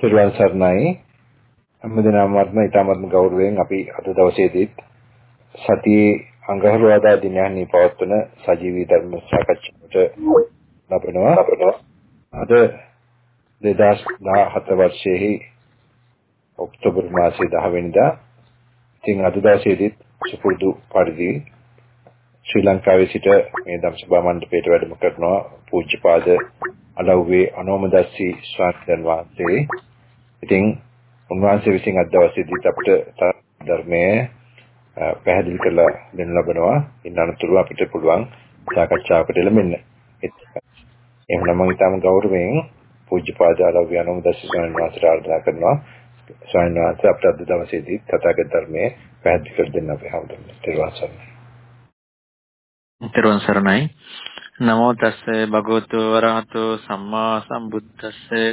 සිරුවන් සර්ණයි. හැමදෙනාම වත්ම ඊටමත්ම ගෞරවයෙන් අපි අද දවසේදීත් සතියේ අඟහරුවාදා දිනයන්හි පවත්වන සජීවී ධර්ම සාකච්ඡාවට ලබනවා. අද 2017 වර්ෂයේ ඔක්තෝබර් මාසයේ 10 වෙනිදා ඉතින් අද දවසේදීත් සුපුරුදු පරිදි ශ්‍රී ලංකාවේ සිට මේ ධම්සභා මණ්ඩපයට වැඩම කරනවා පූජ්‍යපාද අලව්වේ අනෝමදස්සී ස්වාමීන් වහන්සේ. ඉතින් උන්වහන්සේ විසින් අද දවසේදීත් අපිට ධර්මයේ පැහැදිලි කරලා දෙන්න ලබනවා. ඉන්න අනතුරුව අපිට පුළුවන් සාකච්ඡාවකට එළඹෙන්න. එහෙනම් මම ඊටම ගෞරවයෙන් පූජ්‍යපාද ආරව්‍යනම දස්ස ස්වාමීන් වහන්සේට ආරාධනා කරනවා. ස්වාමීන් වහන්සේ අපට අද දවසේදී තථාගත ධර්මයේ පැහැදිලි කර දෙන්න අපි හමුදුන්නේ. ත්‍රිවාස සරණයි. ත්‍රිවාස සරණයි. නමෝ තස්සේ භගවතු වරහතෝ සම්මා සම්බුද්දස්සේ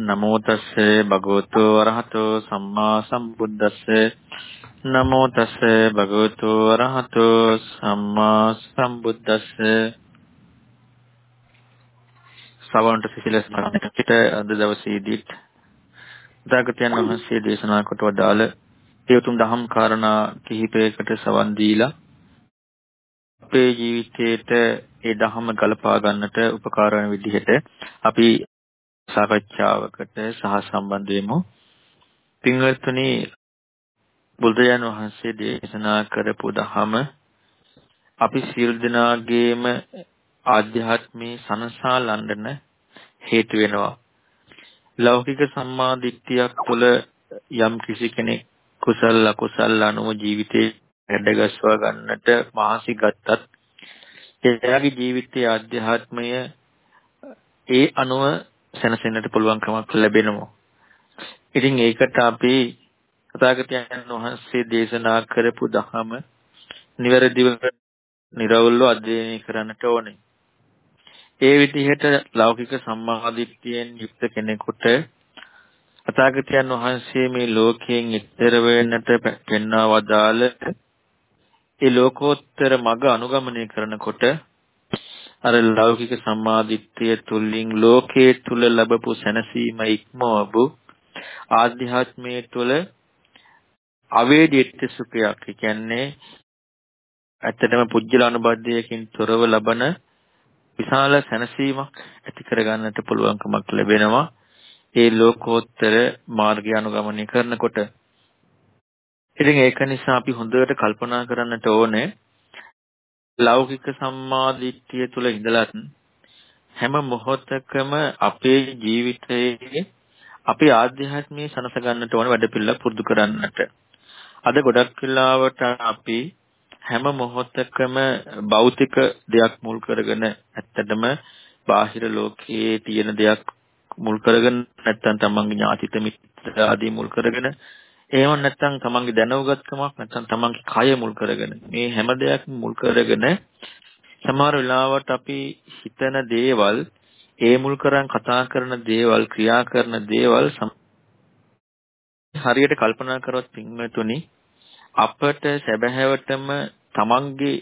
නමෝ තස්සේ භගවතු වරහතෝ සම්මා සම්බුද්දස්සේ. නමෝ තස්සේ භගවතු වරහතෝ සම්මා සම්බුද්දස්සේ. සවන්ට සිසිලස් මරණයට අද දවසේදීත් දාගතයන් වහන්සේ දේශනා කොට වදාළ ඒ දහම් කාරණා කිහිපයකට සවන් දීලා අපේ ජීවිතයේට ඒ දහම ගලපා ගන්නට උපකාර වන විදිහට අපි සාකච්ඡාවකට සහ සම්බන්ධ වෙමු. පින්වත්නි බුදුරජාණන් වහන්සේ දේශනා කරපු දහම අපි සියලු දෙනාගේම ආධ්‍යාත්මී සනසා ලඳන හේතු වෙනවා. ලෞකික සම්මාදිට්ඨියක් තුළ යම් කිසි කෙනෙක් කුසල අකුසල අනුව ජීවිතේ හැඩගස්වා ගන්නට මහසි ගත්තත් එයාගේ ජීවිතයේ ආධ්‍යාත්මය ඒ අනුව සැනසෙන්නට පුළුවන්කමක් ලැබෙනවා. ඉතින් ඒකට අපි තථාගතයන් වහන්සේ දේශනා කරපු ධහම නිවැරදිව නිර්වෘල්ව අධ්‍යයනය කරන්නට ඕනේ. ඒ විදිහට ලෞකික සම්මාදිට්ඨියෙන් යුක්ත කෙනෙකුට තථාගතයන් වහන්සේ මේ ලෝකයෙන් ඈතර වෙන්නට පෙන්වා වදාළ ඒ ලෝකෝත්තර මඟ අනුගමනය කරනකොට අර ලෞකික සම්මාදිට්ඨිය තුලින් ලෝකයේ තුල ලැබපු සැනසීම ඉක්මවපු ආධ්‍යාත්මයේ තුල අවේදිත සුඛයක්. කියන්නේ ඇත්තටම පුජ්‍යල අනුබද්ධයකින් තොරව ලබන විශාල සැනසීමක් ඇති කරගන්නට පුළුවන්කමක් ලැබෙනවා. ඒ ලෝකෝත්තර මාර්ගය අනුගමනය කරනකොට. ඉතින් ඒක නිසා අපි හොඳට කල්පනා කරන්නට ඕනේ ලෞකික සම්මාදිට්ඨිය තුල ඉඳලත් හැම මොහොතකම අපේ ජීවිතයේ අපි ආධ්‍යාත්මී සනස ගන්නට ඕන වැඩ පිළිවෙල පුරුදු කරන්නට. අද ගොඩක් වෙලාවට අපි හැම මොහොතකම භෞතික දෙයක් මුල් කරගෙන ඇත්තටම බාහිර ලෝකයේ තියෙන දෙයක් මුල් කරගෙන නැත්නම් තමන්ගේ ඥාතිත මිත්‍ර ආදී මුල් කරගෙන එහෙම නැත්නම් තමන්ගේ දැනුගත්කමක් නැත්නම් තමන්ගේ කය මුල් කරගෙන මේ හැම දෙයක්ම මුල් කරගෙන සමහර වෙලාවට අපි හිතන දේවල් ඒ මුල් කරන් කතා කරන දේවල් ක්‍රියා කරන දේවල් හරියට කල්පනා කරොත් පින්වතුනි අපට සැබෑවටම තමන්ගේ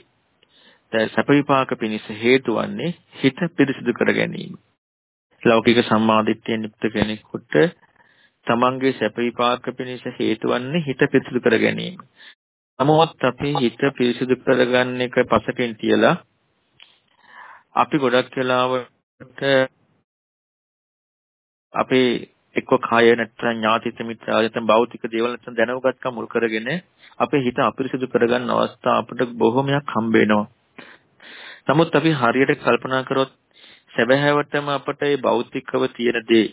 සැප විපාක පිණිස හේතු වන්නේ හිත පිරිසිදු කර ගැනීම. ලෞකික සම්මාදිට්ඨියෙන් යුක්ත කෙනෙකුට තමන්ගේ සැප විපාක පිණිස හේතු වන්නේ හිත පිරිසිදු කර ගැනීම. නමුත් අපි හිත පිරිසිදු කරගන්න එක පසකින් තියලා අපි ගොඩක් වෙලාවට අපේ එක්ක කය නැත්නම් ඥාතිත මිත්‍ර ආයතන භෞතික දේවල් නැත්නම් දැනුගත්කම් මුල් කරගෙන අපේ හිත අපිරිසිදු කරගන්න අවස්ථා අපිට බොහොමයක් හම්බ වෙනවා. නමුත් අපි හරියට කල්පනා කරොත් සැබෑවටම අපට මේ භෞතිකව තියෙන දේ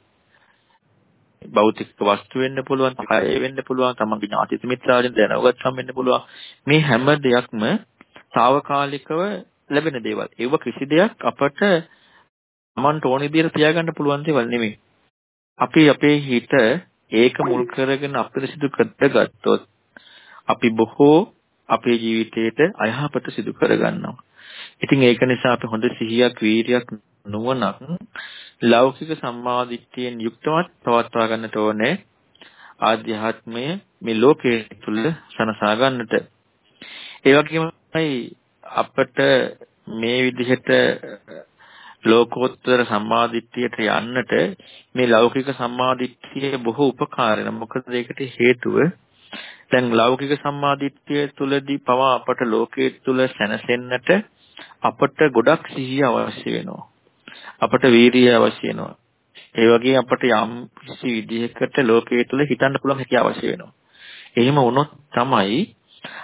භෞතික වස්තු වෙන්න පුළුවන්, කය වෙන්න පුළුවන්, තමන්ගේ ඥාති මිත්‍රාජන දැනගත්කම් වෙන්න පුළුවන්. මේ හැම දෙයක්ම తాවකාලිකව ලැබෙන දේවල්. ඒව කිසි දෙයක් අපට තමන්ට ඕන විදිහට තියාගන්න පුළුවන් දේවල් නෙමෙයි. අපි අපේ හිත ඒක මුල් කරගෙන අපිරිසිදු කරගත්තොත් අපි බොහෝ අපේ ජීවිතේට අයහපත සිදු කරගන්නවා. ඉතින් ඒක නිසා අපි හොඳ සිහියක්, වීරියක්, නුවණක් ලෞකික සම්මාදිට්ඨියෙන් යුක්තවත් පවත්වා ගන්නට ඕනේ ආධ්‍යාත්මය මේ ලෝකයේ තුල සනසා ගන්නට. ඒ වගේමයි අපට මේ විදිහට ලෝකෝත්තර සම්මාදිට්ඨියට යන්නට මේ ලෞකික සම්මාදිට්ඨිය බොහෝ උපකාරයි. මොකද ඒකට හේතුව දැන් ලෞකික සම්මාදිට්ඨිය තුලදී පවා අපට ලෝකයේ තුල සැනසෙන්නට අපට ගොඩක් සිහිය අවශ්‍ය වෙනවා. අපට වීරිය අවශ්‍ය වෙනවා. ඒ වගේ අපට යම් කිසි විදිහකට ලෝකයේ තුල හිතන්න පුළුවන් හැකියාව අවශ්‍ය වෙනවා. එහෙම වුණොත් තමයි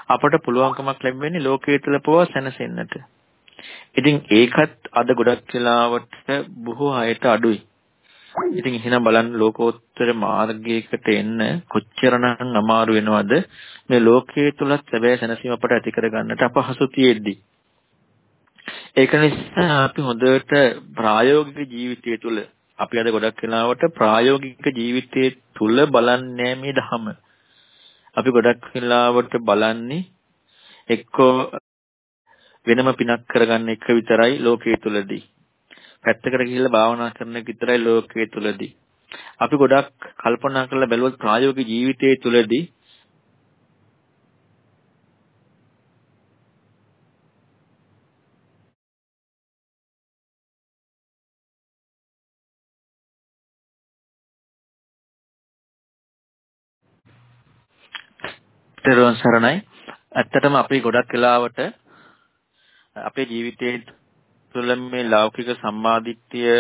අපට පුළුවන්කමක් ලැබෙන්නේ ලෝකයේ තුල පවා සැනසෙන්නට. ඉතින් ඒකත් අද ගොඩක් වෙලාවට බොහෝ අයට අඩුයි. ඉතින් එහෙනම් බලන්න ලෝකෝත්තර මාර්ගයකට එන්න කොච්චරනම් අමාරු වෙනවද මේ ලෝකයේ තුලත් සැබෑ සැනසීම අපට ඇති කරගන්නට අපහසු තියෙද්දි. ඒක නිසා අපි හොඳට ප්‍රායෝගික ජීවිතය තුළ අපි අද ගොඩක් වෙලාවට ප්‍රායෝගික ජීවිතයේ තුල බලන්නේ මේ ධම. අපි ගොඩක් වෙලාවට බලන්නේ එක්කෝ වෙනම පිනක් කරගන්න එක විතරයි ලෝකයේ තුලදී. පැත්තකට ගිහිල්ලා භාවනා කරන එක විතරයි ලෝකයේ තුලදී. අපි ගොඩක් කල්පනා කරලා බැලුවොත් ප්‍රායෝගික ජීවිතයේ තුලදී තෙරුවන් සරණයි. ඇත්තටම අපි ගොඩක් වෙලාවට අපේ ජීවිතයේ තුළ මේ ලෞකික සම්මාදිට්ඨිය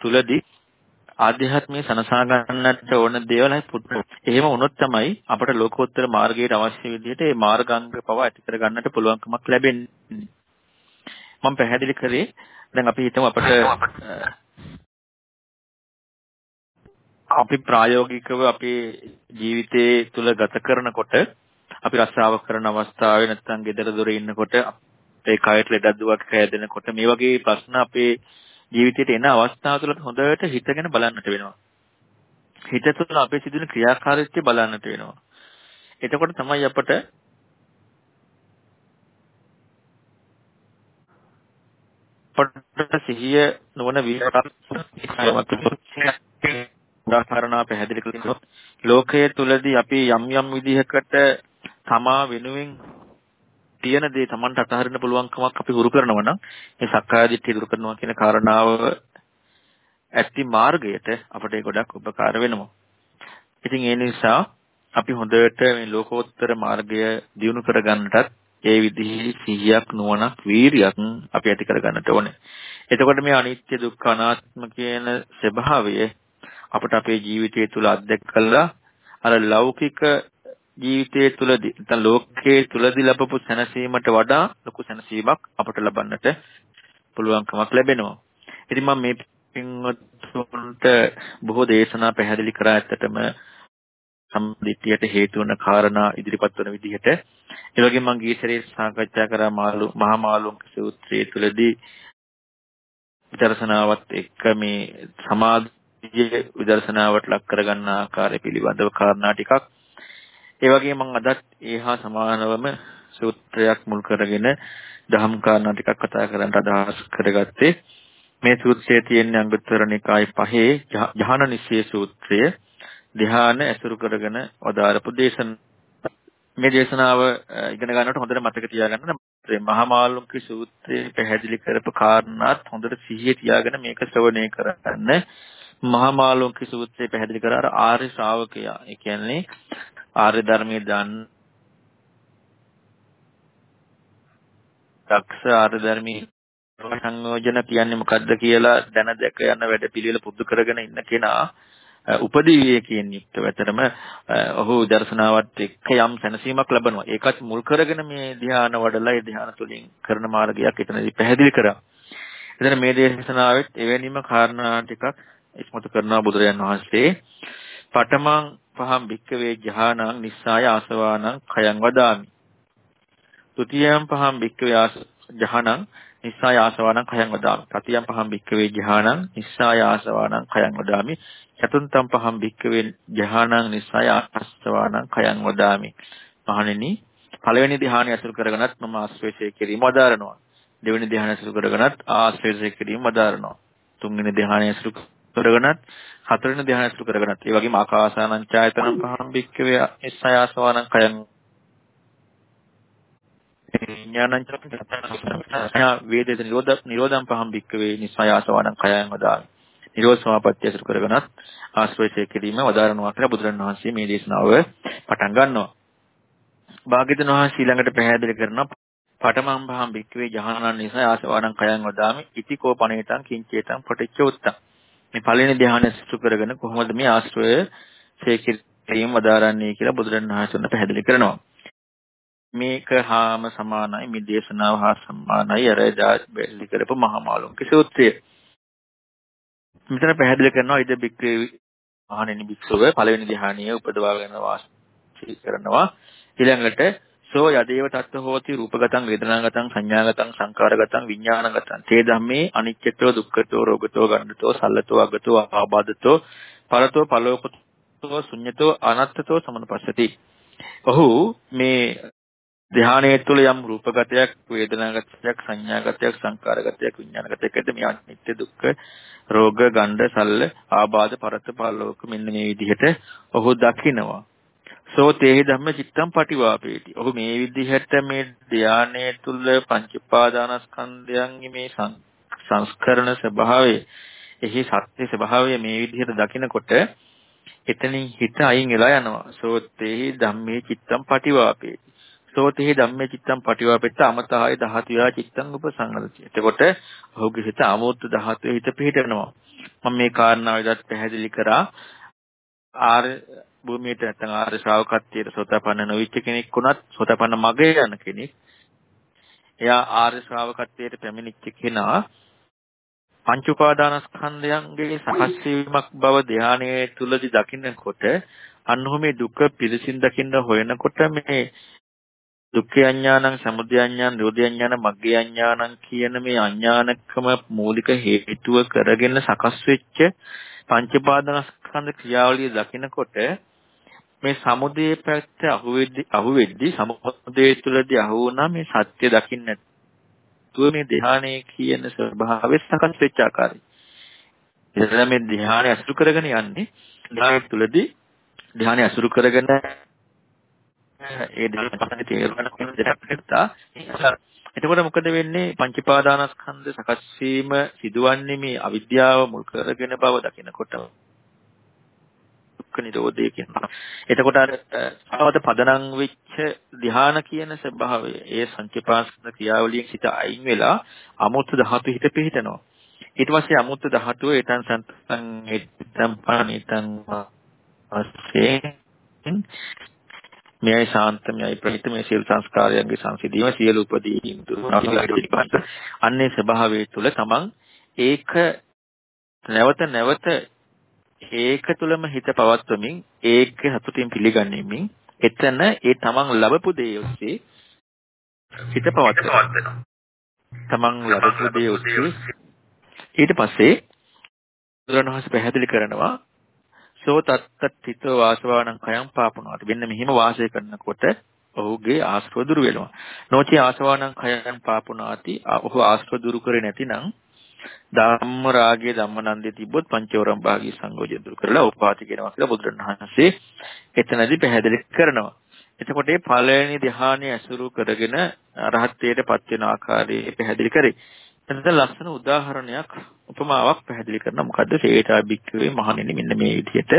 තුලදී ආධ්‍යාත්මයේ සනසා ගන්නට ඕන දේවල්යි පුදුම. එහෙම වුණොත් තමයි අපට ලෝකෝත්තර මාර්ගයට අවශ්‍ය විදිහට මේ මාර්ගාංග පව ඇති කර ගන්නට පුළුවන්කමක් ලැබෙන්නේ. මම පැහැදිලි කරේ දැන් අපි හිතමු අපට අපි ප්‍රායෝගිකව අපේ ජීවිතයේ තුල ගත කරනකොට අපි රස්සාව කරන අවස්ථාවේ නැත්නම් ගෙදර දොරේ ඉන්නකොට අපේ කයට ලෙඩක් දුවක් හැදෙනකොට මේ වගේ ප්‍රශ්න අපේ ජීවිතයට එන අවස්ථා තුළ හොඳට හිතගෙන බලන්නට වෙනවා. හිත තුළ අපේ සිදුවෙන ක්‍රියාකාරීත්වය බලන්නට වෙනවා. එතකොට තමයි අපට පොඩ්ඩක් සිහිය නොවන විදිහට උදාහරණා පැහැදිලි කළොත් ලෝකයේ තුලදී අපි යම් යම් විදිහකට තමා වෙනුවෙන් තියෙන දේ Tamanට අතහරින්න පුළුවන්කමක් අපි හුරු කරනවා නම් මේ සක්කාය දිට්ඨිය දුරු කරනවා කියන කාරණාව ඇති මාර්ගයට අපට ඒ ගොඩක් උපකාර වෙනවා. ඉතින් ඒ නිසා අපි හොඳට මේ ලෝකෝත්තර මාර්ගය දියුණු කරගන්නටත් ඒ විදිහේ සිහියක් නුවණක් වීරියක් අපි ඇති කරගන්නට ඕනේ. එතකොට මේ අනිත්‍ය දුක්ඛ අනාත්ම කියන ස්වභාවය අපට අපේ ජීවිතය තුළ අත්දැකලා අර ලෞකික ජීවිතයේ තුලදී නැත්නම් ලෝකයේ තුලදී ලැබපු සැනසීමට වඩා ලොකු සැනසීමක් අපට ලබන්නට පුළුවන්කමක් ලැබෙනවා. ඉතින් මම මේ පින්වත්තුන්ට බොහෝ දේශනා පැහැදිලි කරා ඇත්තටම සම්දිත්‍යයට හේතු වන කාරණා ඉදිරිපත් වන විදිහට ඒ වගේම මම ගීසරේ සාකච්ඡා කරා මාළු මහා මාළුන්ක සූත්‍රයේ තුලදී විදර්ශනාවත් එක්ක මේ සමාධිය විදර්ශනාවට ලක් කරගන්න ආකාරය පිළිබඳව කාරණා ටිකක්. ඒ වගේම මම අදත් ඒහා සමානවම සූත්‍රයක් මුල් කරගෙන දහම් කාරණා ටිකක් කතා කරන්න අදහස් කරගත්තේ. මේ සූත්‍රයේ තියෙන අංගුත්තර නිකාය පහේ ජහන නිශ්චය සූත්‍රය ධ්‍යාන ඇසුරු කරගෙන වදාරපු දේශන. මේ දේශනාව ඉගෙන ගන්නකොට හොඳට මතක තියාගන්න මේ මහමාළුන්ගේ සූත්‍රයේ පැහැදිලි කරපු කාරණාත් හොඳට සිහියේ තියාගෙන මේක ශ්‍රවණය කරගන්න මහමාළුන්ගේ සූත්‍රයේ පැහැදිලි කර අර ආර්ය ශ්‍රාවකයා ඒ කියන්නේ ආර්ය ධර්මයේ දන් දක්ෂ ආර්ය ධර්මයේ සංයෝජන කියන්නේ මොකද්ද කියලා දැන දැක යන වැඩ පිළිවෙල පුරුදු කරගෙන ඉන්න කෙනා උපදී විවේකයෙන් යුක්තව ඇතරම ඔහු දර්ශනාවත් එක්ක යම් සැනසීමක් ලබනවා. ඒකත් මුල් කරගෙන මේ ධ්‍යාන වඩලා ඒ ධ්‍යාන තුලින් කරන මාර්ගයක් එතනදී පැහැදිලි කරා. එතන මේ දේශනාවෙත් එවැනිම කාරණා ටිකක් ඉස්මතු කරනවා බුදුරජාන් වහන්සේ. පඨමං පහම් භික්කවේ ජහානං නිස්සාය ආසවානං khයං වදාමි. ဒ ුතියං පහම් භික්කවේ ජහානං නිස්සාය ආසවානං khයං වදාමි. තතියං පහම් භික්කවේ ජහානං නිස්සාය ආසවානං khයං වදාමි. චතුන්තං පහම් භික්කවේ ජහානං නිස්සාය ආසවානං khයං වදාමි. මහණෙනි පළවෙනි ධ්‍යානය අසුර කරගෙනත් මම ආශ්‍රේෂය කිරීම අදාරනවා දෙවෙනි ධ්‍යානය අසුර කරගෙනත් ආශ්‍රේෂය කිරීම අදාරනවා තුන්වෙනි ධ්‍යානය අසුර කරගෙනත් හතරවෙනි ධ්‍යාන ඇසුරු කරගෙනත් ඒ වගේම ආකාසානං ඡායතනං පහම් බික්කවේ නිස්සයාසවානං කයං විඥානං චක්ඛා වේදේත නිරෝධ නිරෝධම් පහම් භික්කවේ නිස්සයාසවණං කයං වදාමි. නිරෝධ සමාපත්තිය අසුර කරගෙනත් ආශ්‍රයය කිරීම වදාරනවා කියලා බුදුරණවහන්සේ මේ දේශනාව පටන් ගන්නවා. භාග්‍යවතුන් වහන්සේ ඊළඟට පැහැදිලි කරනවා පඨමං භාම් භික්කවේ ජහනනං නිස්සයාසවණං කයං වදාමි. ඉතිකෝ පණේතං කිංචේතං පටිච්ච උත්තං. මේ පළවෙනි ධ්‍යානය සුසු කරගෙන කොහොමද මේ ආශ්‍රය ශේකිරීම වදාරන්නේ කියලා බුදුරණවහන්සේ පැහැදිලි කරනවා. මේක හාම සමානයි මේ දේශනාව හා සමානයි අර බෙල්ලි කරපු මහා මාළුන්ගේ සූත්‍රය. මෙතන පැහැදිලි කරනවා ඉද බික්‍රේ මහණෙනි භික්ෂුව පළවෙනි ධ්‍යානීය උපදවාගෙන වාසී කරනවා ඊළඟට සෝ යදේව තත්ත හෝති රූපගතං වේදනාගතං සංඥාගතං සංකාරගතං විඥානගතං. තේ ධම්මේ අනිච්චතෝ දුක්ඛතෝ රෝගතෝ ගණ්ඩතෝ සල්ලතෝ අගතෝ ආබාධතෝ පරතෝ පලෝකතෝ ශුඤ්ඤතෝ අනත්තතෝ සමනපස්සති. ඔහු මේ ධානයේ තුල යම් රූපගතයක් වේදනාගතයක් සංඥාගතයක් සංකාරගතයක් විඥානගතයක් ඇද්ද? මේ අනිත්‍ය දුක්ඛ රෝග ගණ්ඩ සල්ල ආබාධ පරත පලෝක මෙන්න මේ විදිහට ඔහු දකිනවා. සෝ තේහි ධම්ම චිත්තම් පටිවාපේති. ඔහු මේ විදිහට මේ ධානයේ තුල පංච උපාදානස්කන්ධයන්ගේ මේ සංස්කරණ ස්වභාවය, එහි සත්‍ය ස්වභාවය මේ විදිහට දකිනකොට එතනින් හිත අයින් වෙලා යනවා. සෝ තේහි ධම්මේ චිත්තම් පටිවාපේති. සෝ තේහි ධම්මේ චිත්තම් පටිවාපෙත්ත අමතාය ධාතුයා චිත්තං උපසංගරති. එතකොට ඔහුගේ හිත අමෝත්ත ධාතුවේ හිත පිහිටනවා. මම මේ කාරණාවදත් පැහැදිලි කරා ආර්ය භූමියට නැත්නම් ආර්ය ශ්‍රාවකත්වයට සෝතපන්න නොවිච්ච කෙනෙක් වුණත් සෝතපන්න මගේ යන කෙනෙක් එයා ආර්ය ශ්‍රාවකත්වයට පැමිණිච්ච කෙනා පංච උපාදානස්කන්ධයන්ගේ සකස් වීමක් බව ධානයේ තුලදී දකින්නකොට අන්නෝ මේ දුක පිළිසින් දකින්න හොයනකොට මේ දුක්ඛ අඥානං සමුදය අඥානං නිරෝධ අඥානං මග්ගේ අඥානං කියන මේ අඥානකම මූලික හේතුව කරගෙන සකස් වෙච්ච පංච පාදනස්කන්ධ ක්‍රියාවලිය දකිනකොට මේ සමුදේ පැත්ත අහුවෙද්දි අහුවෙද්දි සමුදේ තුලදී අහු වුණා මේ සත්‍ය දකින්න තුව මේ ධානයේ කියන ස්වභාවය සකස් වෙච්ච ආකාරය. එතන මේ ධානය අසුරු කරගෙන යන්නේ ධානය තුලදී ධානය අසුරු කරගෙන ඒ ධානය තේරුම් ගන්න දෙයක් හිතා එතකොට මොකද වෙන්නේ? පංචපාදානස්කන්ධ සකස් වීම සිදුවන්නේ මේ අවිද්‍යාව මුල් කරගෙන බව දකිනකොට දුක්ඛ නිරෝධය කියනවා. එතකොට අර අවද පදනම් වෙච්ච ධ්‍යාන කියන ස්වභාවය ඒ සංකේපාස්කන ක්‍රියාවලියෙන් සිත අයින් වෙලා අමුත්ත ධාතු හිත පිහිටනවා. ඊට පස්සේ අමුත්ත ධාතුව ඊතන් සන්තං ඊතන් පානිතං වශයෙන් මෙයයි ශාන්තමයයි ප්‍රහිතමය සියලු සංස්කාරයන්ගේ සංසිඳීම සියලු උපදීන් දුරුනහලට අන්නේ ස්වභාවය තුළ තමන් ඒක නැවත නැවත ඒක තුළම හිත පවත්වමින් ඒක සතුටින් පිළිගැනීමෙන් එතන ඒ තමන් ලැබපු දේ ඔස්සේ හිත පවත්වනවා. තමන් ලැබපු දේ ඔස්සේ ඊට පස්සේ බුදුරණවහන්සේ පැහැදිලි කරනවා සෝ තත්තත් හිත වාසවාණං කයං පාපුණාට. මෙන්න මෙහිම වාසය කරනකොට ඔහුගේ ආශ්‍රව දුරු වෙනවා. නොචි ආසවාණං කයං පාපුණාති. ඔහු ආශ්‍රව දුරු කරේ නැතිනම් ධම්ම රාගයේ ධම්මනන්දේ තිබ්බොත් පංචවරම් භාගී සංගෝජය දුරු කරලා උපාති කියනවා කියලා බුදුරණවහන්සේ එතනදී පැහැදිලි කරනවා. එතකොට මේ පළවෙනි ධ්‍යානය ඇසුරු කරගෙන රහත්ත්වයටපත් වෙන ආකාරය පැහැදිලි කරේ. එතන ලස්සන උදාහරණයක් උපමාවක් පැහැදිලි කරනවා. මොකද්ද? සේඨා බික්කවේ මහණෙනි මෙන්න මේ විදිහට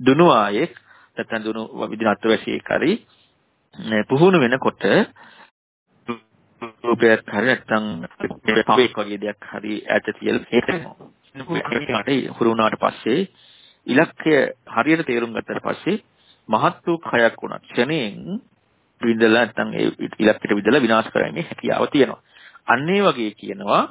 දුනු ආයෙක් නැත්නම් දුනු විදිහට වැසියෙක් හරි පුහුණු වෙනකොට රූපයක් හරි නැත්නම් පවෙක් වගේ දෙයක් හරි ඈත තියලා ඒකට හුරු වුණාට පස්සේ ඉලක්කය හරියට තේරුම් ගත්තට පස්සේ මහත් වූ කයක් වුණා. ක්ෂණයෙන් විඳලා නැත්නම් ඒ ඉලක්කයට විදලා විනාශ කරන්නේ හැකියාව තියෙනවා. අන්න ඒ වගේ කියනවා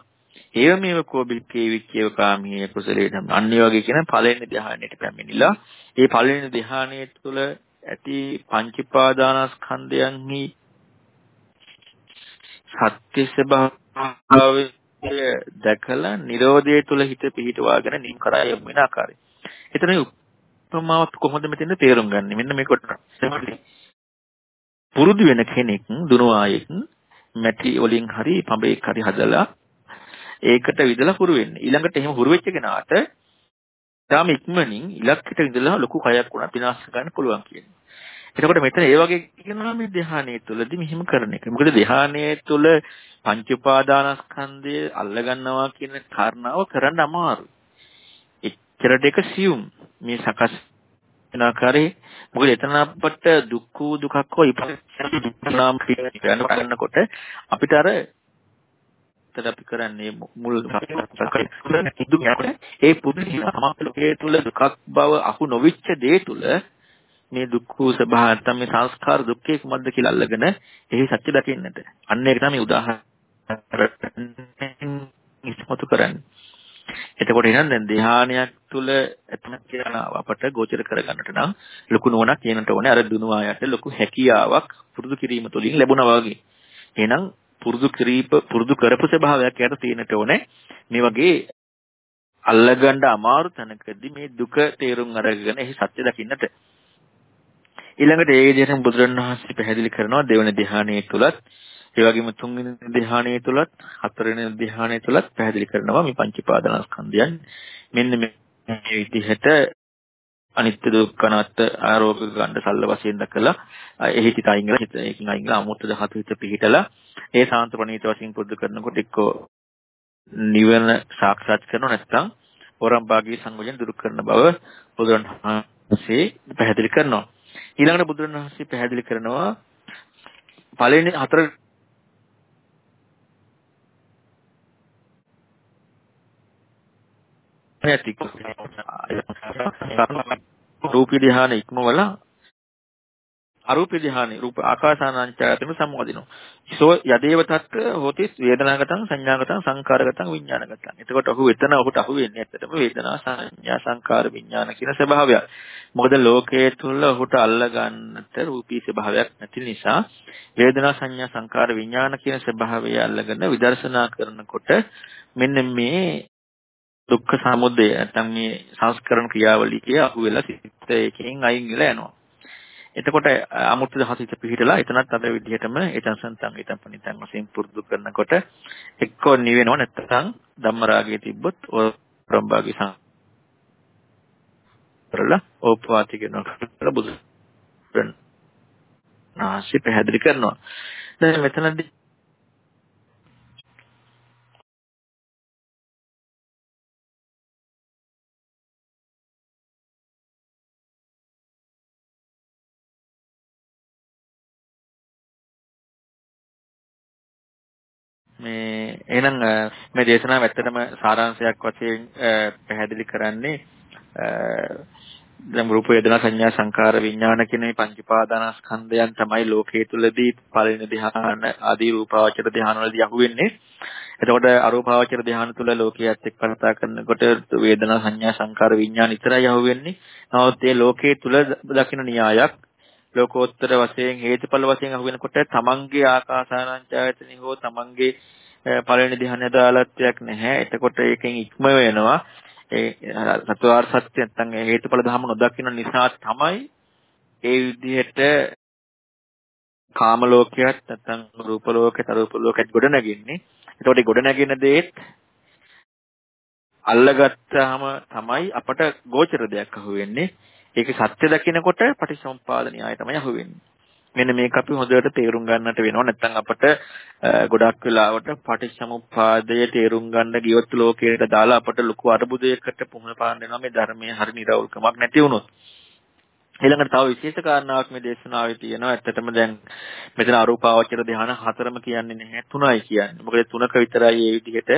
ඒව මේව කෝබිල්කේ විච්චේව කාමීය කුසලයේ ධම්ම. අන්න ඒ වගේ කියන පළවෙනි ධ්‍යානයට පැමිණිලා ඒ පළවෙනි ධ්‍යානයේ තුල ඇති පංචපාදානස්කන්ධයන්හි සත්‍ය ස්වභාවය දැකලා Nirodhe තුල හිත පිහිටවාගෙන නිම් කරා යමු වෙන ආකාරය. එතන උපමාව කොහොමද මෙතෙන්ද තේරුම් ගන්න? මෙන්න මේක පුරුදු වෙන කෙනෙක් දුනු ආයෙක් මැටි වලින් හරි පඹේක් හරි හදලා ඒකට විදලා හුරු වෙන්නේ. ඊළඟට එහෙම හුරු වෙච්ච කෙනාට තාම ඉක්මනින් ඉලක්කයට විදලා ලොකු කයක් වුණා විනාශ කරන්න පුළුවන් කියන්නේ. එතකොට මෙතන ඒ වගේ කියනවා මේ ධ්‍යානයේ තුලදී මෙහිම කරන එක. මොකද ධ්‍යානයේ තුල පංච උපාදානස්කන්ධය අල්ලගන්නවා කියන කාරණාව කරන්න අමාරුයි. එච්චරට එක සියුම් මේ සකස් වෙන ආකාරයේ මොකද එතන අපට දුක්ඛ දුකක් හෝ ඉපදනාම් කියනකොට අපිට අර එතන අපි කරන්නේ මුල් ඒ පුදුම සමාප්ත ලෝකයේ තුල දුකක් බව අහු නොවිච්ච දේ තුල මේ දුක්ඛ ස්වභාවය නැත්නම් මේ සංස්කාර දුක්ඛේ කුමක්ද කියලා අල්ලගෙන එහි සත්‍ය දකින්නට. අන්න ඒක තමයි උදාහරණ ඉස්මතු කරන්නේ. එතකොට එහෙනම් දැන් ධ්‍යානයක් තුල එතන කියන අපට ගෝචර කරගන්නට නම් ලොකු නුවණක් කියනට ඕනේ අර දුනුවායට ලොකු හැකියාවක් පුරුදු කිරීම තුළින් ලැබුණා වගේ. එහෙනම් පුරුදු කිරීප පුරුදු කරපු ස්වභාවයක් යට තියෙනට ඕනේ. මේ වගේ අල්ලගන්න අමාරු තැනකදී මේ දුක තේරුම් අරගෙන එහි සත්‍ය දකින්නට ඊළඟට ඒ විදිහටම බුදුරණවහන්සේ පැහැදිලි කරනවා දෙවන ධ්‍යානයේ තුලත් ඒ වගේම තුන්වෙනි ධ්‍යානයේ තුලත් හතරවෙනි ධ්‍යානයේ තුලත් පැහැදිලි කරනවා මේ පංච පාදනස්කන්ධයන් මෙන්න මේ විදිහට අනිත්‍ය දුක්ඛ අනාත්ම ආරෝපක ගන්න සල්ල වශයෙන් දකලා එහි සිත අයින් කරලා හිත ඒකින් අයින් කරලා අමුත්‍ත ධාතු හිත පිහිටලා ඒ සාන්ත ප්‍රණීත වශයෙන් පුරුදු කරනකොට එක්කෝ නිවන සාක්ෂාත් කරනව නැත්නම් වරම් භාගී සංයෝජන දුරු කරන බව බුදුරණවහන්සේ පැහැදිලි කරනවා. ඊළඟට බුදුරණවහන්සේ පැහැදිලි කරනවා පළවෙනි හතර නැති රූපී ධ්‍යාන ඉක්මවලා අරූපී ධ්‍යානෙ රූප ආකාසානංචයතන සම්මෝදිනෝ සෝ යදේව තත්ක හෝති වේදනාගතං සංඥාගතං සංකාරගතං විඥානගතං. එතකොට ඔහු එතන ඔහුට අහු වෙන්නේ ඇත්තටම වේදනා සංඥා සංකාර විඥාන කියන ස්වභාවය මොකද ලෝකයේ තුල ඔහුට අල්ල ගන්නට රූපී ස්වභාවයක් නැති නිසා වේදනා සංඥා සංකාර විඥාන කියන ස්වභාවය අල්ලගෙන විදර්ශනා කරනකොට මෙන්න මේ දුක්ඛ සමුදය නැත්නම් මේ සංස්කරණ ක්‍රියාවලියේ අහු වෙලා සිත් එකෙන් අයින් වෙලා යනවා. එතකොට අමුත්‍ත දහසිත පිහිටලා එතනත් අර විදිහටම ඒතන් සන්තන් ඒතන් පණිතන් වශයෙන් පුරුදු කරනකොට එක්කෝ නිවෙනව නැත්නම් ධම්මරාගයේ තිබ්බොත් ඕරම්භාගේ සං කරලා ඕපවාති කරනවා බුදු නාසි පැහැදිලි කරනවා. දැන් මෙතනදී එහෙනම් මේ දේශනාව ඇත්තටම සාරාංශයක් වශයෙන් පැහැදිලි කරන්නේ දැන් රූප වේදනා සංඥා සංකාර විඥාන කියන මේ පංච පාදානස්කන්ධයන් තමයි ලෝකයේ තුලදී පළවෙනි ධ්‍යාන ආදී රූපාවචර ධ්‍යාන වලදී අහුවෙන්නේ. එතකොට අරූපාවචර ධ්‍යාන තුල ලෝකයේත් එක්ක කතා කරනකොට වේදනා සංඥා සංකාර විඥාන විතරයි අහුවෙන්නේ. නමුත් මේ ලෝකයේ තුල දකින්න න්‍යායක් ලෝකෝත්තර වශයෙන් හේතුඵල වශයෙන් අහු වෙනකොට තමන්ගේ ආකාසානංචායතනෙ හෝ තමන්ගේ පළවෙනි ධ්‍යාන අදාළත්වයක් නැහැ. එතකොට ඒකෙන් ඉක්ම වෙනවා. ඒ සතුවාර සත්‍ය නැත්නම් හේතුඵල ධර්ම නොදකින්න නිසා තමයි ඒ විදිහට කාම ලෝකයක් නැත්නම් රූප ලෝකයට අරූප ලෝකයට ගොඩ නැගෙන්නේ. එතකොට ඒ ගොඩ නැගෙන දේත් අල්ලගත්තාම තමයි අපට ගෝචර දෙයක් අහුවෙන්නේ. ඒක සත්‍ය දකිනකොට පටිසම්පාද න්‍යාය තමයි අහුවෙන්නේ. මෙන්න මේක අපි හොඳට තේරුම් ගන්නට වෙනවා. නැත්නම් අපට ගොඩක් වෙලාවට පටිච්චසමුප්පාදය තේරුම් ගන්න ගියොත් ලෝකයට දාලා අපට ලොකු අරුබුදයකට පුහුණු පාන්න වෙනවා. මේ ධර්මයේ හරි නිරවුල්කමක් නැති වුණොත් ඊළඟට තව විශේෂ කාරණාවක් මේ දේශනාවේ තියෙනවා. ඇත්තටම දැන් මෙතන අරූපාවචර ධ්‍යාන හතරම කියන්නේ නැහැ. තුනයි කියන්නේ. මොකද තුනක විතරයි මේ විදිහට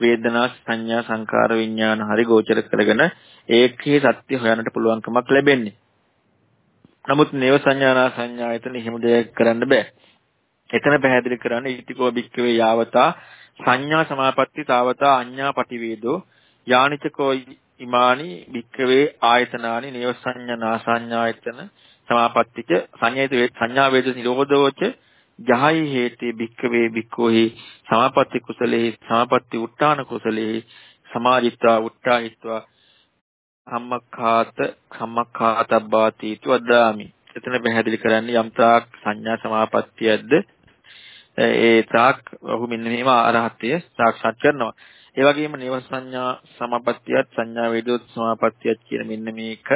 වේදනා සංඥා සංකාර විඥාන හරි ගෝචර කරගෙන ඒකේ සත්‍ය හොයන්නට පුළුවන්කමක් ලැබෙන්නේ. නමුත් නේව සංඥානා සංඥායතන එහෙම දෙයක් කරන්න බෑ. එතන පැහැදිලි කරන්නේ ඊටිකෝ බික්කවේ යාවතා සංඥා සමාපatti තාවතා අඤ්ඤා පටිවේදෝ යානිචකෝ ඉමානි බික්කවේ ආයතනානි නේව සංඥා සංඥායතන සමාපත්තිච සංඥායිත සංඥා වේද නිරෝධෝච ජහයි හේතේ භික්කවේ භික්ඛෝහි සමාපatti කුසලේ සමාපatti උත්තාන කුසලේ සමාජිත්වා උත්තාහිත්වා සම්මක්ඛාත සම්මක්ඛාතබ්බාති වදාමි. එතන පැහැදිලි කරන්නේ යම් තාක් සංඥා සමාපත්තියක්ද ඒ තාක් ඔහු මෙන්න මේව අරහත්ය සාක්ෂාත් කරනවා. ඒ වගේම නේව සංඥා සමාපත්තියත් සංඥා වේදෝත් සමාපත්තියත් කියන මෙන්න මේක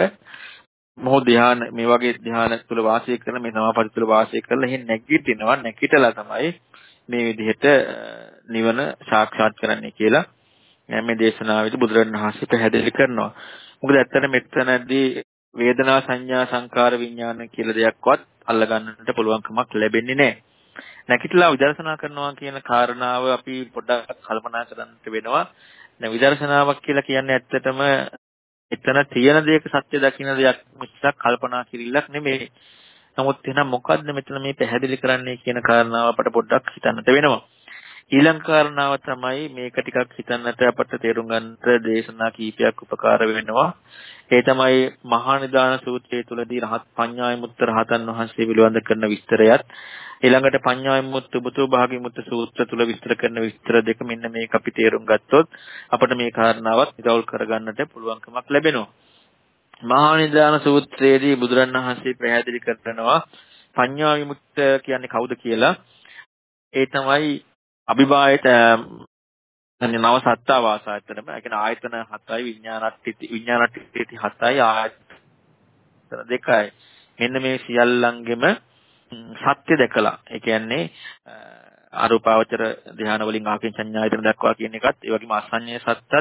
මොහොත ධ්‍යාන මේ වගේ ධ්‍යාන තුල වාසය කරන මේ සමාපatti තුල වාසය කරලා එහෙන් නැගිටිනවා නැගිටලා තමයි මේ විදිහට නිවන සාක්ෂාත් කරන්නේ කියලා මේ දේශනාවේදී බුදුරණවහන්සේ පැහැදිලි කරනවා. මොකද ඇත්තට මෙතනදී වේදනා සංඥා සංකාර විඥාන කියලා දෙයක්වත් අල්ලගන්නට පුළුවන්කමක් ලැබෙන්නේ නැහැ. නැකිටලා විදර්ශනා කරනවා කියන කාරණාව අපි පොඩ්ඩක් කල්පනා කරන්නට වෙනවා. දැන් විදර්ශනාවක් කියලා කියන්නේ ඇත්තටම එතන තියෙන දෙයක සත්‍ය දකින්න දෙයක් මිසක් කල්පනා කිරිල්ලක් නෙමෙයි. නමුත් එහෙනම් මොකද්ද මෙතන මේ පැහැදිලි කරන්නේ කියන කාරණාව අපට පොඩ්ඩක් හිතන්නට වෙනවා. ඊළඟ කාරණාව තමයි මේක ටිකක් හිතන්නට අපට තේරුම් ගන්නට දේශනා කීපයක් උපකාර වෙනවා. ඒ තමයි මහා නිදාන සූත්‍රයේ තුලදී රහත් පඤ්ඤායමුත්ත රහතන් වහන්සේ පිළිබඳ කරන විස්තරයත් ඊළඟට පඤ්ඤායමුත්ත බුතු භාගිමුත්ත සූත්‍ර තුල විස්තර කරන විස්තර දෙක මෙන්න මේක අපි තේරුම් ගත්තොත් අපට මේ කාරණාවත් නිරවුල් කරගන්නට පුළුවන්කමක් ලැබෙනවා. මහා නිදාන සූත්‍රයේදී බුදුරණවහන්සේ පැහැදිලි කරනවා පඤ්ඤා විමුක්ත කියන්නේ කවුද කියලා. ඒ තමයි අභිභායත අනේ නව සත්තා වාසායතනම ඒ කියන්නේ ආයතන 7යි විඥානට්ටි විඥානට්ටි 7යි ආයතන දෙකයි. මෙන්න මේ සියල්ලංගෙම සත්‍ය දැකලා. ඒ කියන්නේ අරූපාවචර ධ්‍යාන වලින් ආකින් සංඥායතන දක්වා කියන එකත් ඒ වගේම අසඤ්ඤය සත්තත්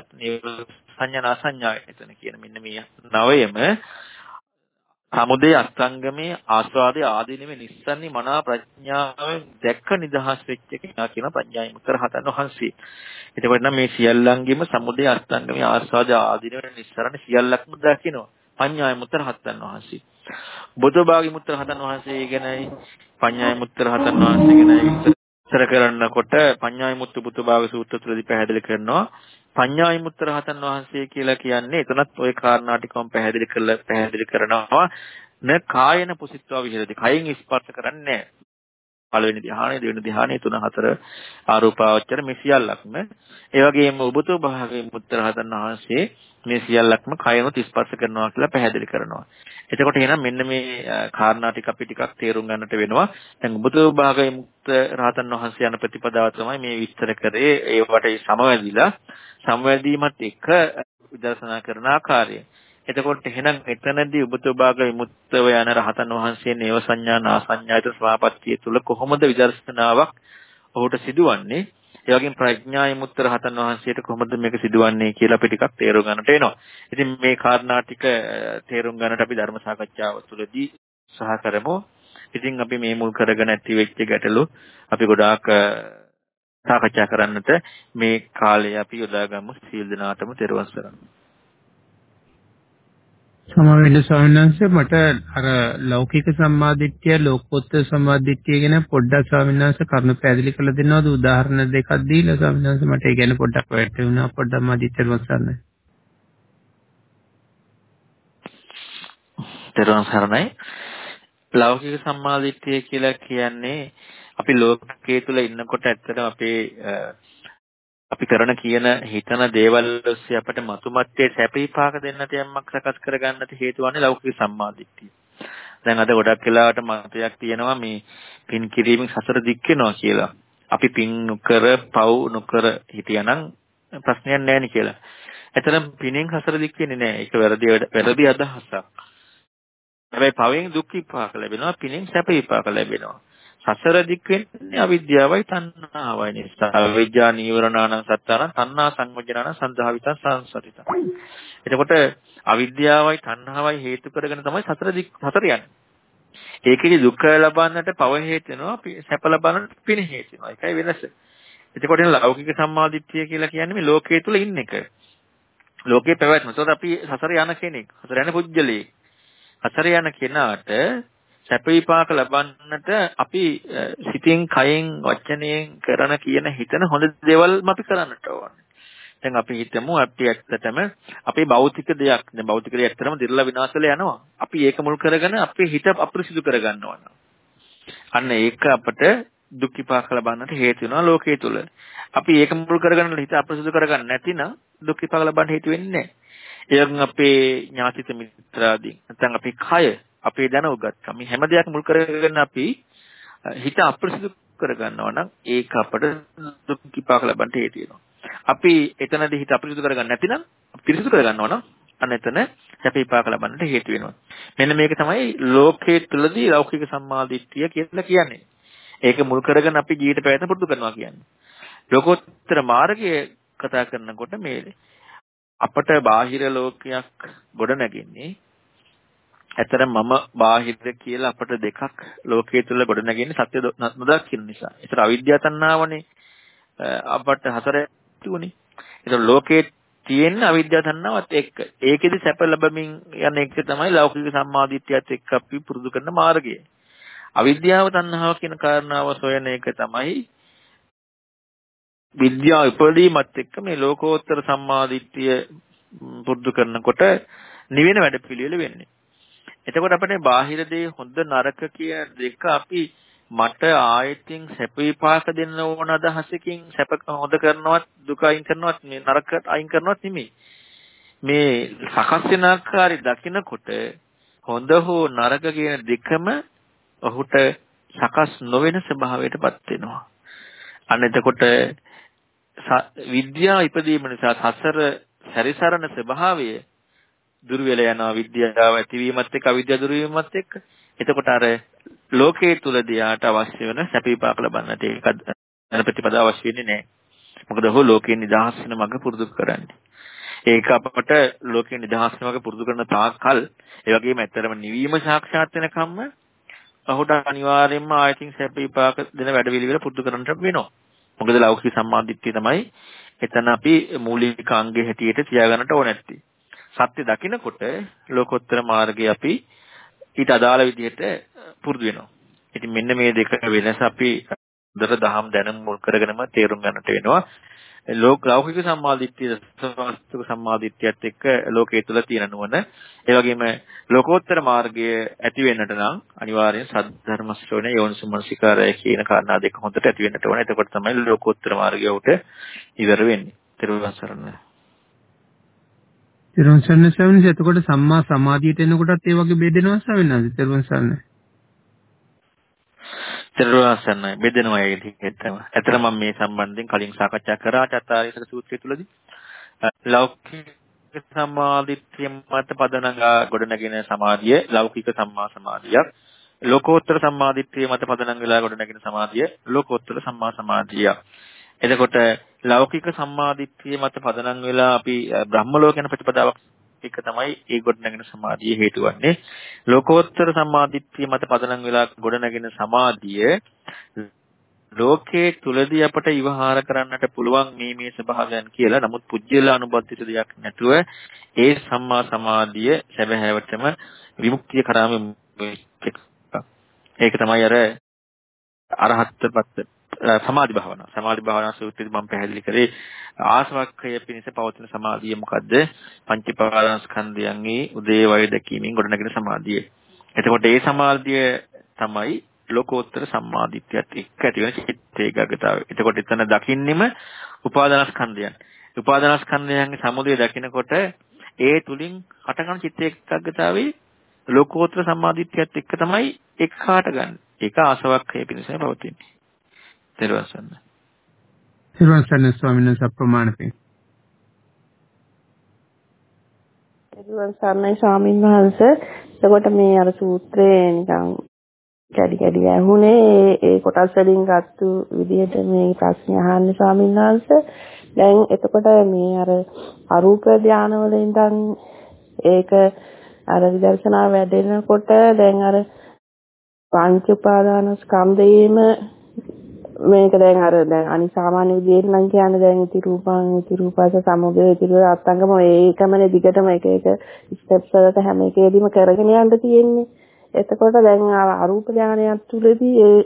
සංඥා අසඤ්ඤායතන කියන මෙන්න මේ නවයම සමුදේ අස්තංගමේ ආස්වාදයේ ආදීනමේ නිස්සන්නේ මනා ප්‍රඥාවෙන් දැක්ක නිදහස් වෙච්ච කෙනා කියන පඤ්ඤායි මුතර හතන් වහන්සේ. එතකොට නම් මේ සියල්ලංගෙම සමුදේ අස්තංගමේ ආස්වාදයේ ආදීනමේ නිස්සරණ සියල්ලක්ම දකිනවා. පඤ්ඤායි මුතර හතන් වහන්සේ. බුදුබාගි මුතර හතන් වහන්සේ ගැනයි පඤ්ඤායි මුතර හතන් වහන්සේ ගැනයි විස්තර කරනකොට පඤ්ඤායි මුත්තු බුදුබාග සූත්‍ර තුලදී පැහැදිලි කරනවා පඤ්ඤා විමුක්ත රහතන් වහන්සේ කියලා කියන්නේ එතනත් ওই කාරණා ටිකම පැහැදිලි කරලා පැහැදිලි කරනවා. න කායන පුසිත්වා විහෙරති. කයින් ස්පර්ශ කරන්නේ පළවෙනි ධ්‍යානෙ දෙවෙනි ධ්‍යානෙ තුන හතර ආරූපාවචර මේ සියල්ලක්ම ඒ වගේම ඔබතු භාගයේ මුත්තර හතන් වහන්සේ මේ සියල්ලක්ම කයනොත් ස්පර්ශ කරනවා කියලා පැහැදිලි කරනවා. එතකොට එහෙනම් මෙන්න මේ කාරණා ටික අපි ටිකක් තේරුම් ගන්නට වෙනවා. දැන් ඔබතු භාගයේ මුක්ත රහතන් වහන්සේ යන ප්‍රතිපදාව තමයි මේ විස්තර කරේ ඒවට සමවැදිලා සමවැදීමත් එක්ක විදර්ශනා කරන ආකාරය. එතකොට එහෙනම් එතනදී උපතෝභාග විමුක්තව යන රහතන් වහන්සේ නේව සංඥා නාසඤ්ඤායත සමාපත්තිය තුල කොහොමද විදර්ශනාවක් ඔහුට සිදුවන්නේ? ඒ වගේම ප්‍රඥා විමුක්ත රහතන් වහන්සේට කොහොමද මේක සිදුවන්නේ කියලා අපි ටිකක් තේරුම් ගන්නට වෙනවා. ඉතින් මේ කාරණා ටික තේරුම් ගන්නට අපි ධර්ම සාකච්ඡාව තුළදී සහ කරමු. ඉතින් අපි මේ මුල් කරගෙන ඇති වෙච්ච ගැටලු අපි ගොඩාක් සාකච්ඡා කරන්නට මේ කාලය අපි යොදාගමු සීල් දනාටම තෙරුවන් සරණයි. සමවෙන්න ස්වාමීන් වහන්සේ මට අර ලෞකික සම්මාදිට්ඨිය ලෝකෝත්තර සම්මාදිට්ඨිය ගැන පොඩ්ඩක් ස්වාමීන් වහන්සේ කරුණු පැහැදිලි කරලා දෙනවද උදාහරණ දෙකක් දීලා ස්වාමීන් වහන්සේ මට ඒ ගැන පොඩ්ඩක් වැටහුණා පොඩ්ඩක් මාදිට්ඨිය වසන්න. තෙරුවන් සරණයි. ලෞකික සම්මාදිට්ඨිය කියලා කියන්නේ අපි ලෝකයේ තුල ඉන්නකොට ඇත්තටම අපේ අපි කරන කියන හිතන දේවල් ඔස්සේ අපට මතුමත්තේ සැපීපාක දෙන්නට යම්මක් සකස් කරගන්නට හේතු වන්නේ ලෞකික සම්මාදිට්ඨිය. දැන් අද ගොඩක් වෙලාවට මතයක් තියෙනවා මේ පින් කිරීමෙන් සසර දික් වෙනවා කියලා. අපි පින් නොකර පව් නොකර හිටියානම් ප්‍රශ්නයක් නැහැ නේ කියලා. එතරම් පිනෙන් සසර දික් වෙන්නේ නැහැ. ඒක වැරදි වැරදි අදහසක්. හැබැයි පවෙන් දුක් විපාක ලැබෙනවා පිනෙන් සැප විපාක ලැබෙනවා. සසර දික් වෙන්නේ අවිද්‍යාවයි තණ්හාවයි නිසා. අවිද්‍යා නීවරණාන සත්තාන තණ්හා සංවජනාන සන්දහවිත සංසරිත. එතකොට අවිද්‍යාවයි තණ්හාවයි හේතු කරගෙන තමයි සසර දික් සසර යන්නේ. ඒකෙදි දුක ලබන්නට පව හේතු වෙනවා සැප ලබන්නට පින හේතු වෙනවා. ඒකයි වෙනස. එතකොට ලෞකික සම්මාදිට්ඨිය කියලා කියන්නේ මේ ලෝකයේ තුල ඉන්න එක. ලෝකේ පැවැත්ම. ඒතකොට අපි සසර යන කෙනෙක්. සසර යන පුජ්‍යලේ. සසර යන කෙනාට සැප විපාක ලබන්නට අපි සිතින් කයෙන් වචනයෙන් කරන කියන හිතන හොඳ දේවල්ම අපි කරන්නට ඕනේ. දැන් අපි හිතමු අපි ඇත්තටම අපේ භෞතික දෙයක් දැන් භෞතික දෙයක් ඇත්තටම දිරලා විනාශ වෙලා යනවා. අපි ඒක මුල් කරගෙන අපේ හිත අපිරිසිදු කරගන්නවා. අන්න ඒක අපට දුක් විපාක ලබන්නට හේතු වෙනවා ලෝකයේ තුල. අපි ඒක මුල් කරගෙන හිත අපිරිසිදු කරගන්න නැතිනම් දුක් විපාක ලබන්න හේතු වෙන්නේ නැහැ. ඒ අපේ ඥාතිත මිත්‍රාදී නැත්නම් අපේ කය අපේ දැන උගත්කම මේ හැම දෙයක් මුල් කරගෙන අපි හිත අප්‍රසිද්ධ කරගන්නවා නම් ඒක අපට දුක් විපාක ලබන්න හේතු වෙනවා. අපි එතනදී හිත අප්‍රසිද්ධ කරගන්න නැතිනම් පිරිසිදු කරගන්නවා නම් අන්න එතන සැප විපාක ලබන්නට හේතු වෙනවා. මෙන්න මේක තමයි ලෝකයේ තුලදී ලෞකික සම්මාදිට්ඨිය කියලා කියන්නේ. ඒක මුල් කරගෙන අපි ජීවිත පැවැත්ම පුරුදු කරනවා කියන්නේ. ලෝකෝත්තර මාර්ගය කතා කරනකොට මේ අපට බාහිර ලෝකයක් ගොඩ නැගෙන්නේ ඇතර මම බාහිර කියලා අපට දෙකක් ලෝකයේ තුල ගොඩ නැගෙන්නේ සත්‍ය නොදකින්න නිසා. ඒතර අවිද්‍යාව තණ්හාවනේ අපට හතර තුනේ. ඒතර ලෝකයේ තියෙන අවිද්‍යාව තණ්හාවත් එක්ක. ඒකෙදි සැප ලැබමින් යන එක තමයි ලෞකික සම්මාදිට්ඨියත් එක්ක අපි පුරුදු කරන මාර්ගය. අවිද්‍යාව තණ්හාව කියන කාරණාව සොයන එක තමයි විද්‍යාව ඉපදීමත් එක්ක මේ ලෝකෝත්තර සම්මාදිට්ඨිය පුරුදු කරනකොට නිවෙන වැඩපිළිවෙල වෙන්නේ. එතකොට අපිට බාහිර දේ හොඳ නරක කියන දෙක අපි මට ආයතින් සැප විපාක දෙන්න ඕන අදහසකින් සැප හොඳ කරනවත් දුක අයින් කරනවත් මේ නරක අයින් කරනවත් නෙමෙයි. මේ සකස් වෙන ආකාරي දකිනකොට හොඳ හෝ නරක කියන දෙකම ඔහුට සකස් නොවන ස්වභාවයටපත් වෙනවා. අන්න එතකොට විද්‍යාව ඉපදීම නිසා සසර සැරිසරන ස්වභාවය දුර වෙලා යනවා විද්‍යාව ඇතිවීමත් එක්ක අවිද්‍යාව දුර වීමත් එක්ක. එතකොට අර ලෝකයේ තුලදී යාට අවශ්‍ය වෙන සැප විපාක ලබන්නට ඒක යන ප්‍රතිපදාව අවශ්‍ය වෙන්නේ නැහැ. මොකද ඔහු ලෝකයෙන් නිදහස් වෙන මඟ පුරුදු කරන්නේ. ඒක අපට ලෝකයෙන් නිදහස් වෙන මඟ පුරුදු කරන තාක්කල් ඒ වගේම ඇත්තරම නිවීම සාක්ෂාත් වෙනකම්ම ඔහුට අනිවාර්යයෙන්ම ආයතින් සැප විපාක දෙන වැඩ පිළිවෙල පුරුදු කරන්නට වෙනවා. මොකද ලෞකික සම්මාදිට්ඨිය තමයි එතන අපි මූලික අංගය හැටියට තියාගන්නට ඕන නැත්තේ. සත්‍ය දකිනකොට ලෝකෝත්තර මාර්ගය අපි ඊට අදාළ විදිහට පුරුදු වෙනවා. ඉතින් මෙන්න මේ දෙක වෙනස අපි හොඳට දහම් දැනුම් මුල් කරගෙනම තේරුම් ගන්නට වෙනවා. ලෝක ලෞකික සම්මාදිට්ඨිය සත්‍වික සම්මාදිට්ඨියත් එක්ක ලෝකයේ තුල තියෙන නුවණ ඒ වගේම ලෝකෝත්තර මාර්ගය ඇති වෙන්නට නම් අනිවාර්යෙන් සද්ධර්ම ශ්‍රවණය යෝනිසමනසිකාරය කියන කාරණා දෙක හොඳට ඇති වෙන්නට ඕන. එතකොට තමයි ලෝකෝත්තර මාර්ගය උට ඉවර වෙන්නේ. ත්‍රිවිධ සරණයි. තෙරුවන් සරණ ස්වාමීන් වහන්සේ එතකොට සම්මා සමාධියට එනකොටත් ඒ වගේ බෙදෙනවා ස්වාමීන් වහන්සේ තෙරුවන් සරණ. තෙරුවන් සරණයි බෙදෙනවා ඒ විදිහටම. ඇත්තට මම මේ සම්බන්ධයෙන් කලින් සාකච්ඡා කරා චත්තාරීසක සූත්‍රය තුලදී. ලෞකික සමාධිත්‍ය මත පදනග ගොඩනගෙන සමාධිය ලෞකික සම්මා සමාධියක්. ලෝකෝත්තර සම්මාදිට්ඨිය මත පදනම් වෙලා ගොඩනගෙන සමාධිය ලෝකෝත්තර සම්මා සමාධිය. එතකොට ලෞකික සම්මාදිට්ඨිය මත පදනම් වෙලා අපි බ්‍රහ්ම ලෝක යන ප්‍රතිපදාවක් එක තමයි ඒ ගොඩනගෙන සමාධිය හේතු වන්නේ. ලෝකෝත්තර සම්මාදිට්ඨිය මත පදනම් වෙලා ගොඩනගෙන සමාධිය ලෝකයේ තුලදී අපට විවහාර කරන්නට පුළුවන් මේ මේ ස්වභාවයන් කියලා. නමුත් පුජ්‍යල අනුබද්ධිත දෙයක් නැතුව ඒ සම්මා සමාධිය සැබෑවටම විමුක්තිය කරාම ඒක තමයි අර අරහත්ත්වපත් සමාධි භාවනාව. සමාධි භාවනා සූත්‍රයේදී මම පැහැදිලි කරේ ආසවක්ඛය පිණිස පවතින සමාධිය මොකද්ද? පංචපාදානස්කන්ධයන්ගේ උදේ වය දැකීමෙන් ගොඩනගෙන සමාධිය. එතකොට ඒ සමාධිය තමයි ලෝකෝත්තර සම්මාදිට්ඨියත් එක්ක ඇති වෙන චිත්ත ඒකාග්‍රතාවය. එතකොට එතන දකින්නෙම උපාදානස්කන්ධයන්. උපාදානස්කන්ධයන්ගේ සමුදය දකිනකොට ඒ තුලින් හටගන්න චිත්ත ඒකාග්‍රතාවේ ලෝකෝත්තර සම්මාදිට්ඨියත් එක්ක තමයි එක්කාට ගන්න. ඒක ආසවක්ඛය පිණිසයි පවතින්නේ. තෙරුවන් තෙරුවන් ස්වාමීන් වහන්සේ අප්‍රමාණපේ. තෙරුවන් සරණයි ස්වාමීන් වහන්සේ. එතකොට මේ අර සූත්‍රයේ නිකන් කැඩි කැඩි ඇහුනේ ඒ කොටස් වලින් ගත්තු විදිහට මේ ප්‍රශ්න අහන්නේ ස්වාමීන් වහන්සේ. දැන් එතකොට මේ අර අරූප ධානවල ඉඳන් ඒක අර විදර්ශනා වැඩෙනකොට දැන් අර පංච උපාදාන ස්කන්ධයේම මේක දැන් අර දැන් අනි සාමාන්‍ය විදිහට නම් කියන්නේ දැන් ඉති රූපං ඉති රූපස සමුදය ඉති අත්ංගම ඒකමනේ දිගටම එක එක ස්ටෙප්ස් වලට හැම එකේදීම කරගෙන යන්න තියෙන්නේ. එතකොට දැන් අරූප ඥානයක් තුලදී ඒ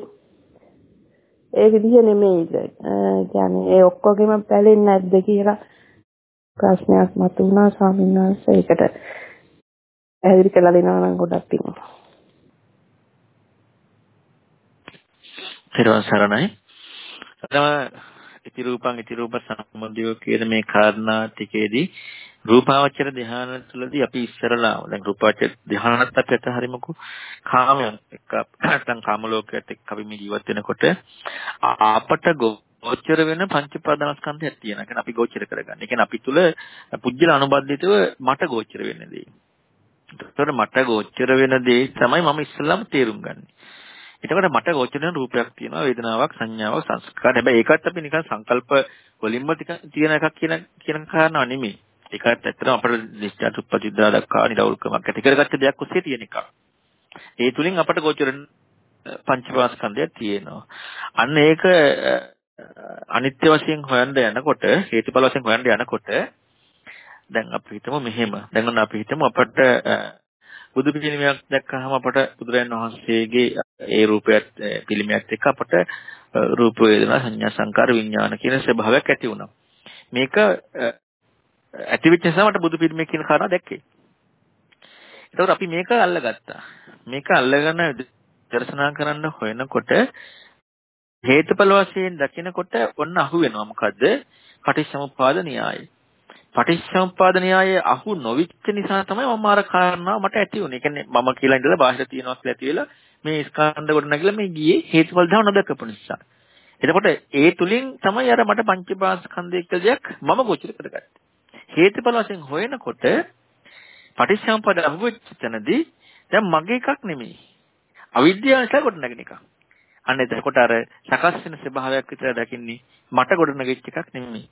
ඒ විදිහ නෙමෙයි. කියන්නේ ඒ ඔක්කොගෙම පැලෙන්නේ නැද්ද කියලා ප්‍රශ්නයක් මතුවුණා ස්වාමීන් වහන්සේ. ඒකට පැහැදිලි කරලා දෙනවා නම් ගොඩක් පිං. ඊට සරණයි. තම ඉති රූපං ඉති රූප සම්මුතිය කියන මේ කාරණා ටිකේදී රූපාවචර ධ්‍යාන තුළදී අපි ඉස්සරලා දැන් රූපාවචර ධ්‍යානත් අපි අතහරිමුකෝ කාමයන් එක්ක නැත්නම් කාම ලෝකයට එක්ක අපි මේ ජීවත් වෙනකොට අපට ගෝචර වෙන පංච ප්‍රාදානස්කන්ධයක් තියෙනවා. කියන්නේ අපි ගෝචර කරගන්න. ඒ කියන්නේ අපි තුල පුජ්‍යල අනුබද්ධිතව මට ගෝචර වෙන්නේ දේ. එතකොට මට ගෝචර වෙන දේ තමයි මම ඉස්සෙල්ලාම තේරුම් ගන්නේ. එතකොට මට ගෝචර වෙන රූපයක් තියෙනවා වේදනාවක් සංඥාවක් සංස්කාර. හැබැයි ඒකත් අපි නිකන් සංකල්ප වලින්ම තියෙන එකක් කියන කියන කාරණා නෙමෙයි. ඒකත් ඇත්තටම අපේ නිශ්චය උපපතිද්දා දක්වා නිරවුල්කමක් ඇති කරගත්ත දෙයක් ඔස්සේ තියෙන එකක්. ඒ තුලින් අපට ගෝචර පංචපාස්කන්ධයක් තියෙනවා. අන්න ඒක අනිත්‍ය වශයෙන් හොයන්න යනකොට හේතුඵල වශයෙන් හොයන්න යනකොට දැන් අපි හිතමු මෙහෙම. දැන් අපි හිතමු අපට බුදු පිළිමයක් දැක්කහම අපට බුදුරජාණන් වහන්සේගේ ඒ රූපයත් පිළිමයක් එක්ක අපට රූප වේදනා සංඥා සංකාර විඥාන කියන ස්වභාවයක් ඇති වුණා. මේක ඇතිවෙච්ච නිසා මට බුදු පිළිමය කියන කාරණා දැක්කේ. ඒතකොට අපි මේක අල්ලගත්තා. මේක අල්ලගෙන දර්ශනා කරන්න හොයනකොට හේතුඵල වශයෙන් දකිනකොට ඔන්න අහු වෙනවා මොකද්ද? පටිච්චසමුප්පාද න්‍යායය. පටිච්චසමුප්පාද න්‍යායය අහු නොවිච්ච නිසා තමයි මම අර කාරණාව මට ඇති වුනේ. ඒ කියන්නේ මම කියලා ඉඳලා බාහිර තියනවා කියලා ඇති වෙලා මේ ස්කන්ධ කොට නැගිලා මේ ගියේ හේතුඵල ධර්ම නොදකපු නිසා. එතකොට ඒ තුලින් තමයි අර මට පංචපාස්කන්ධය කියලා දෙයක් මම ගොචර කරගත්තේ. හේතුඵල වශයෙන් හොයනකොට පටිච්චසමුප්පාද අහුවෙච්ච තැනදී දැන් මගේ එකක් නෙමෙයි. අවිද්‍යාව නිසා කොට නැගෙන එකක්. අන්න එතකොට අර සකස් වෙන ස්වභාවයක් විතර දකින්නේ මට ගොඩනගෙච්ච එකක් නෙමෙයි.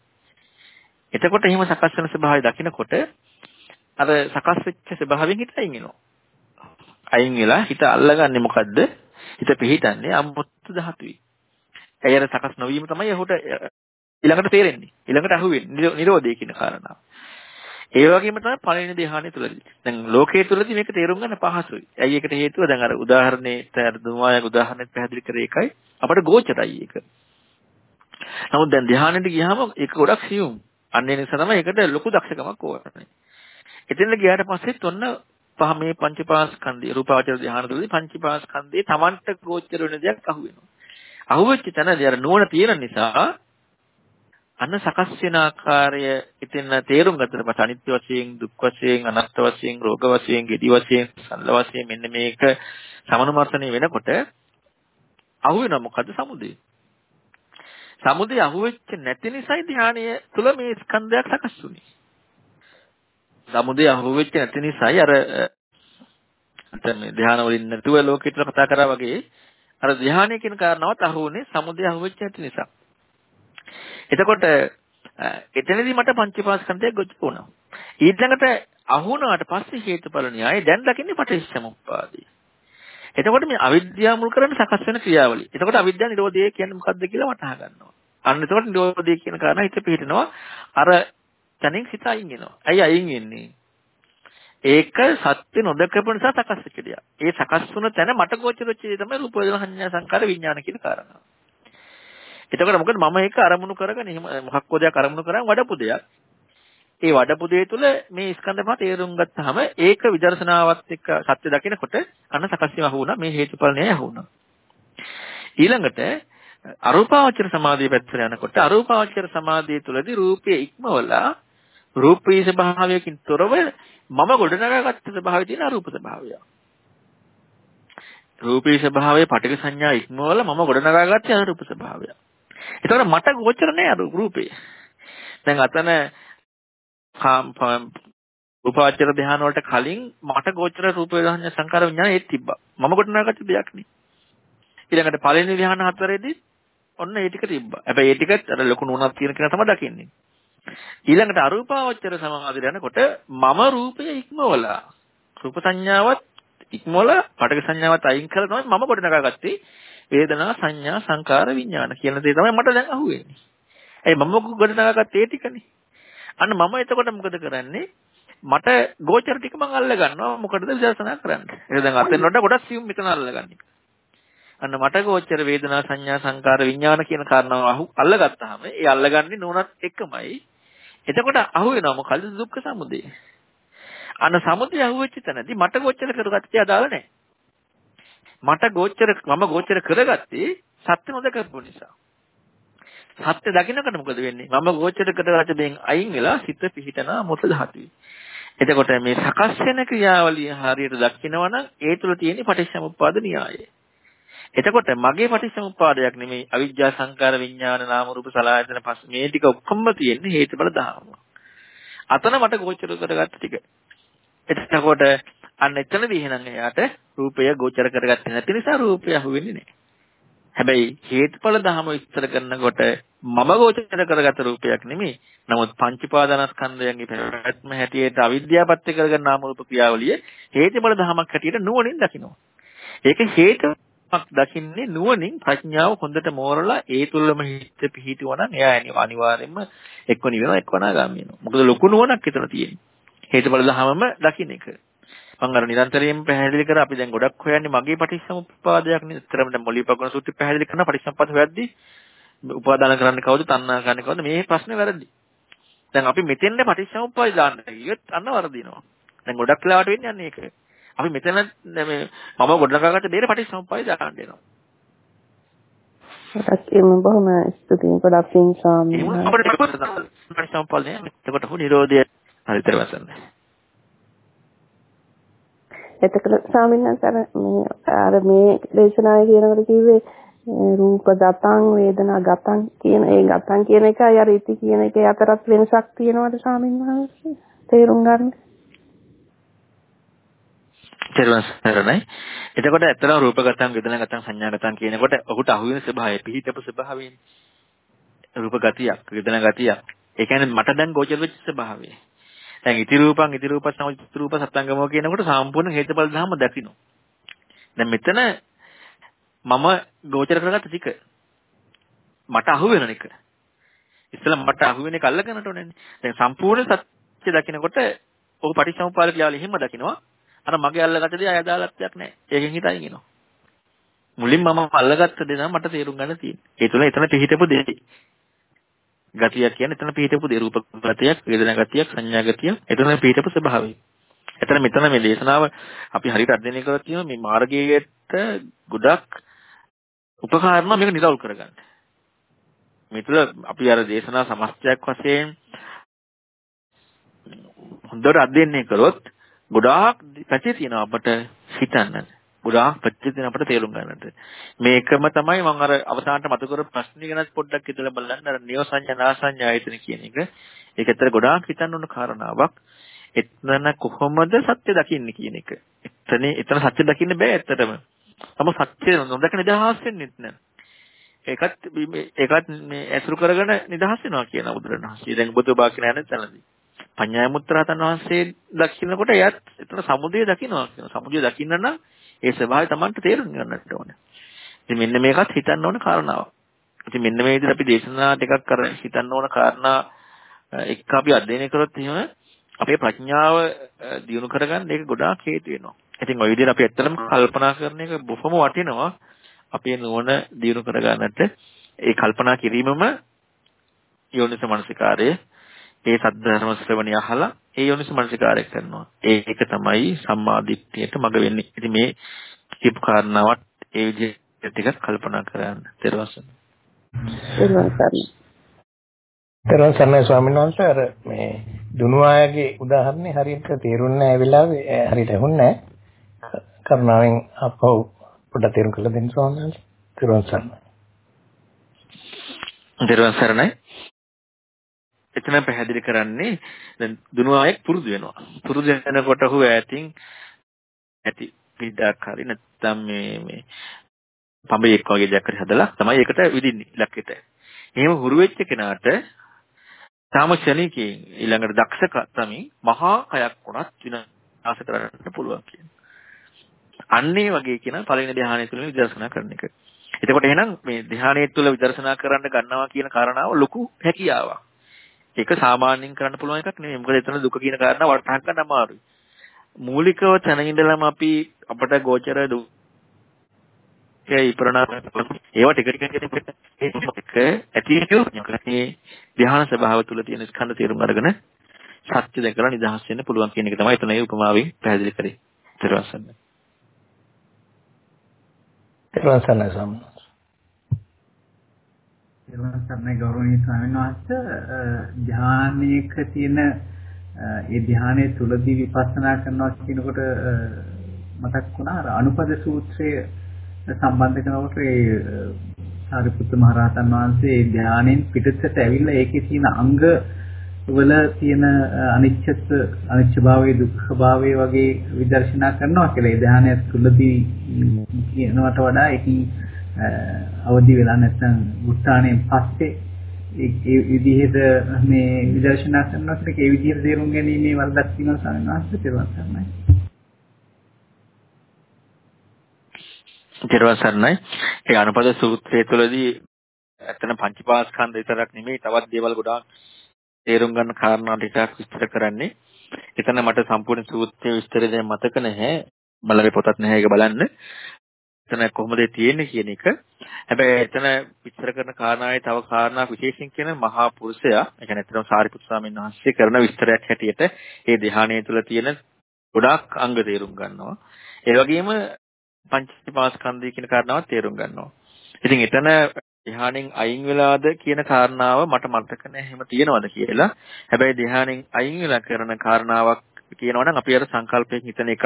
එතකොට එහෙම සකස් වෙන ස්වභාවය දකිනකොට අර සකස් වෙච්ච ස්වභාවයෙන් හිත අයින් වෙනවා. අයින් වෙලා හිත අල්ලගන්නේ මොකද්ද? හිත පිහිටන්නේ අමුත්තු ධාතුයි. ඒ අර සකස් නොවීම තමයි ඔහුට ඊළඟට තේරෙන්නේ. ඊළඟට අහුවෙන්නේ නිරෝධය කියන කාරණාව. ඒ වගේම තමයි පළවෙනි ධ්‍යානෙ තුලදී. දැන් ලෝකයේ තුලදී මේක තේරුම් ගන්න පහසුයි. ඇයි ඒකට හේතුව? දැන් අර උදාහරණේ තර දුමායක උදාහරණෙත් පැහැදිලි කරේ එකයි. අපට ගෝචරයි ඒක. නමුත් දැන් ධ්‍යානෙට ගියාම ඒක ගොඩක් සියුම්. අන්න ඒ නිසා තමයි ඒකට ලොකු දක්ෂකමක් ඕනේ. එතෙන්ද ගියාට පස්සෙත් ඔන්න පහ මේ පංචපාස්කන්ධය රූපාවචර ධ්‍යාන තුලදී පංචපාස්කන්ධේ Tamanට ගෝචර වෙන දෙයක් අහුවෙනවා. අහුවෙච්ච තැනදී අර නුවණ තියෙන නිසා අන්න සකස් වෙන ආකාරය ඉතින් තේරුම් ගත්තට පස්සේ අනිත්‍ය වශයෙන් දුක් වශයෙන් අනාත්ම වශයෙන් රෝග වශයෙන් ගෙඩි වශයෙන් සල්ල වශයෙන් මෙන්න මේක සමනුමර්ථනය වෙනකොට අහු වෙන මොකද සමුදේ සමුදේ අහුවෙච්ච නැති නිසායි ධානය තුල මේ ස්කන්ධයක් සකස් වුනේ සමුදේ අහුවෙච්ච නැති නිසායි අර අතන ධාන වලින් නැතුව ලෝකෙට කතා කරා වගේ අර ධානය කියන කාරණාවත් අහුුනේ සමුදේ අහුවෙච්ච නැති නිසා එතකොට එතනදී මට පංචපාස්කන්ධය ගොජ වුණා. ඊළඟට අහුණාට පස්සේ හේතුඵල න්‍යාය දැන් දකින්නේ පටිච්චසමුප්පාදේ. එතකොට මේ අවිද්‍යාව මුල් කරගෙන සකස් වෙන ක්‍රියාවලිය. එතකොට අවිද්‍යාව නිරෝධය කියන්නේ මොකක්ද කියලා වටහා ගන්නවා. අන්න එතකොට නිරෝධය කියන කාරණා හිත පිහිටනවා. අර තනින් හිත අයින් වෙනවා. ඇයි අයින් වෙන්නේ? ඒක සත්‍ය නොදකපු නිසා සකස් වෙච්ච දෙයක්. ඒ සකස් වුණ තැන මට ගෝචර වෙච්ච දේ තමයි රූප වේදනා සංඥා සංකාර විඥාන කියන කාරණා. එතකොට මොකද මම ඒක අරමුණු කරගෙන එහෙම මොකක්කෝ දෙයක් අරමුණු කරන් වඩපු දෙයක්. ඒ වඩපු දේ තුල මේ ස්කන්ධ පහ තේරුම් ගත්තාම ඒක විදර්ශනාවත් එක්ක සත්‍ය දකිනකොට අන්න සකස් වීම අහුණා මේ හේතුඵල න්‍යාය අහුණා. ඊළඟට අරූපාවචර සමාධිය පැත්තට යනකොට අරූපාවචර සමාධිය තුලදී රූපයේ ඉක්මවලා රූපී ස්වභාවයකින් තොරව මම ගොඩනගාගත්ත ස්වභාවය තියෙන අරූප ස්වභාවය. රූපී ස්වභාවයේ පටික සංඥා ඉක්මවල මම ගොඩනගාගත්තේ අරූප ස්වභාවය. ඒතකොට මට ගෝචර නෑ අර රූපේ. දැන් අතන රූපාවචර ධ්‍යාන වලට කලින් මට ගෝචර රූප වේදනා සංකාර විඥාන ඒත් තිබ්බා. මම ගොඩනගාගත්ත දෙයක් නේ. ඊළඟට පළවෙනි ධ්‍යාන හතරේදී ඔන්න ඒ ටික තිබ්බා. හැබැයි ඒ ටිකත් අර ලොකු නුණක් තියෙන කෙනා තමයි දකින්නේ. ඊළඟට අරූපාවචර සමාධිය යනකොට මම රූපය ඉක්මවලා රූප සංඥාවත් ඉක්මවලා පටක සංඥාවත් අයින් කරලා තමයි මම ගොඩනගාගත්තේ වේදනා සංඥා සංකාර විඥාන කියන දේ තමයි මට දැන් අහුවෙන්නේ. ඒ මම ගොඩනගාගත්ත ඒ ටිකනේ. අන්න මම එතකොට මොකද කරන්නේ? මට ගෝචර ටික මම අල්ල ගන්නවා මොකටද විදර්ශනා කරන්නේ. ඒක දැන් අතෙන් වඩා ගොඩක් සියුම් මෙතන අල්ලගන්නේ. අන්න මට ගෝචර වේදනා සංඥා සංකාර විඥාන කියන කාරණාව අහු අල්ලගත්තාම ඒ අල්ලගන්නේ නෝනත් එකමයි. එතකොට අහු වෙනවා මොකද දුක්ඛ සමුදය. අන්න සමුදය අහුවෙච්ච තැනදී මට ගෝචර කරගත්තේ අදාළ නැහැ. මට ගෝචර මම ගෝචර කරගත්තේ සත්‍ය නොදකපු නිසා. සත්‍ය දකින්නකොට මොකද වෙන්නේ? මම ගෝචර කරගත්ත දෙයින් අයින් වෙලා සිත පිහිටනා මොත ධාතුයි. එතකොට මේ සකස් වෙන ක්‍රියාවලිය හරියට දකිනවා නම් ඒ තුල තියෙන පටිච්චසමුප්පාද න්‍යායය. එතකොට මගේ පටිච්චසමුප්පාදයක් නෙමෙයි අවිජ්ජා සංකාර විඥාන නාම රූප සලආයතන පස් මේ ටික ඔක්කොම තියෙන්නේ හේතුඵල ධර්ම. අතන මට ගෝචර කරගත්ත ටික. එතකොට අන්න එතනදී එහෙනම් එයාට රූපය ගෝචර කරගත්තේ නැති නිසා රූපය අහුවෙන්නේ නැහැ. හැබැයි හේතුඵල ධහම විස්තර කරනකොට මම ගෝචර කරගත රූපයක් නෙමෙයි. නමුත් පංච පාදානස්කන්ධයන්ගේ පැවැත්ම හැටියට අවිද්‍යාවපත්‍ය කරගෙන නාම රූප ක්‍රියාවලිය හේතුඵල ධමයක් හැටියට නුවණින් දකිනවා. ඒක හේතුවක් දකින්නේ නුවණින් ප්‍රඥාව හොඳට මෝරලා ඒ තුළම හිත පිහිටුවා නම් එයා අනිවාර්යයෙන්ම එක්ව නිවෙනවා එක්ව නාගාමී වෙනවා. මොකද ලොකු නුවණක් එතන තියෙන්නේ. හේතුඵල ධමම දකින්න එක. මම අර නිරන්තරයෙන් පැහැදිලි කර අපි දැන් ගොඩක් හොයන්නේ මගේ පටිච්චසමුප්පාදයක් නේ. තරමට මොලිපගුණ සූත්‍රය පැහැදිලි කරන පටිච්චසමුප්පාද හොයද්දී උපාදාන කරන්නේ කවුද? තණ්හා කරන්නේ කවුද? මේ ප්‍රශ්නේ වැරදි. දැන් අපි මෙතෙන්ද පටිච්චසමුප්පාද දාන්න ගියොත් අන්න වරදිනවා. දැන් ගොඩක් වෙලාවට වෙන්නේ අන්න ඒක. අපි මෙතන මේ මම ගොඩනගාගත්ත දේට පටිච්චසමුප්පාද දාන්න වෙනවා. එම බොහොම ස්තුතියි ගොඩක් පින් වහන්සේ. අපිට පටිච්චසමුප්පාද නෑ. එතකොට හු නිරෝධය හරිතර වසන්නේ. එතකොට වහන්සේ මේ අර මේ දේශනාවේ කියනකොට කිව්වේ රූප ගතං වේදනා ගතං කියන ඒ ගතං කියන එකයි අර ඉති කියන එකේ අතරත් වෙනසක් තියෙනවද වහන්සේ තේරුම් ගන්න තේරුම් ගන්නයි එතකොට ඇත්තටම රූප ගතං වේදනා ගතං සංඥා ගතං කියනකොට ඔහුට අහුවෙන ස්වභාවය පිහිටපු ස්වභාවයෙන් රූප ගතියක් වේදනා ගතියක් ඒ කියන්නේ මට දැන් ගෝචර වෙච්ච ස්වභාවය දැන් ඉති රූපං ඉති රූප සමචිත රූප සත්ංගමෝ කියනකොට සම්පූර්ණ හේතුඵල ධර්ම දකින්න. දැන් මෙතන මම ගෝචර කරගත්ත ටික මට අහු වෙන එක. ඉස්සෙල්ලා මට අහු වෙන එක අල්ලගන්නට ඕනේ. දැන් සම්පූර්ණ සත්‍ය දකිනකොට ඔහු පටිච්චසමුපාද කියලා එහෙම දකිනවා. අර මගේ අල්ලගත්ත දේ අයදාලත්වයක් නැහැ. ඒකෙන් හිතයින් එනවා. මුලින් මම අල්ලගත්ත දේ නම් මට තේරුම් ගන්න තියෙන්නේ. ඒ තුළ එතන පිහිටපු දේ. ගතියක් කියන්නේ එතන පිහිටපු දේ රූප ගතියක්, වේදනා ගතියක්, සංඥා ගතිය. එතන පිහිටපු ස්වභාවය. එතන මෙතන මේ දේශනාව අපි හරියට අධ්‍යයනය කරලා තියෙනවා මේ මාර්ගයට ගොඩක් උපකාරණ මේක නිරවුල් කරගන්න. මේ තුළ අපි අර දේශනා සමස්තයක් වශයෙන් හොඳට අධ්‍යයනය කරොත් ගොඩාක් පැති තියෙනවා අපට හිතන්නට. ගොඩාක් පැති තියෙන අපට තේරුම් ගන්නට. මේකම තමයි මම අර අවසානට මතු කර ප්‍රශ්න ගැන පොඩ්ඩක් හිතලා බලන්න අර නියෝ සංඥා නාසඤ්ඤා ආයතන කියන එක. ඒක ඇත්තට ගොඩාක් හිතන්න ඕන කාරණාවක්. එතන කොහොමද සත්‍ය දකින්නේ කියන එක. එතන එතන සත්‍ය දකින්න බෑ ඇත්තටම. තම සත්‍ය නොදක නිදහස් වෙන්නේ නැහැ. ඒකත් ඒකත් මේ ඇසුරු කරගෙන නිදහස් වෙනවා කියන බුදුරණවහන්සේ. දැන් බුදුබා කියන යන තැනදී. පඤ්ඤායමුත්‍රාතන් වහන්සේ දකින්නකොට එයත් එතන සමුදය දකින්නවා කියන. සමුදය දකින්න නම් ඒ ස්වභාවය Tamanට තේරුම් ගන්නට ඕනේ. ඉතින් මෙන්න මේකත් හිතන්න ඕන කාරණාවක්. ඉතින් මෙන්න මේ විදිහට අපි දේශනා ටිකක් කර හිතන්න ඕන කාරණා එක්ක අපි අධ්‍යයනය කරොත් එහෙම අපේ ප්‍රඥාව දියුණු කරගන්න ඒක ගොඩාක් හේතු වෙනවා. ඉතින් ওই විදිහට අපි ඇත්තටම කල්පනා කරන එක බොහොම වටිනවා. අපේ නුවණ දියුණු කරගන්නට ඒ කල්පනා කිරීමම යෝනිස මනසිකාරය ඒ සද්ධර්ම ශ්‍රවණිය අහලා ඒ යෝනිස මනසිකාරය කරනවා. ඒක තමයි සම්මාදිට්ඨියට මඟ වෙන්නේ. ඉතින් මේ කියපු කාරණාවත් ඒ විදිහට ටිකක් කල්පනා කරන්න. පස්සේ තෙරුවන් සරණයි ස්වාමීන් වහන්සේ අර මේ දුනු අයගේ උදාහරණේ හරියට තේරුන්නේ නැහැ වෙලාවේ හරියට ඇහුන්නේ නැහැ. කරුණාවෙන් අපව පොඩ්ඩක් තේරුම් කරලා දෙන්න ස්වාමීන් වහන්සේ. තෙරුවන් සරණයි. තෙරුවන් සරණයි. එතන පැහැදිලි කරන්නේ දැන් දුනු අයෙක් පුරුදු වෙනවා. පුරුදු වෙනකොට හු ඈතින් ඇති පිටක් හරි නැත්නම් මේ මේ පඹයක් වගේ දෙයක් හරි හදලා තමයි ඒකට විදින්නේ ඉලක්කෙට. එහෙම හුරු වෙච්ච කෙනාට තාම ක්ෂණිකයෙන් ඊළඟට දක්ෂකතමින් මහා කයක් වුණත් විනාශ කරන්න පුළුවන් කියන්නේ. අන්නේ වගේ කියන පළවෙනි ධ්‍යානය තුළ විදර්ශනා කරන එක. එතකොට එහෙනම් මේ ධ්‍යානය තුළ විදර්ශනා කරන්න ගන්නවා කියන කාරණාව ලොකු හැකියාවක්. ඒක සාමාන්‍යයෙන් කරන්න පුළුවන් එකක් නෙමෙයි. මොකද එතන දුක කියන කාරණාව වටහා ගන්න අමාරුයි. මූලිකව තැන ඉඳලම අපි අපට ගෝචර දුක් ඒ ඉපරණ ඒවා ටික ටික ඒක ඇතියෝ මේ ධ්‍යාන ස්වභාව තුළ තියෙන ස්කන්ධ තේරුම් අරගෙන සත්‍ය දැකලා නිදහස් වෙන්න පුළුවන් කියන එක තමයි එතන ඒ උපමාවෙන් පැහැදිලි කරේ. ඊට තෙරුවන් සරණයි ස්වාමීන් වහන්සේ. තෙරුවන් සරණයි ගෞරවනීය ස්වාමීන් වහන්සේ ධානයක තියෙන ඒ ධානයේ තුලදී විපස්සනා කරනවා කියනකොට මතක් වුණා අර අනුපද සූත්‍රය සම්බන්ධ කරනකොට ඒ සාරිපුත්ත මහ රහතන් වහන්සේ ධානයෙන් පිටතට ඇවිල්ලා ඒකේ තියෙන අංග වල තියෙන අනිච්චත් අනිච්ච භාවයේ දුක්ඛ භාවයේ වගේ විදර්ශනා කරනවා කියලා. ඒ ධානය තුලදී කියනවට වඩා ඒකින් අවදි වෙලා නැත්නම් උත්සාහයෙන් පස්සේ ඒ විදිහට මේ විදර්ශනා කරනවා කියලා ඒ විදිහට තේරුම් ගැනීමේ වරදක් තියෙනවා සාමාන්‍යයෙන් තේරුම් ගන්නයි. තේරුම් සරණයි. ඒ අනුපද සූත්‍රය තුළදී ඇත්තන පංචපාස්කන්ධ විතරක් නෙමෙයි තවත් දේවල් ගොඩාක් තේරුම් ගන්න කාරණා ටිකක් විස්තර කරන්නේ. එතන මට සම්පූර්ණ සූත්‍රයේ විස්තරය දැන් මතක නැහැ. බලගේ පොතත් නැහැ ඒක බලන්න. එතන කොහොමද තියෙන්නේ කියන එක. හැබැයි එතන විස්තර කරන කාරණාවේ තව කාරණාවක් විශේෂයෙන් කියන මහා පුරුෂයා, ඒ කියන්නේ එතන සාරිපුත් ස්වාමීන් වහන්සේ කරන විස්තරයක් හැටියට මේ ධ්‍යානයේ තුල තියෙන ගොඩාක් අංග තේරුම් ගන්නවා. ඒ වගේම පංචපාස්කන්ධය කියන කාරණාවත් තේරුම් ගන්නවා. ඉතින් එතන ධ්‍යානෙන් අයින් වෙලාද කියන කාරණාව මට මතක නැහැ එහෙම තියෙනවද කියලා. හැබැයි ධ්‍යානෙන් අයින් වෙලා කරන කාරණාවක් කියනවා නම් අපි අර සංකල්පයෙන් හිතන එකක්.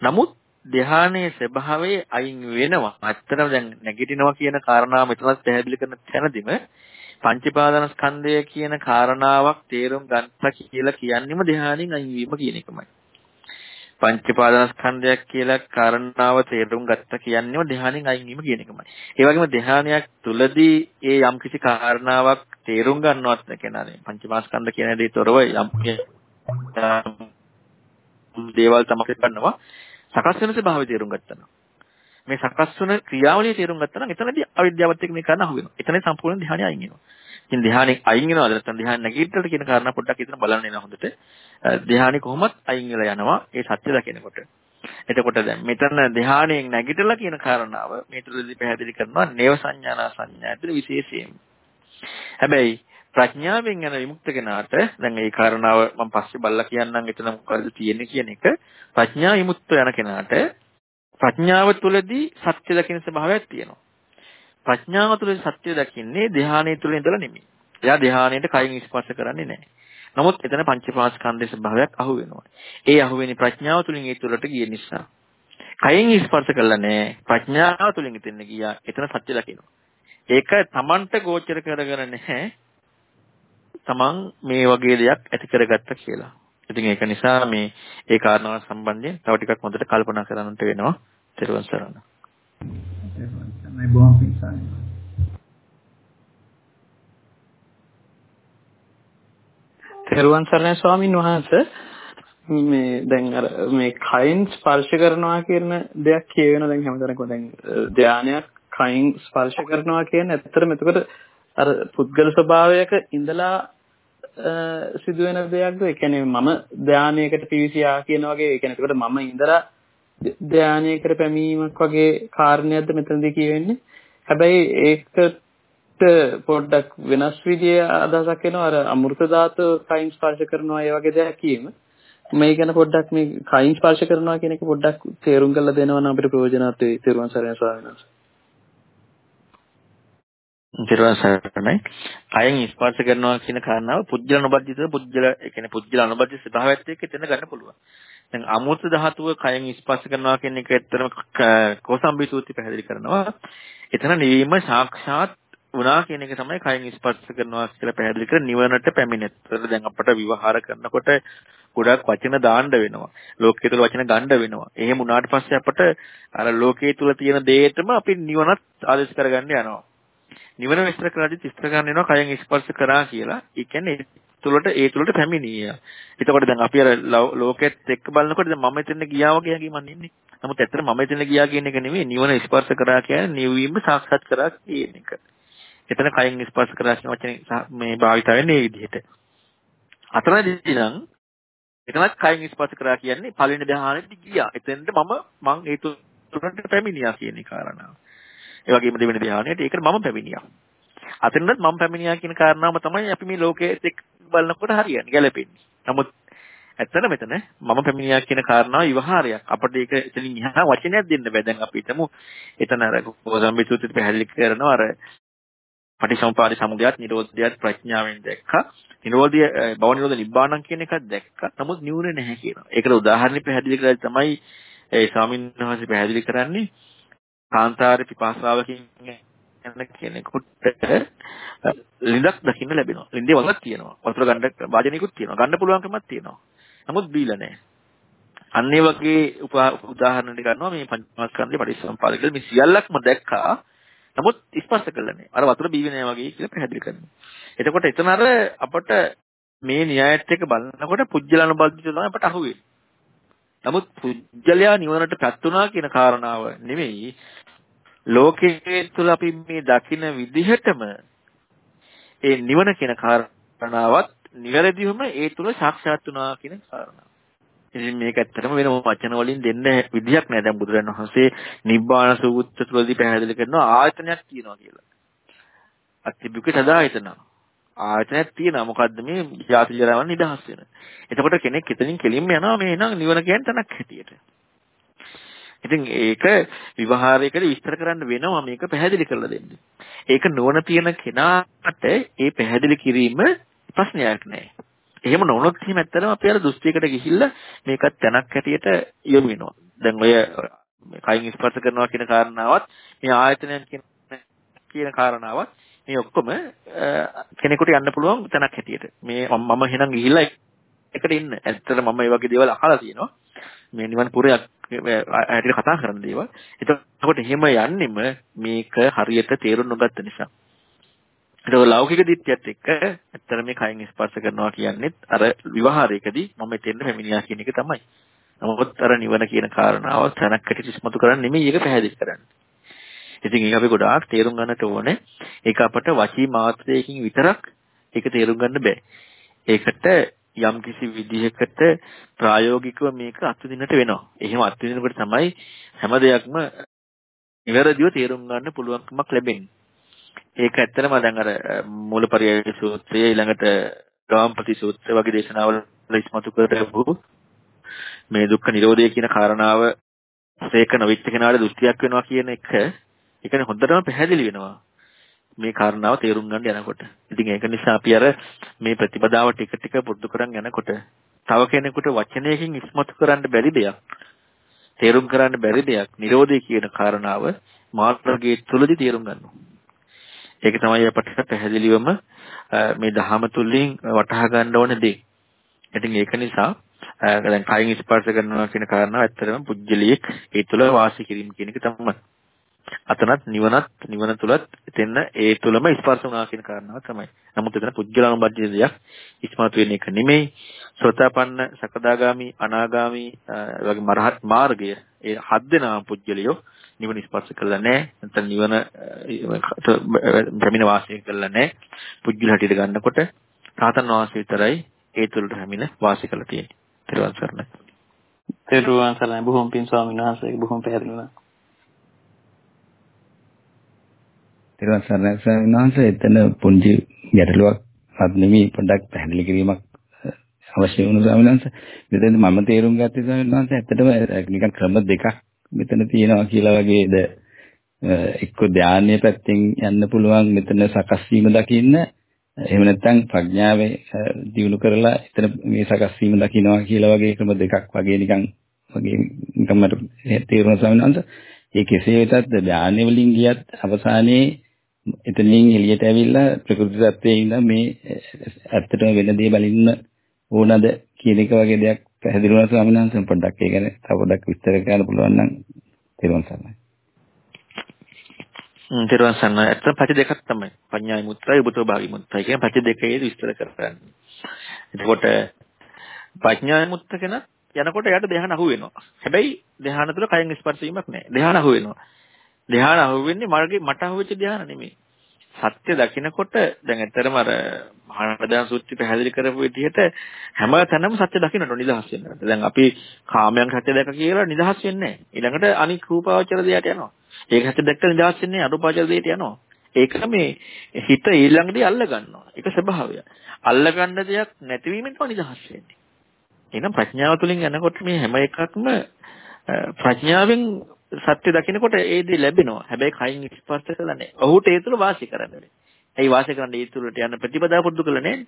නමුත් ධ්‍යානයේ ස්වභාවය අයින් වෙනවා. ඇත්තටම දැන් නැගිටිනවා කියන කාරණාව මෙතනත් පැහැදිලි කරන තැනදීම පංචපාදන ස්කන්ධය කියන කාරණාවක් තේරුම් ගන්නවා කියලා කියන්නේම ධ්‍යානෙන් අයින් වීම කියන එකමයි. පංචපාදනස්කන්ධයක් කියලා කාරණාව තේරුම් ගත්ත කියන්නේම ධ්‍යානෙන් අයින් වීම කියන එකමයි. ඒ වගේම ධ්‍යානයක් තුලදී ඒ යම්කිසි කාරණාවක් තේරුම් ගන්නවත් නැකනනේ පංචමාස්කන්ධ කියන දේ තොරව යම් දේවල් තමයි කරනවා සකස් වෙන ස්වභාවය තේරුම් ගත්තා නම් මේ සකස් වෙන ක්‍රියාවලිය තේරුම් ගත්තා නම් එතනදී අවිද්‍යාවත් එක්ක මේ කරන්න අහු වෙනවා. එතනදී සම්පූර්ණ ධ්‍යානය අයින් වෙනවා. ඉතින් ධ්‍යානෙ අයින් වෙනවද නැත්නම් ධ්‍යාන නැගීටට කියන කාරණා පොඩ්ඩක් ඉතින් බලන්න එනවා හොඳට. ධ්‍යානෙ කොහොමත් අයින් වෙලා යනවා ඒ සත්‍ය දකිනකොට. එතකොට දැන් මෙතන ධ්‍යානයෙන් නැගිටලා කියන කාරණාව මේ තුලදී පැහැදිලි කරනවා නේව සංඥානා සංඥා ඇතුළේ විශේෂයෙන්. හැබැයි ප්‍රඥාවෙන් යන විමුක්ත කෙනාට දැන් ඒ කාරණාව මම පස්සේ බලලා කියන්නම් එතන මොකද තියෙන්නේ කියන එක ප්‍රඥා විමුක්ත යන කෙනාට ප්‍රඥාව තුළදී සත්‍ය දකින ස්වභාවයක් තියෙනවා. ප්‍රඥාව තුළ සත්‍ය දකින්නේ ධ්‍යානයේ තුල ඉඳලා නෙමෙයි. එයා ධ්‍යානයට කයින් ස්පර්ශ කරන්නේ නැහැ. නමුත් එතන පංචපාස්කන්ධයේ ස්වභාවයක් අහු වෙනවා. ඒ අහු වෙන්නේ ප්‍රඥාව තුලින් ඒ තුලට ගිය නිසා. කයින් ස්පර්ශ කළා නැහැ. ප්‍රඥාව තුලින් එතන ගියා. එතන සත්‍ය දකිනවා. ඒක Tamanට ගෝචර කරගෙන නැහැ. Taman මේ වගේ දෙයක් ඇති කරගත්ත කියලා. ඉතින් ඒක නිසා මේ ඒ කාරණාව සම්බන්ධයෙන් තව ටිකක් හොඳට කල්පනා කරන්නට වෙනවා. ත්‍රිවන් සරණ. මේ බොහොම පිංසයි. තෙරුවන් සරණයි ස්වාමින් වහන්සේ මේ දැන් අර මේ කයින් ස්පර්ශ කරනවා කියන දෙයක් කියවෙන දැන් හැමතැනකම දැන් ධානයක් කයින් ස්පර්ශ කරනවා කියන්නේ ඇත්තටම එතකොට අර පුද්ගල ස්වභාවයක ඉඳලා සිදුවෙන දෙයක්ද ඒ කියන්නේ මම ධානයකට පිවිසියා කියන වගේ ඒ කියන්නේ එතකොට මම ඉඳලා ධානයකට පැමීමක් වගේ කාරණයක්ද මෙතනදී කියවෙන්නේ. හැබැයි ඒකට පොඩ්ඩක් වෙනස් විදිය අදහසක් එනවා අර අමෘත ධාතු කයින් ස්පර්ශ කරනවා ඒ වගේ දෙයක් කියීම. මේ ගැන පොඩ්ඩක් මේ කයින් ස්පර්ශ කරනවා කියන එක පොඩ්ඩක් තේරුම් කරලා දෙනවා නම් අපිට ප්‍රයෝජනවත් වෙයි. තේරුවන් සරණයි ස්වාමීන් වහන්සේ. තේරුවන් සරණයි. කයින් ස්පර්ශ කරනවා කියන කාරණාව පුජ්‍යල නොබද්ධිත පුජ්‍යල ඒ කියන්නේ පුජ්‍යල අනුබද්ධිත ස්වභාවයත් එක්ක එතන ගන්න පුළුවන්. දැන් අමෘත ධාතුව කයෙන් ස්පර්ශ කරනවා කියන එක ඇත්තටම කෝසම්බි සූත්‍රය පැහැදිලි කරනවා. එතන නිවීම සාක්ෂාත් වුණා කියන එක තමයි කයෙන් ස්පර්ශ කරනවා කියලා පැහැදිලි කර නිවනට පැමිණෙත්තර දැන් අපට විවහාර කරනකොට ගොඩක් වචන දාන්න වෙනවා. ලෝකයේ තුල වචන ගන්න වෙනවා. එහෙම වුණාට පස්සේ අපට අර ලෝකයේ තුල තියෙන දේටම අපි නිවනත් ආදේශ කරගන්න යනවා. නිවන විස්තර කරද්දි විස්තර කරන්න වෙනවා කයෙන් ස්පර්ශ කරා කියලා. ඒ කියන්නේ තුලට ඒ තුලට පැමිණිය. එතකොට දැන් අපි අර ලෝකෙත් එක්ක බලනකොට දැන් මම එතන ගියා වගේ හැඟීමක් ඉන්නේ. නමුත් ඇත්තට මම එතන ගියා කියන එක නෙමෙයි නිවන ස්පර්ශ කරා කියන්නේ නිවීම සාක්ෂාත් කරා කියන එක. එතන කයින් ස්පර්ශ කරා කියන වචනේ මේ භාවිත වෙන්නේ මේ විදිහට. අතරදී නම් එතනත් කයින් ස්පර්ශ කරා කියන්නේ පළවෙනි ධ්‍යානෙට ගියා. එතෙන්ද මම මං ඒ තුනට පැමිණියා කියන කාරණාව. ඒ වගේම දෙවෙනි ධ්‍යානෙට ඒකට මම පැමිණියා. අතනත් මම පැමිණියා කියන කාරණාව තමයි අපි මේ ලෝකයේ එක් බලනකොට හරියන්නේ ගැලපෙන්නේ. නමුත් ඇත්තට මෙතන මම පැමිණියා කියන කාරණාව විවහාරයක්. අපිට ඒක එතනින් එහා වචනයක් දෙන්න බෑ. දැන් අපි හිතමු එතන අර ගෝසම්බිසුත්ති පැහැදිලි කරනවා අර පටිසම්පාද සමුදයත් නිරෝධයත් ප්‍රඥාවෙන් දැක්කා. නිරෝධය භව නිරෝධ නිබ්බාණං කියන එකක් දැක්කා. නමුත් නිවුනේ නැහැ කියනවා. ඒකට උදාහරණ පැහැදිලි කරලා තමයි ඒ ස්වාමීන් වහන්සේ පැහැදිලි කරන්නේ කාන්තාර පිපාසාවකින් යන කෙනෙකුට ලිඳක් දකින්න ලැබෙනවා. ලිඳේ වලක් තියෙනවා. වතුර ගන්න වාදනයකුත් තියෙනවා. ගන්න පුළුවන්කමක් තියෙනවා. නමුත් බීලා නැහැ. අන්න ඒ වගේ උදාහරණ ටික ගන්නවා මේ පංචමස්කන්ධේ පරිසම්පාද කියලා මේ සියල්ලක්ම දැක්කා. නමුත් ස්පර්ශ කළා නෑ. අර වතුර බීවේ නෑ වගේ කියලා පැහැදිලි කරනවා. එතකොට එතන අර අපට මේ න්‍යායත් එක්ක බලනකොට පුජ්‍යලනුබද්ධිත තමයි අපට අහුවෙන්නේ. නමුත් පුජ්‍යලයා නිවනට පැත්තුණා කියන කාරණාව නෙමෙයි ලෝකයේ තුල අපි මේ දකින විදිහටම ඒ නිවන කියන කාරණාවත් නිවැරදිවම ඒ තුල සාක්ෂාත් වුණා කියන කාරණාව. ඉතින් මේක ඇත්තටම වෙන වචන වලින් දෙන්න විදියක් නෑ. දැන් බුදුරජාණන් වහන්සේ නිබ්බාන සූත්‍ර තුළදී පැහැදිලි කරනවා ආයතනයක් තියෙනවා කියලා. අත්‍යබුක සදායතන. ආයතනයක් තියෙනවා. මොකද්ද මේ ජාති ජරාවන් නිදහස් වෙන. එතකොට කෙනෙක් එතනින් කෙලින්ම යනවා මේ නම් නිවන කියන්නේ තනක් හැටියට. ඉතින් ඒක විවහාරයකට විස්තර කරන්න වෙනවා මේක පැහැදිලි කරලා දෙන්න. ඒක නොවන තියෙන කෙනාට ඒ පැහැදිලි කිරීම ප්‍රශ්නයක් නෑ. එහෙම නොවුනොත් එහෙම ඇත්තටම අපි අර දෘෂ්ටියකට ගිහිල්ලා මේකත් තැනක් හැටියට යොමු වෙනවා. දැන් ඔය කයින් ස්පර්ශ කරනවා කියන කාරණාවත් මේ ආයතනයන් කියන කියන කාරණාවත් මේ ඔක්කොම කෙනෙකුට යන්න පුළුවන් තැනක් හැටියට. මේ මම එහෙනම් ගිහිල්ලා එකට ඉන්න. ඇත්තට මම මේ වගේ දේවල් අහලා තියෙනවා. මේ නිවන් පුරයක් හැටියට කතා කරන දේවල්. එතකොට එහෙම යන්නෙම මේක හරියට තේරුම් නොගත්ත නිසා. ඒක ලෞකික දිට්ඨියත් එක්ක ඇත්තට මේ කයින් ස්පර්ශ කරනවා කියන්නේත් අර විවහාරයකදී මම මෙතෙන්ද පැමිණියා කියන එක තමයි. නමුත් අර නිවන කියන කාරණාව තනක්කට ඉස්මතු කරන්නේ නෙමෙයි ඒක පැහැදිලි කරන්නේ. ඉතින් ඒක අපි ගොඩාක් තේරුම් ගන්නට ඕනේ. ඒක අපට වචී මාත්‍රයකින් විතරක් ඒක තේරුම් ගන්න බෑ. ඒකට යම් කිසි විදිහකට ප්‍රායෝගිකව මේක අත්විඳින්නට වෙනවා. එහෙම අත්විඳිනකොට තමයි හැම දෙයක්ම නිවැරදිව තේරුම් ගන්න පුළුවන්කමක් ලැබෙන්නේ. ඒක ඇත්තටම දැන් අර මූලපරියය සූත්‍රය ඊළඟට ගාම්පති සූත්‍ර වගේ දේශනාවල ඉස්මතු කරපු මේ දුක්ඛ නිරෝධය කියන කාරණාව ඒක නොවිච්ච කෙනාට දෘෂ්ටියක් වෙනවා කියන එක ඒකනේ හොඳටම පැහැදිලි වෙනවා මේ කාරණාව තේරුම් ගන්න යනකොට. ඉතින් ඒක නිසා අපි අර මේ ප්‍රතිපදාව ටික ටික පුරුදු කරන් යනකොට තව කෙනෙකුට වචනයකින් ඉස්මතු කරන්න බැරි දෙයක් තේරුම් කරන්න බැරි දෙයක් නිරෝධය කියන කාරණාව මාර්ගයේ තුලදී තේරුම් ගන්නවා. ඒක තමයි අපට පැහැදිලිවම මේ දහම තුලින් වටහා ගන්න ඕන දේ. ඉතින් ඒක නිසා දැන් කයින් ස්පර්ශ කරනවා කියන කාරණාව ඇත්තටම පුජ්‍යලියෙක් ඒ තුල වාසය කිරීම කියන එක තමයි. අතනත් නිවනත් නිවන තුලත් එතෙන්න ඒ තුලම ස්පර්ශ වුණා කියන කාරණාව තමයි. නමුත් එතන පුජ්‍යලානුබද්ධිය දෙයක් ඉස්මතු වෙන එක නෙමෙයි. සෝතාපන්න, සකදාගාමි, අනාගාමි වගේ මරහත් මාර්ගය ඒ හත් දෙනා පුජ්‍යලියෝ නිවන ස්පර්ශ කළා නැහැ. නැත්නම් නිවන ප්‍රමින වාසය කළා නැහැ. පුජ්‍යල හැටියට ගන්නකොට සාතන් වාසය විතරයි ඒ තුළට හැමින වාසය කළා තියෙන්නේ. තෙරුවන් සරණයි. තෙරුවන් සරණයි බොහොම පින් ස්වාමීන් වහන්සේ බොහොම පැහැදිලි වුණා. තෙරුවන් සරණයි ස්වාමීන් වහන්සේ එතන පුංචි ගැටලුවක් අත් නෙමෙයි පොඩ්ඩක් පැහැදිලි කිරීමක් අවශ්‍ය වුණා ස්වාමීන් වහන්සේ. මෙතන මම තේරුම් ගත්තේ ස්වාමීන් වහන්සේ ඇත්තටම නිකන් ක්‍රම දෙකක් මෙතන තියෙනවා කියලා වගේද? එක්ක ධානයේ පැත්තෙන් යන්න පුළුවන් මෙතන සකස් වීම දකින්න. එහෙම නැත්නම් ප්‍රඥාවේ දියුණු කරලා එතන මේ සකස් වීම දකින්නවා කියලා වගේ ක්‍රම දෙකක් වගේ නිකන් වගේ නිකන් මට තේරුණා ස්වාමීන් වහන්සේ. ඒ කෙසේ වෙතත් ධානය වලින් ගියත් අවසානයේ එතනින් එළියට ඇවිල්ලා ප්‍රകൃති தත්ත්වයේ ඉඳන් මේ ඇත්තටම වෙන දේ බලින්න ඕනද කියන එක වගේ දෙයක් පැහැදිලි වුණා ස්වාමීන් වහන්සේ පොඩ්ඩක් ඒ ගැන තව පොඩ්ඩක් විස්තර කරන්න පුළුවන් නම් තේරුම් ගන්න. හ්ම් තේරුම් ගන්න. ඇත්තට පැති දෙකක් තමයි. පඤ්ඤායි මුත්‍රායි උබතෝ භාගි මුත්‍රායි කියන පැති දෙකේ විස්තර කරන්නේ. එතකොට පඤ්ඤායි මුත්‍ර කෙන යනකොට යට ධ්‍යාන අහු වෙනවා. හැබැයි ධ්‍යාන තුල කයෙන් ස්පර්ශ වීමක් නැහැ. ධ්‍යාන අහු වෙනවා. ධ්‍යාන අහු වෙන්නේ මගේ මට අහු වෙච්ච ධ්‍යාන නෙමෙයි. සත්‍ය දකිනකොට දැන් ඇත්තරම අර මහානදාන සූත්‍රය පැහැදිලි කරපු විදිහට හැම තැනම සත්‍ය දකින්නට නිදහස් වෙන්න. දැන් අපි කාමයන් සත්‍ය දැක කියලා නිදහස් වෙන්නේ නැහැ. ඊළඟට අනික් රූපාවචර දෙයට යනවා. ඒක සත්‍ය දැක්ක නිදහස් වෙන්නේ අරූපාවචර දෙයට යනවා. ඒක මේ හිත ඊළඟදී අල්ල ගන්නවා. ඒක ස්වභාවය. අල්ල ගන්න දෙයක් නැතිවීමෙන් තමයි නිදහස් වෙන්නේ. එහෙනම් ප්‍රඥාව තුළින් යනකොට මේ හැම එකක්ම ප්‍රඥාවෙන් සත්‍ය දකිනකොට ඒ දේ ලැබෙනවා. හැබැයි කයින් ස්පර්ශ කළා නැහැ. ඔහුට ඒ තුල වාසය කරන්න බැහැ. ඇයි වාසය කරන්න ඒ තුලට යන ප්‍රතිපදාව පුරුදු කළා නැහැ.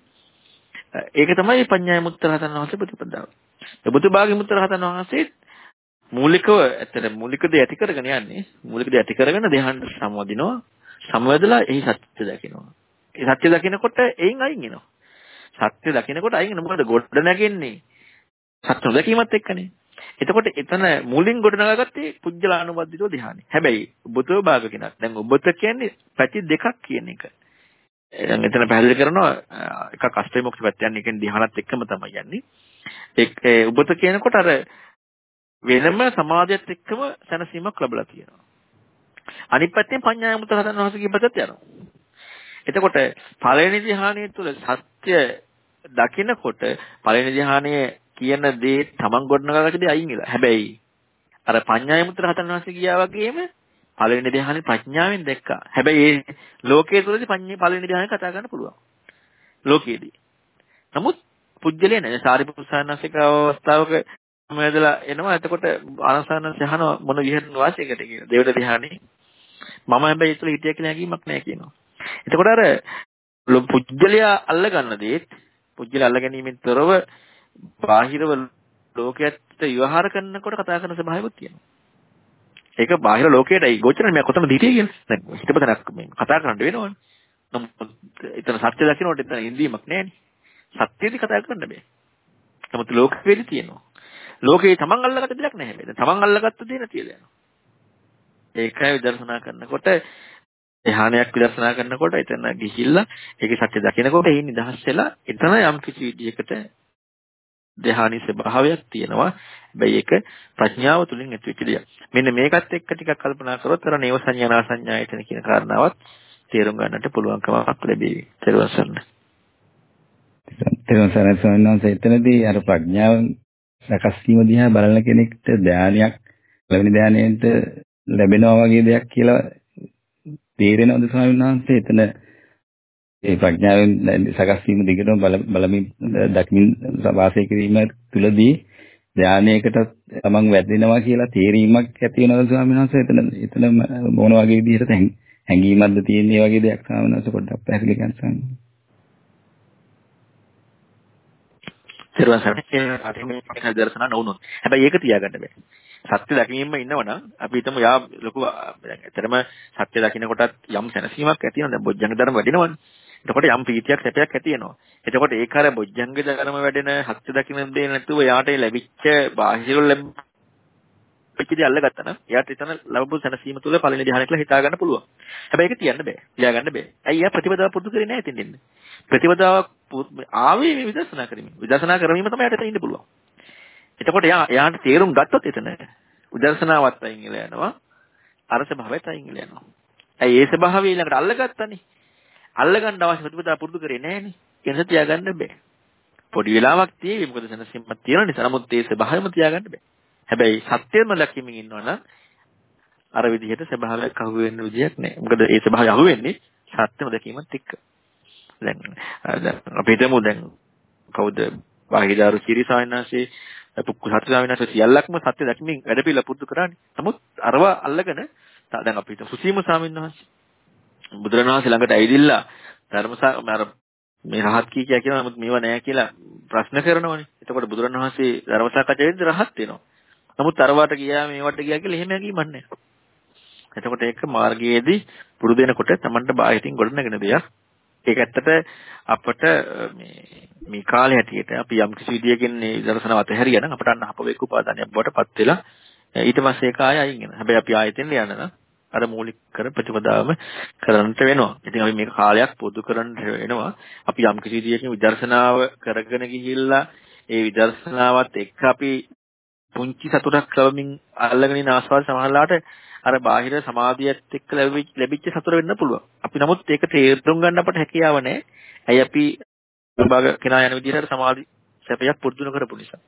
ඒක තමයි පඤ්ඤාය මුත්තර හතන වහන්සේ ප්‍රතිපදාව. බුදුබාගේ මුත්තර හතන වහන්සේ මූලිකව ඇත්තට මූලික දේ ඇති කරගෙන යන්නේ. මූලික දේ ඇති කරගෙන දෙහන් සම්වදිනවා. සමවැදලා එහි සත්‍ය දකිනවා. ඒ සත්‍ය දකිනකොට එයින් අයින් වෙනවා. සත්‍ය දකිනකොට අයින් වෙනවා. මොකද ගොඩ නැගෙන්නේ සත්‍ය නොදැකීමත් එක්කනේ. එතකොට එතන මුලින් ගොඩනගාගත්තේ පුජ්‍යලානුබද්ධිතෝ ධ්‍යානෙ. හැබැයි ඔබතෝ භාග කෙනක්. දැන් ඔබත කියන්නේ පැති දෙකක් කියන එක. දැන් එතන පැහැදිලි කරනවා එකක් අෂ්ටවිමුක්ති පැත්ත යන්නේ කියන්නේ ධ්‍යානත් එක්කම තමයි යන්නේ. ඒ ඔබත කියනකොට අර වෙනම සමාධියත් එක්කම සැනසීමක් ලැබලා තියෙනවා. අනිත් පැත්තෙන් පඤ්ඤායමුත හදන වහන්සේගේ පැත්තට යනවා. එතකොට පළවෙනි ධ්‍යානයේ තුල සත්‍ය දකිනකොට පළවෙනි ධ්‍යානයේ කියන දේ තමන් ගොඩනගාගත්ත දේ අයින් වෙලා. හැබැයි අර පඤ්ඤායමුත හදන වහන්සේ ගියා වගේම පළවෙනි ධ්‍යානෙ ප්‍රඥාවෙන් දැක්කා. හැබැයි ඒ ලෝකයේ තුලදී පඤ්ඤේ පළවෙනි ධ්‍යානෙ කතා කරන්න පුළුවන්. ලෝකයේදී. නමුත් පුජ්‍යලේ නැහැ. සාරිපුත්සානසික අවස්ථාවක මෙදලා එනවා. එතකොට ආනසානස යහන මොන විහෙරණ වාසයකට කියන. දෙවන ධ්‍යානෙ. මම හැබැයි ඒතුල හිටිය කියලා හැඟීමක් නැහැ කියනවා. එතකොට අර පුජ්‍යලයා අල්ල ගන්න දේත් පුජ්‍යල අල්ල ගැනීමෙන් තොරව බාහිරව ලෝකයට විවහාර කරනකොට කතා කරන ස්වභාවයක් තියෙනවා. ඒක බාහිර ලෝකයටයි ගෝචරනේ මම කොතනද හිටියේ කියලා. දැන් හිතපතක් මේ කතා කරන්න වෙනවනේ. නමුත් එතන සත්‍ය දකින්නට එතන ඉඳීමක් නැහැනේ. සත්‍යෙදි කතා කරන්න බෑ. නමුත් ලෝකෙදි තියෙනවා. ලෝකේ තමන් අල්ලගත්ත දෙයක් නැහැ හැබැයි. තමන් අල්ලගත්ත දේ නැතිලා යනවා. ඒකයි විදර්ශනා කරනකොට ධ්‍යානයක් විදර්ශනා කරනකොට එතන ගිහිල්ලා ඒකේ සත්‍ය දකිනකොට ඒ නිදහස් වෙලා එතන යම් කිසි විදියකට ධ්‍යානී ස්වභාවයක් තියෙනවා. හැබැයි ඒක ප්‍රඥාව තුලින් ඇතිවෙච්ච දෙයක්. මෙන්න මේකත් එක්ක ටිකක් කල්පනා කරොත් අර නේව සංඥා නා සංඥායතන කියන කාරණාවත් තේරුම් ගන්නට පුළුවන්කමක් ලැබෙවි. තේරුම් ගන්න. තේරුම් ගන්න සෝනන්ස එතනදී අර ප්‍රඥාව සකස් වීම දිහා බලන කෙනෙක්ට ධානයක් ලැබෙන ධානයෙන්ට ලැබෙනවා වගේ දෙයක් කියලා තේරෙනවද ස්වාමීන් වහන්සේ එතන ඒ ප්‍රඥාවෙන් සකස් වීම දිගටම බලමින් දකිමින් වාසය කිරීම තුළදී ධානයකට තමන් වැදෙනවා කියලා තේරීමක් ඇති වෙනවද ස්වාමීන් වහන්සේ එතන එතන මොන වගේ විදිහට හැඟීමක්ද තියෙන්නේ වගේ දෙයක් ස්වාමීන් වහන්සේ පොඩ්ඩක් පැහැදිලි කරන්න. සර්වසරණ අධිමේ දර්ශන නොවුනොත්. හැබැයි ඒක තියාගන්න බෑ. සත්‍ය දැකීමම ඉන්නවනම් අපි හිතමු යා ලොකු දැන් ඇත්තටම සත්‍ය දකින්න කොටත් යම් සැනසීමක් ඇති වෙනවා. දැන් බොජ්ජංග ධර්ම වැඩිනවනේ. එතකොට යම් ප්‍රීතියක් සැපයක් ඇති වෙනවා. එතකොට ඒක අර බොජ්ජංග ධර්ම වැඩෙන සත්‍ය දකින්න දෙන්නේ නැතුව යාට ලැබිච්ච බාහිර ලැබිච්ච දේ අල්ලගත්තා නම් එයාට එතන ලැබපු සැනසීම තුළ පළවෙනි ධ්‍යාන කියලා හිතා ගන්න පුළුවන්. හැබැයි ඒක තියන්න බෑ. ලියා ගන්න බෑ. ඇයි යා ප්‍රතිපදාව පුරුදු කරේ නැහැ ඉතින් දෙන්න. ප්‍රතිපදාව ආවේ මේ විදර්ශනා කරමින්. විදර්ශනා කරමින් තමයි යාට එතන ඉන්න පුළුවන්. එතකොට එයා එයාට තේරුම් ගත්තොත් එතන විදර්ශනාවත් අයින් වෙලා යනවා. අරස භාවයත් අයින් වෙලා යනවා. ඇයි ඒ ස්වභාවය ඊළඟට අල්ලගත්තනේ. අල්ලගන්න අවශ්‍ය ප්‍රතිපදා පුරුදු කරේ නැහනේ. ඒ නිසා තියාගන්න බෑ. පොඩි වෙලාවක් තියෙයි මොකද සනසින්මත් තියෙන නිසා. නමුත් ඒ ස්වභාවයම තියාගන්න බෑ. හැබැයි සත්‍යම ලැකීමෙන් ඉන්නවනම් අර විදිහට ස්වභාවයක් අහු වෙන්න විදියක් නැහැ. මොකද ඒ ස්වභාවය අහු වෙන්නේ සත්‍යම දැකීමත් එක්ක. දැන් අපි හිතමු දැන් කවුද බාහිදාරු සිරිසායනාසේ පුක්කු සත්‍ය ස්වාමීන් සියල්ලක්ම සත්‍ය දැකීමෙන් වැඩපිළිවෙල පුරුදු කරානේ. නමුත් අරව අල්ලගෙන දැන් අපි හිතමු සුසීම ස්වාමීන් වහන්සේ බුදුරණවහන්සේ ළඟට ඇවිදිලා ධර්මසා අර මේ රහත් කී කියා කියනවා නමුත් මේව නෑ කියලා ප්‍රශ්න කරනවනේ. එතකොට බුදුරණවහන්සේ ධර්ම සාකච්ඡාවේදී රහත් වෙනවා. නමුත් අරවට ගියා මේවට ගියා කියලා එහෙම හැඟීමක් නෑ. එතකොට ඒක මාර්ගයේදී පුරුදු වෙනකොට Tamanට බාහිරින් ගොඩනගෙන දෙයක්. ඒක ඇත්තට අපට මේ මේ කාලේ හැටියට අපි යම් කිසි විදියකින් මේ දර්ශනව අතහැරියා නම් අපට අන්න අපවේක උපාදානයක් බවට පත් වෙලා ඊට පස්සේ ඒක ආය අයින් වෙනවා. හැබැයි අපි ආයෙත් යන නම් අර මූලික කර ප්‍රතිපදාවම කරන්නට වෙනවා. ඉතින් අපි මේක කාලයක් පොදු කරන්න වෙනවා. අපි යම් කිසි විදියකින් විදර්ශනාව කරගෙන ගිහිල්ලා ඒ විදර්ශනාවත් එක්ක අපි පුංචි සතුටක් ලැබමින් අල්ලගෙන ඉන්න ආස්වාද සමහරලාට අර බාහිර සමාධියත් එක්ක ලැබිච්ච සතුට වෙන්න පුළුවන්. අපි නමුත් ඒක තේරුම් ගන්න අපට හැකියාව නැහැ. ඇයි අපි විභාග කෙනා යන විදිහට සමාධි සැපයක් පුරුදු කරපු නිසා.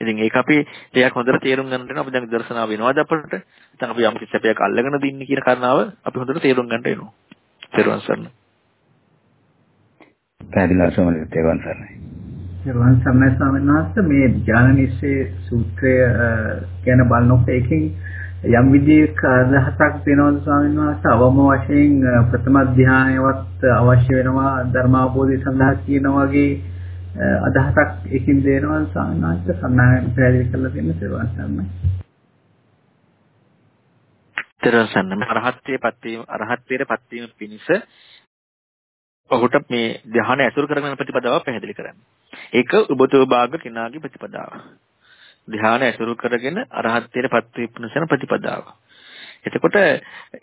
ඉතින් ඒක අපි ටිකක් හොඳට තේරුම් ගන්න වෙනවා. අපි දැන් දර්ශනාව වෙනවාද අපිට? නැත්නම් අපි යම් කිසි සැපයක් අල්ලගෙන දින්නේ කියන කාරණාව අපි හොඳට තේරුම් ගන්න වෙනවා. තේරුම් ගන්න. පැහැදිලිව සමහර තේරුම් ගන්නයි. තේරුම් සම්මයි ස්වාමීන් වහන්සේ මේ ඥාන නිශ්චය සූත්‍රය ගැන බලනකොට ඒකෙන් යම් විදිහක අදහසක් දෙනවද ස්වාමීන් වහන්සේ අවම වශයෙන් ප්‍රථම ධානයවත් අවශ්‍ය වෙනවා ධර්මාභෝධය සඳහා කියන වගේ අදහසක් එකින් දෙනවා ස්වාමීන් වහන්සේ සම්මාන පැහැදිලි කරලා දෙන්න තේරුවන් සම්මයි. තරසන්න අරහත්ත්වයේ පත්වීම අරහත්ත්වයට පත්වීම පිණිස ඔහුට මේ ධ්‍යාන ඇසුරු කරගෙන ප්‍රතිපදාව පැහැදිලි කරන්න. ඒක උබතෝ භාග කිනාගේ ප්‍රතිපදාව. ධ්‍යාන ඇසුරු කරගෙන අරහත්ත්වයට පත්වීම පිණිස ප්‍රතිපදාව. එතකොට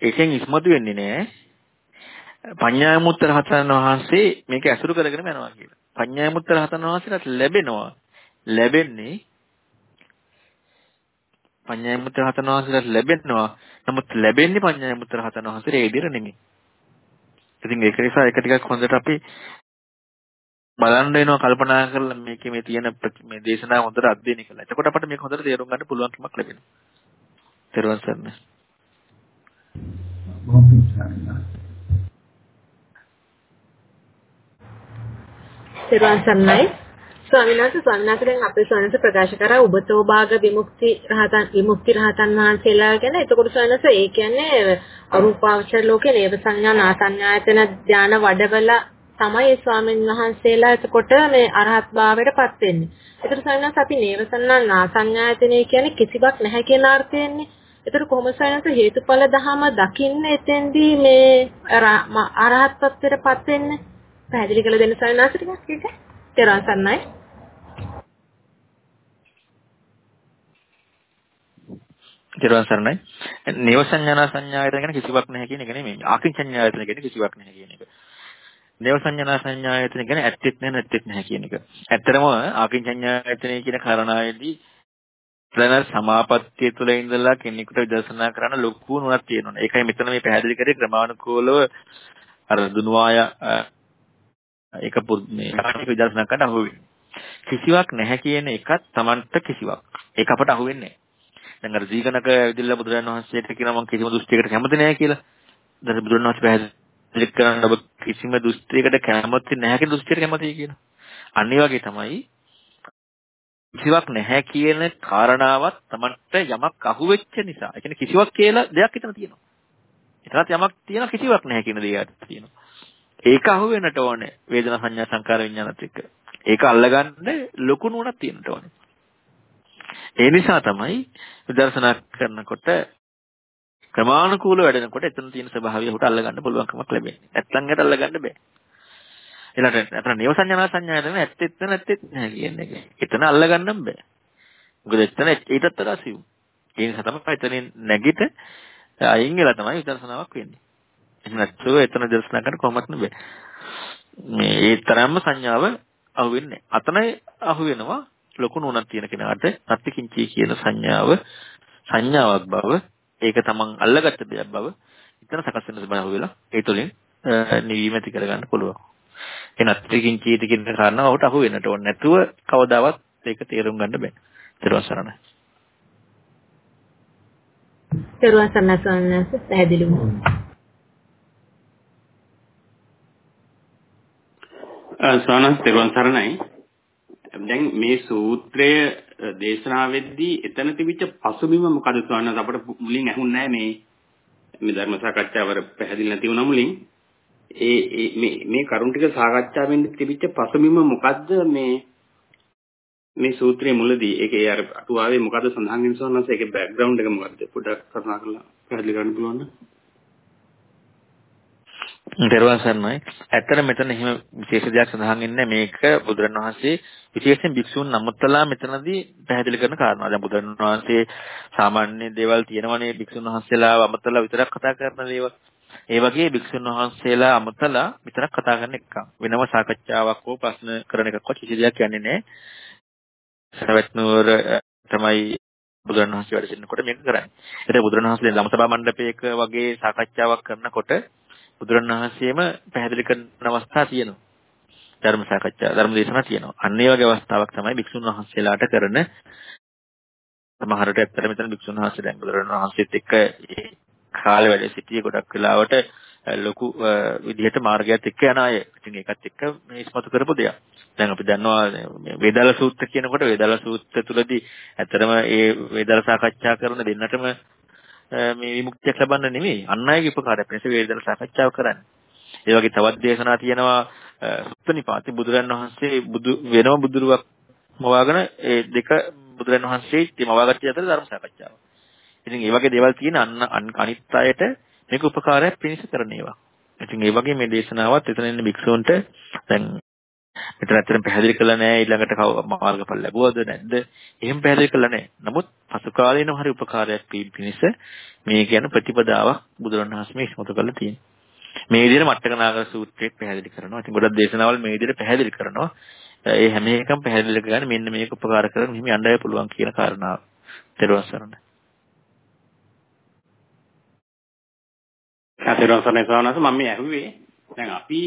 ඒකෙන් ඉස්මතු වෙන්නේ නෑ පඤ්ඤායමුත්තර හතන් වහන්සේ මේක ඇසුරු කරගෙන යනවා කියලා. පඤ්ඤායමුත්තර හතන් වහන්සේට ලැබෙනවා. ලැබෙන්නේ පඤ්ඤායමුත්තර හතන් වහන්සේට ලැබෙනවා. නමුත් ලැබෙන්නේ පඤ්ඤායමුත්තර හතන් වහන්සේට ඒ විදිහට නෙමෙයි. ඉතින් ඒක නිසා ඒක ටිකක් හොඳට අපි බලන්න වෙනවා කල්පනා කරලා මේකේ මේ තියෙන මේ දේශනාව හොඳට අධ්‍යයනය කළා. එතකොට අපිට මේක හොඳට තේරුම් ගන්න පුළුවන්කමක් ලැබෙනවා. තෙරුවන් සරණයි. බොහොම පිං තෙරුවන් සරණයි. ස්වාමීන් වහන්සේ ස්වාමීන් වහන්සේ දැන් අපේ ස්වාමීන් ප්‍රකාශ කරා උබතෝ භාග විමුක්ති රහතන් විමුක්ති රහතන් වහන්සේලා ගැන. එතකොට ස්වාමීන් වහන්සේ ඒ කියන්නේ අරූපාවචර ලෝකේ නේව සංඥා නාසඤ්ඤායතන ධාන වඩවලා තමයි ඒ ස්වාමීන් වහන්සේලා එතකොට මේ අරහත් භාවයටපත් වෙන්නේ. ඒතර ස්වාමීන් වහන්සේ අපි නේව සංඥා නාසඤ්ඤායතනය කියන්නේ කිසිවක් නැහැ කියන අර්ථයෙන්නේ. ඒතර කොහොමද සයන්ස හේතුඵල ධහම දකින්න එතෙන්දී මේ අරහත් ත්වයටපත් වෙන්නේ? පැහැදිලි කරලා දෙන්න සයන්ස ටිකක් ඒක. තේරුම් ගන්නයි. ඊට සරණයි. නේව සංඥානා සංඥායතන ගැන කිසිවක් නැහැ කියන එක නෙමෙයි. ආකින් සංඥායතන ගැන කිසිවක් නැහැ කියන එක. නේව සංඥානා සංඥායතන ගැන ඇත්තෙත් නැහැ නැත්තෙත් නැහැ කියන එක. ඇත්තරම ආකින් සංඥායතන කියන කාරණාවේදී ප්‍රණ සමාපත්තිය තුළ ඉඳලා කෙනෙකුට විදර්ශනා කරන්න ලොකු නුවණක් තියෙනවා. ඒකයි මෙතන මේ පැහැදිලි කරේ ක්‍රමානුකූලව අර දුනුවාය ඒක මේ විදර්ශනා කරන්න අහුවෙන්නේ. කිසිවක් නැහැ කියන එකත් Tamanට කිසිවක්. ඒක අපට අහුවෙන්නේ නැහැ. දැන් අර දීගණක ඇවිදilla බුදුරජාණන් වහන්සේට කියනවා මම කිසිම දෘෂ්ටියකට කැමති නැහැ කියලා. දැන් බුදුරජාණන් වහන්සේ පැහැදිලි කරන්න ඔබ කිසිම දෘෂ්ටියකට කැමති නැහැ කියන දෘෂ්ටියට කැමතියි කියනවා. අනිත් වගේ තමයි කිසිවක් නැහැ කියන කාරණාවත් Tamanට යමක් අහුවෙච්ච නිසා. ඒ කියන්නේ කිසිවක් කියලා දෙයක් හිතන තියෙනවා. එතනත් යමක් තියෙනවා කිසිවක් නැහැ කියන දෙයක් තියෙනවා. ඒක අහු වෙන්නට ඕනේ වේදනා සංඥා සංකාර විඥානත් එක්ක. ඒක අල්ලගන්න ලොකු නුවණක් තියෙන්නට ඕනේ. ඒ නිසා තමයි විදර්ශනා කරනකොට ක්‍රමානුකූලව වැඩෙනකොට එතන තියෙන ස්වභාවය උට අල්ලගන්න පුළුවන්කමක් ලැබෙන්නේ. නැත්නම් ඒකට අල්ලගන්න බෑ. ඊළඟට අතන නේව සංඥා සංඥා දෙන ඇත්තෙත් නැත්තෙත් නැහැ කියන එක. එතන අල්ලගන්නම් බෑ. මොකද එතන ඊටත් වඩා සිව්. ඒ නිසා තමයි එතනින් නැගිට අයින් වෙලා තමයි විදර්ශනාවක් වෙන්නේ. එහෙම නැත්නම් එතන දර්ශනා කරන්න කොහොමත් බෑ. මේ ඒ තරම්ම සංඥාව අහු වෙන්නේ. අතන අහු වෙනවා ලොකු නුණක් තියෙන කෙනාට නැත්ති කිංචි කියන සංඥාව සංඥාවක් බව ඒක තමන් අල්ලගත්ත දෙයක් බව එතන සකස් වෙන ස්වභාවය වෙලා ඒ තුලින් නිවීම ඇති කරගන්න පුළුවන්. ඒ නැත්ති කිංචි කියන කාරණාවට අහු වෙන්නට ඕනේ නැතුව කවදාවත් ඒක තේරුම් ගන්න බෑ. ඊට සරණයි. තෙරුවන් සරණයි ස්වාමීන් වහන්සේ පැහැදිලි වුණා. ස්වාමීන් තෙරුවන් සරණයි. දැන් මේ සූත්‍රය දේශනාවෙද්දී එතන තිබිච්ච පසුබිම මොකද ස්වාමීන් අපිට මුලින් ඇහුන්නේ මේ මේ ධර්ම සාකච්ඡාවර පැහැදිලි නැති වුණා මුලින්. ඒ මේ මේ කරුණ ටික සාකච්ඡාවෙන් තිබිච්ච පසුබිම මොකද්ද මේ මේ සූත්‍රයේ මුලදී ඒකේ අර අටුවාවේ මොකද්ද සඳහන් වෙන සෝනස ඒකේ බෑග්ග්‍රවුන්ඩ් එක මොකද්ද පොඩ්ඩක් කරුණා කරලා පැහැදිලි කරන්න පුළුවන්ද? දරුවන් සර්ණයි. ඇත්තට මෙතන එහෙම විශේෂ දෙයක් සඳහන් වෙන්නේ මේක බුදුරණවහන්සේ විශේෂයෙන් භික්ෂුන් නමතලා මෙතනදී පැහැදිලි කරන කාරණා. දැන් බුදුරණවහන්සේ සාමාන්‍ය දේවල් තියෙනවනේ භික්ෂුන් වහන්සේලා අමතලා විතරක් කතා කරන දේවල්. ඒ වගේ භික්ෂුන් වහන්සේලා අමතලා විතරක් කතා කරන එක. වෙනම සාකච්ඡාවක් හෝ ප්‍රශ්න කරන එකක්වත් කිසි දෙයක් කියන්නේ නැහැ. සරවත් නුවර තමයි බුදුරණවහන්සේ වැඩ සිටිනකොට මේක කරන්නේ. ඒත් බුදුරණවහන්සේ ළමසභා මණ්ඩපයක වගේ සාකච්ඡාවක් කරනකොට බුදුරණවහන්සේම පැහැදිලි කරන අවස්ථා තියෙනවා. ධර්ම සාකච්ඡා ධර්ම දේශනා තියෙනවා. අන්න ඒ වගේ අවස්ථාවක් තමයි භික්ෂුන් වහන්සේලාට කරන සමහරට ඇත්තට මෙතන භික්ෂුන් වහන්සේ දැන් බුදුරණවහන්සේත් එක්ක ඒ කාලේ වැඩ සිටියේ ගොඩක් වෙලාවට ලොකු විදිහට මාර්ගයත් එක්ක යන අය. ඉතින් ඒකත් එක්ක මේ ඉස්මතු කරපු දෙයක්. දැන් අපි දන්නවා වේදාල සූත්‍ර කියනකොට වේදාල සූත්‍ර තුලදී ඇත්තටම ඒ වේදාල සාකච්ඡා කරන දෙන්නටම මේ විමුක්තියක් ලබන්න නෙමෙයි අන් අයගේ උපකාරයක් වෙනස වේදන සාකච්ඡාව කරන්නේ. ඒ වගේ තවත් දේශනා තියෙනවා සුත්තනිපාති බුදුරන් වහන්සේ බුදු වෙනම බුදුරුවක් මවාගෙන ඒ දෙක බුදුරන් වහන්සේ මවාගත්ත අතර ධර්ම සාකච්ඡාව. ඉතින් ඉතින් ඒ වගේ දේවල් තියෙන අන්න අනිත් අයට මේක උපකාරයක් පිණිස කරන ඒවා. ඉතින් ඒ වගේ මේ දේශනාවත් එතන ඉන්න භික්ෂූන්ට දැන් මෙතන ඇත්තටම පැහැදිලි කළා නෑ ඊළඟට මාර්ගඵල ලැබුවද නැද්ද? එහෙම පැහැදිලි කළා නෑ. නමුත් පසු කාලේනම හරි උපකාරයක් පිණිස මේ කියන ප්‍රතිපදාවක් බුදුරණවහන්සේ මේ ඉස්මතු කරලා තියෙනවා. මේ විදිහට මට්ටකනාගර සූත්‍රයේ පැහැදිලි කරනවා. ඉතින් ගොඩක් දේශනාවල් මේ විදිහට පැහැදිලි කරනවා. ඒ හැම එකම පැහැදිලි කරගන්න මෙන්න මේක උපකාර කරගෙන මෙහෙම යන්නයි පුළුවන් කියන කාරණාව. ඊට පස්සේ කතරන් සරණයි සවනස මම මේ ඇහුවේ දැන් අපි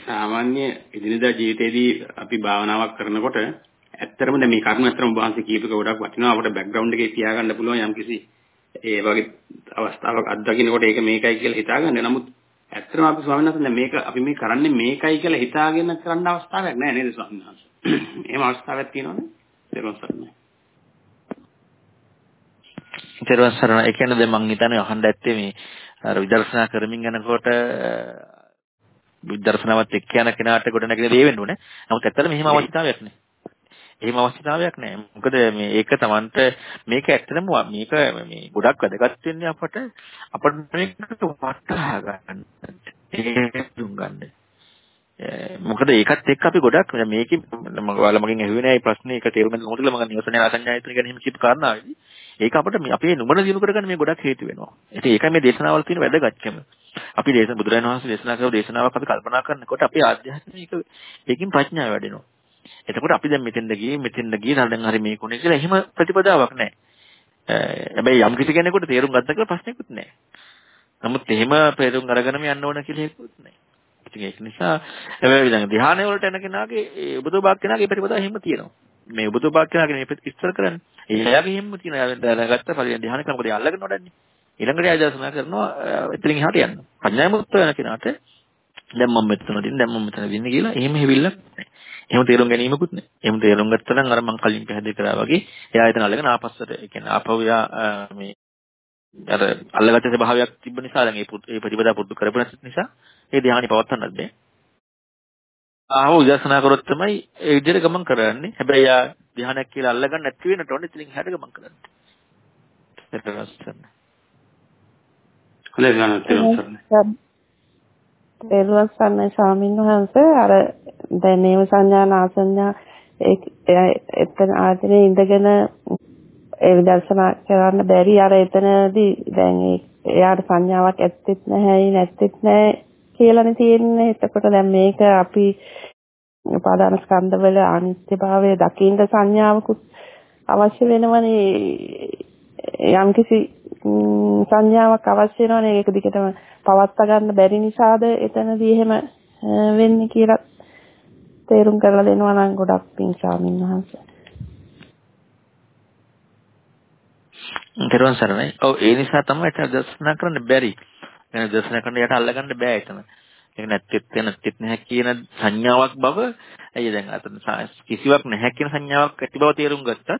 සාමාන්‍ය එදිනදා ජීවිතේදී අපි භාවනාවක් කරනකොට ඇත්තටම දැන් මේ කර්ම ඇත්තටම වහන්සේ කීපක ගොඩක් වටිනවා අපිට බෑග්ග්‍රවුන්ඩ් එකේ තියාගන්න පුළුවන් යම්කිසි ඒ වගේ අවස්ථාවක් අත්දකින්නකොට ඒක මේකයි කියලා හිතාගන්න. නමුත් ඇත්තටම අපි ස්වාමීන් වහන්සේ මේක අපි මේ කරන්නේ මේකයි කියලා හිතාගෙන කරන්න අවස්ථාවක් නැහැ නේද ස්වාමීන් වහන්සේ? එහෙම අවස්ථාවක් තියෙනවනේ. ඒක සරණයි. ඊට සරණ ඒ කියන්නේ දැන් මම හිතන්නේ අහන්න ඇත්තේ මේ අර විදර්ශනා කරමින් යනකොට විදර්ශනාවත් එක්ක යන කෙනාට ගොඩ නැගෙන දේ වෙන්න ඕනේ. නමුත් ඇත්තට මෙහෙම අවශ්‍යතාවයක් නැහැ. එහෙම අවශ්‍යතාවයක් නැහැ. මොකද මේ ඒක Tamanට මේක ඇත්තටම මේක මේ ගොඩක් වැදගත් වෙන්නේ අපට අපිට මේක වටහා ගන්න. තේරුම් ගන්න. මොකද ඒකත් එක්ක අපි ගොඩක් මේකේ මම ඔයාලා මගෙන් ඇහුවේ නෑ මේ ප්‍රශ්නේ ඒක තේරුම් ගන්න මොකද මම නිවසනේ ආසඤ්ඤායතන ගැන එහෙම කියපු කාරණාවේදී ඒක අපිට අපේ නුඹන දිනු කරගන්න මේ ගොඩක් හේතු වෙනවා. ඉතින් ඒකයි මේ දේශනාවල තියෙන වැදගත්කම. අපි දේශන බුදුරජාණන් වහන්සේ දේශනා කරපු දේශනාවක් අපි කල්පනා කරනකොට අපේ ආධ්‍යාත්මික ඒකින් ප්‍රඥාව වැඩෙනවා. එතකොට අපි දැන් මෙතෙන්ද ගියේ මෙතෙන්ද ගියේ දැන් හරි මේ කොනේ කියලා එහෙම ප්‍රතිපදාවක් නැහැ. හැබැයි යම් කිසි කෙනෙකුට තේරුම් ගත්ත කියලා ප්‍රශ්නයක්වත් නැහැ. නමුත් එහෙම තේරුම් අරගෙනම යන්න ඕන කියලා හේතුවක් නැහැ. ඉතින් ඒක නිසා හැබැයි දැන් ධ්‍යාන වලට යන කෙනාගේ ඒ උපදෝභාග කෙනාගේ ප්‍රතිපදාව එහෙම තියෙනවා. මේ උපදෝභාග කෙනාගේ මේ ඉස්සර කරන්නේ. එයාගේ එහෙම තියෙනවා. දැනගත්ත පරිදි ධ්‍යාන කරනකොට එයා අල්ලගෙන වඩන්නේ. ඊළඟට එයා දර්ශනා කරනවා එතනින් එහාට යන්න. පඤ්ඤායමුත්ත වෙන කෙනාට දැන් මම මෙතන දින් දැන් මම මෙතන දින්නේ කියලා එහෙම හැවිල්ලක් නැහැ. එහෙම තේරුම් ගැනීමකුත් නැහැ. එහෙම තේරුම් ගත්තා නම් අර මම කලින් පැහැදිලි කරා වගේ එයා එතන අල්ලගෙන ආපස්සට ඒ කියන්නේ ආපහු යා මේ අර අල්ලගත්ත ස්වභාවයක් තිබ්බ නිසා දැන් ඒ ප්‍රතිපදා පුරුදු කරපු නිසා ඒ ධ්‍යානෙ පවත්වන්නත් බැහැ. ආව උදර්ශනා කරොත් තමයි ඒ විදිහට ගමන් කරන්නේ. හැබැයි යා ධ්‍යානයක් කියලා අල්ලගන්න නැති වෙනට ඕනේ ඉතින් හැට ගමන් කරන්නේ. ඒක රසන්න. හොඳයි ගන්න තේරුම් තේරුම් ගන්න ස්වාමීන් වහන්සේ අර දැන් නේම සංඥා නාසඤ්ඤා ඒ එතන ආයතනයේ ඉඳගෙන ඒ විදර්ශනා කරන්න බැරි අර එතනදී දැන් එයාට සංඥාවක් ඇත්තෙත් නැහැ නැත්තෙත් නැහැ කියලානේ තියෙන්නේ. එතකොට දැන් මේක අපි උපාදාන ස්කන්ධවල අනිත්‍යභාවය දකින්න සංඥාවකුත් අවශ්‍ය වෙනවනේ යම්කිසි සංඥාවක් අවශ්‍ය වෙනවනේ ඒක දිගටම පවත්වා ගන්න බැරි නිසාද එතනදී එහෙම වෙන්නේ කියලා තේරුම් කරලා දෙනවා නම් ගොඩක් පිං ස්වාමීන් වහන්සේ. ඊට සරණයි. ඔව් ඒ නිසා තමයි ඒක දර්ශනා කරන්න බැරි. يعني දර්ශනා කරන්න යට අල්ලගන්න බෑ එතන. ඒක නැත්තෙත් නැත්තෙත් නැහැ කියන සංඥාවක් බව ඇයි දැන් අතන කිසිවක් නැහැ කියන සංඥාවක් ඇති බව තේරුම් ගත්තත්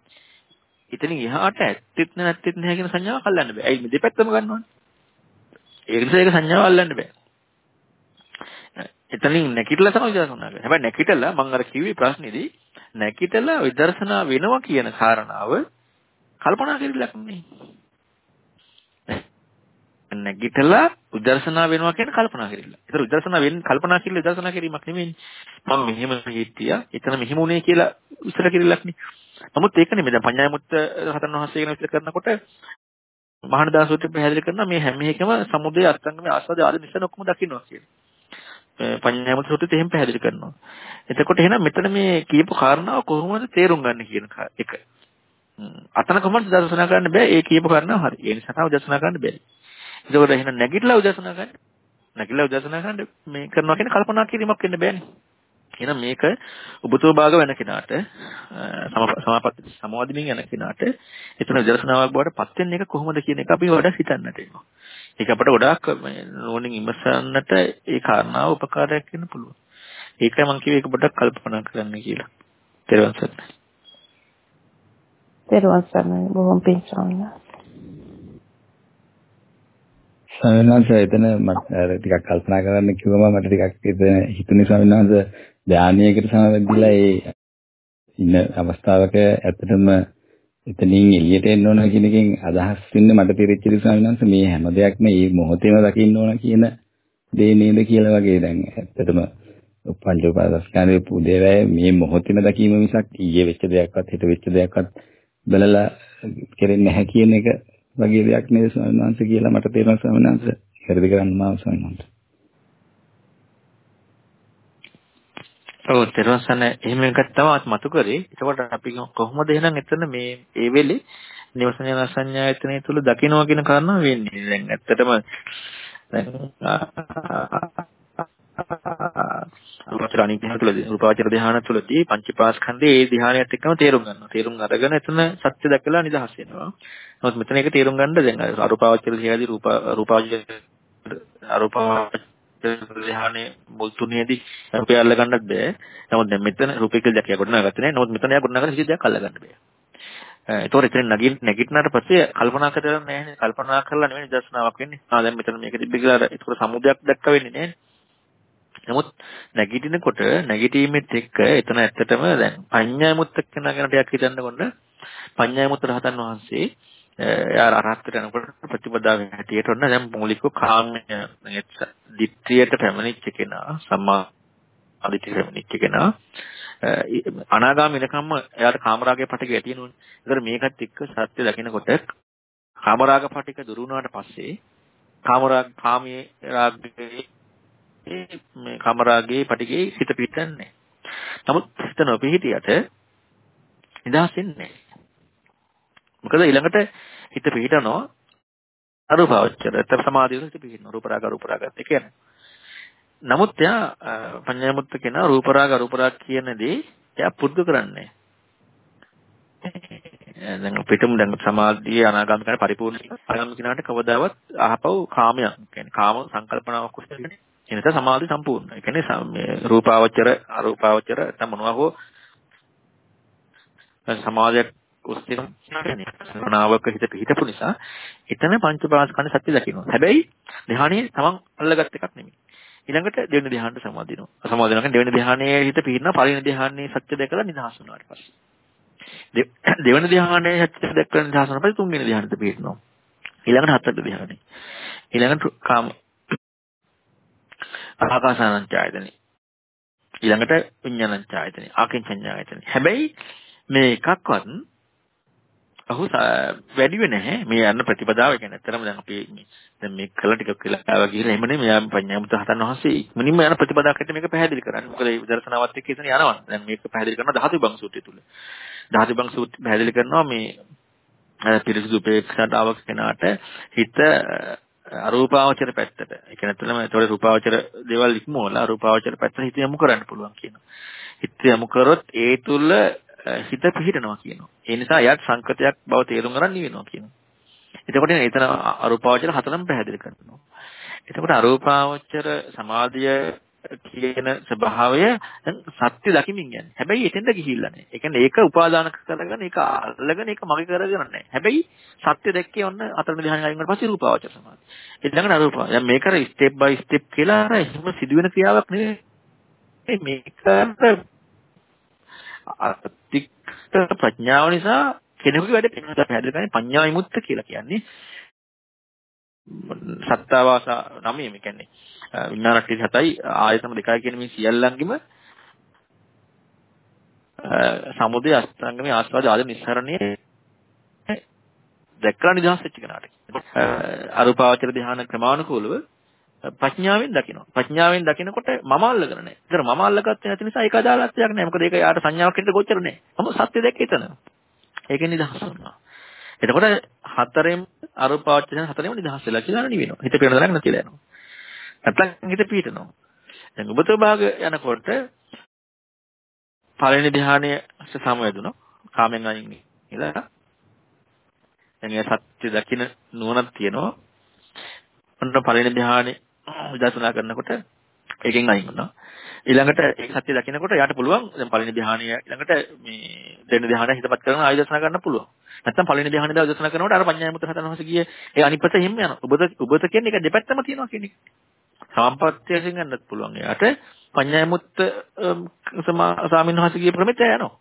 ඉතින් එහාට ඇත්තෙත් නැත්තෙත් නැහැ කියන සංඥාවක් අල්ලන්න බෑ. ඇයි මේ දෙපැත්තම ගන්නවනේ. ඒක නිසා ඒක සංඥාව අල්ලන්න බෑ. එතනින් නැකිටලා තමයි විදර්ශනා කරන්නේ. හැබැයි නැකිටලා මම අර කිව්වේ ප්‍රශ්නේදී නැකිටලා විදර්ශනා වෙනවා කියන කාරණාව කල්පනා කරලා නෙමෙයි. නැගිටලා උදර්ශනා වෙනවා කියන කල්පනා කරilla. ඒතර උදර්ශනා වෙන්න කල්පනා කරilla උදර්ශනා කිරීමක් නෙමෙයි. මම මෙහෙම හිටියා. එතන මෙහෙම උනේ කියලා විස්තර කිරිල්ලක් නේ. නමුත් ඒක නෙමෙයි. දැන් පඤ්ඤායමුත්ත රහතන් වහන්සේ ගැන විස්තර කරනකොට මහානදා සූත්‍රය පැහැදිලි කරනවා මේ හැම එකම සමුදය අස්තංගමේ ආස්වාද ආදී නිසා ඔක්කොම දකින්නවා කියලා. පඤ්ඤායමුත්ත සූත්‍රෙත් එහෙම පැහැදිලි කරනවා. එතකොට එහෙනම් මෙතන මේ කියපු කාරණාව කොහොමද තේරුම් ගන්න කියන එක. අතන කොහොමද දර්ශනා කරන්න බෑ ඒ කියපු කාරණාව හරි. ඒ නිසා තමයි දර්ශනා කරන්න බැරි. එතකොට එහෙනම් නැගිටලා උදැසනා ගන්න. නැගිටලා උදැසනා ගන්න මේ කරනවා කියන්නේ කල්පනා කිරීමක් වෙන්න බෑනේ. එහෙනම් මේක උබතෝ භාග වෙන කෙනාට සමාපatti සමාධිමින් යන කෙනාට එතන උදැසනාවක් බවට පත් වෙන එක කොහොමද කියන එක අපි වඩා හිතන්නට වෙනවා. ඒක අපිට ගොඩාක් නෝනින් ඉමසන්නට ඒ කාරණාව උපකාරයක් වෙන්න පුළුවන්. ඒකයි මම කිව්වේ ඒක පොඩ්ඩක් කල්පනා කරන්න කියලා. තේරුවන් සරණයි. තේරුවන් සරණයි බොහොම පිං ස්වාමීන් වහන්සේ. ස්වාමීන් එතන මට ටිකක් කල්පනා කරන්න කිව්වම මට ටිකක් එතන හිතුනේ ස්වාමීන් වහන්සේ ධානයේකට සමවැදිලා ඒ ඉන්න අවස්ථාවක ඇත්තටම එතනින් එළියට එන්න ඕන කියන එකෙන් අදහස් වෙන්නේ මට තේරිච්ච ස්වාමීන් වහන්සේ මේ හැම දෙයක්ම මේ මොහොතේම දකින්න ඕන කියන දේ නේද කියලා වගේ දැන් ඇත්තටම පංච උපාදස්කන්ධයේ පුදේවැය මේ මොහොතේම දැකීම මිසක් ඊයේ වෙච්ච දෙයක්වත් හෙට වෙච්ච දෙයක්වත් බලලා කෙරෙන්නේ නැහැ කියන එක වගේ දෙයක් නේද ස්වාමීන් වහන්සේ කියලා මට තේරෙනවා ස්වාමීන් වහන්සේ. හරිද කරන්න මාව ස්වාමීන් වහන්සේ. ඔව් තෙරවසන එහෙම එකක් තමයි මතු කරේ. එතකොට අපි කොහොමද එහෙනම් එතන මේ ඒ වෙලේ නිවසන සංඥායතනය තුල දකින්නවා කියන කාරණාව වෙන්නේ. දැන් ඇත්තටම දැන් රූපාවචර අනිත්‍යන තුලදී රූපාවචර ධ්‍යාන තුලදී පංචපාස්කන්ධයේ ඒ ධ්‍යානයත් එක්කම තේරුම් ගන්නවා. තේරුම් අරගෙන එතන සත්‍ය දැකලා නිදහස් වෙනවා. නමුත් මෙතන ඒක තේරුම් ගන්න දැන් අරූපාවචර ධ්‍යානදී රූප රූපාවචර අරූපාවචර ධ්‍යානයේ මුල් තුනේදී රූපය අල්ල ගන්නත් බෑ. නමුත් දැන් මෙතන රූපය කියලා දැකිය ගොඩනගත්තේ නෑ. නමුත් මෙතන යා ගොඩනගන කිසි දෙයක් අල්ල ගන්න බෑ. ඒතකොට එතන නගින් නැගිටිනාට පස්සේ කල්පනා කරලා නැහැ කල්පනා කරලා නෙවෙයි දර්ශනාවක් වෙන්නේ. ආ දැන් මෙතන මේක තිබ්බ කියලා ඒතකොට සමුදයක් දැක්ක වෙන්නේ නැහැ. නමුත් නැගිටිනකොට නැගිටීමෙත් එක්ක එතන ඇත්තටම දැන් පඤ්ඤායමුත් එක්ක නගන ටිකක් හිතන්නකොට පඤ්ඤායමුත් රහතන් වහන්සේ යාර අරහත්ට යනකොට ප්‍රතිපදාවෙන් හැටියට ඔන්න දැන් මූලික කාම්‍ය දිට්ඨියට පැමිණිච්ච කෙනා සම්මා අදිට්ඨිය පැමිණිච්ච කෙනා අනාගාමී වෙනකම්ම එයාට කාමරාගයේ පටික ඇතිවෙනුනේ. ඒතර මේකත් එක්ක සත්‍ය දකිනකොට කාමරාග පටික දුරු වුණාට පස්සේ කාමරාග කාමයේ රාගයේ මේ කාමරාගයේ පටිගේ හිත පිටන්නේ. නමුත් හිත නොපිහිටියට නිදහස් වෙන්නේ මොකද ඊළඟට හිත පිහිටනවා අරූපාවචර තර සමාධිය හිත පිහිටනවා රූප රාග රූප රාගත් ඒ කියන්නේ නමුත් එයා පඤ්ඤාමුත්ත කෙනා රූප රාග රූප රාග කියන දේ එයා පුරුදු කරන්නේ දැන් පිටුම් දැන් සමාධිය අනාගාමී කරන පරිපූර්ණ අනාගාමී කෙනාට කවදාවත් අහපව් කාමයක්. කියන්නේ කාම සංකල්පනාවක් ඔස්සේ එනත සමාධි සම්පූර්ණ. ඒ කියන්නේ මේ රූපාවචර අරූපාවචර නැත්නම් මොනවා හෝ සමාධියක් ඔස්සේ නාවක හිත පිහිටපු නිසා එතන පංචපාස්කන්ධ සත්‍ය දකින්න. හැබැයි ධ්‍යානයේ තමන් අල්ලගත් එකක් නෙමෙයි. ඊළඟට දෙවෙනි ධ්‍යානට සමාදිනවා. සමාදිනවා කියන්නේ දෙවෙනි ධ්‍යානයේ හිත පිහිටන පළවෙනි ධ්‍යානයේ සත්‍ය දැකලා නිදහස් වුණාට පස්සේ. දෙවෙනි ධ්‍යානයේ සත්‍ය දැක්කම නිදහස් වුණාට පස්සේ තුන්වෙනි ධ්‍යානෙට පිහිටනවා. ඊළඟට හතරවෙනි ධ්‍යානෙ. ඊළඟට කාම ආකාසානංචායතනෙ. ඊළඟට විඥානංචායතනෙ. ආකින්චඤ්ඤායතනෙ. හැබැයි මේ එකක්වත් අහු වැඩි වෙන්නේ නැහැ. මේ යන ප්‍රතිපදාව කියන්නේ ඇත්තටම දැන් අපි දැන් මේ කළ ටික කියලා ගිහලා එහෙම නෙමෙයි මෙයා පඤ්ඤාමුත හතන් වහන්සේ ඉක්මනින්ම යන ප්‍රතිපදාවකට මේක පැහැදිලි කරන්නේ. මොකද ඒ දර්ශනාවත් එක්ක එතන යනවා. දැන් මේක පැහැදිලි කරනවා ධාතු බං සූත්‍රය තුල. ධාතු බං සූත්‍රය පැහැදිලි කරනවා මේ පිරිසිදු උපේක්ෂාතාවක කෙනාට හිත අරූපාවචර පැත්තට. ඒ කියන්නේ ඇත්තටම ඒතකොට රූපාවචර දේවල් ඉක්මවලා අරූපාවචර පැත්තට හිත යොමු කරන්න පුළුවන් කියනවා. හිත යොමු කරොත් ඒ තුල හිත පිහිටනවා කියනවා. ඒ නිසා එයාට සංකතයක් බව තේරුම් ගන්න නිවෙනවා කියනවා. එතකොට එතන අරූපාවචර හතරම පැහැදිලි කරනවා. එතකොට අරූපාවචර සමාධිය කියන ස්වභාවය සත්‍ය දකිමින් යන්නේ. හැබැයි එතෙන්ද ගිහිල්ලා නැහැ. ඒ කියන්නේ ඒක උපාදාන කරගෙන ඒක අල්ලගෙන ඒක මගේ කරගෙන නැහැ. හැබැයි සත්‍ය දැක්කේ ඔන්න අතරම ධ්‍යාන ගන්න පස්සේ රූපාවචර සමාධිය. ඊළඟට අරූපා. දැන් මේක අර ස්ටෙප් බයි ස්ටෙප් කියලා අර එහෙම සිදුවෙන ක්‍රියාවක් නෙවෙයි. මේක අතික්ත ප්‍රඥාව නිසා කෙනෙකුගේ වැඩ පෙන්වලා පැහැදිලි කරන්නේ පඤ්ඤා විමුක්ත කියලා කියන්නේ සත්තාවාස නමේ මේ කියන්නේ විඥානට්ටි හතයි ආයතන දෙකයි කියන මේ සියල්ලංගෙම සමුදය අස්තංගමේ ආස්වාද ආද නිස්සරණයේ දැක්කලා නිදහස් වෙච්ච කෙනාට. අරූපාවචර ධ්‍යාන ක්‍රමානුකූලව ප්‍රඥාවෙන් දකිනවා. ප්‍රඥාවෙන් දකිනකොට මම අල්ලගෙන නැහැ. ඒතර මම අල්ලගත්තේ නැති නිසා ඒක අදාළත්වයක් නැහැ. මොකද ඒක යාට සංඥාවක් හිටිට කොච්චර නැහැ. මම සත්‍ය දැක්ක එතන. ඒකෙන් නිදහස් වුණා. එතකොට හතරෙන් අරූපාවචන හතරෙන් නිදහස් වෙලා කියලා නිවෙනවා. හිත පිරෙන දරක් නැතිලා යනවා. නැත්තම් හිත පිටනවා. දැන් ඔබතෝ භාග යනකොට පළවෙනි ධ්‍යානයේ සමවැදුණා. කාමෙන් අයින් ඉලා. දැන් ඒ සත්‍ය දකින්න නුවණක් තියෙනවා. ඔන්න පළවෙනි ධ්‍යානෙ විදර්ශනා කරනකොට ඒකෙන් අයින් වුණා. ඊළඟට ඒ සත්‍ය දකිනකොට යාට පුළුවන් දැන් පළවෙනි ධ්‍යානය ඊළඟට මේ දෙවෙනි ධ්‍යානය හිතපත් කරගෙන ආයෙ දර්ශනා කරන්න පුළුවන්. නැත්තම් පළවෙනි ධ්‍යානෙ දාලා දර්ශනා කරනකොට අර පඤ්ඤාය මුත්‍ර හතන හොස ගියේ ඒ අනිත් පැත්ත හිම යනවා. ඔබද ඔබද කියන්නේ ඒක දෙපැත්තම තියෙනවා කියන එක. සම්පත්තියෙන් ගන්නත් පුළුවන්. එයාට පඤ්ඤාය මුත්‍ර ස්වාමීන් වහන්සේ ගිය ප්‍රමිතය යනවා.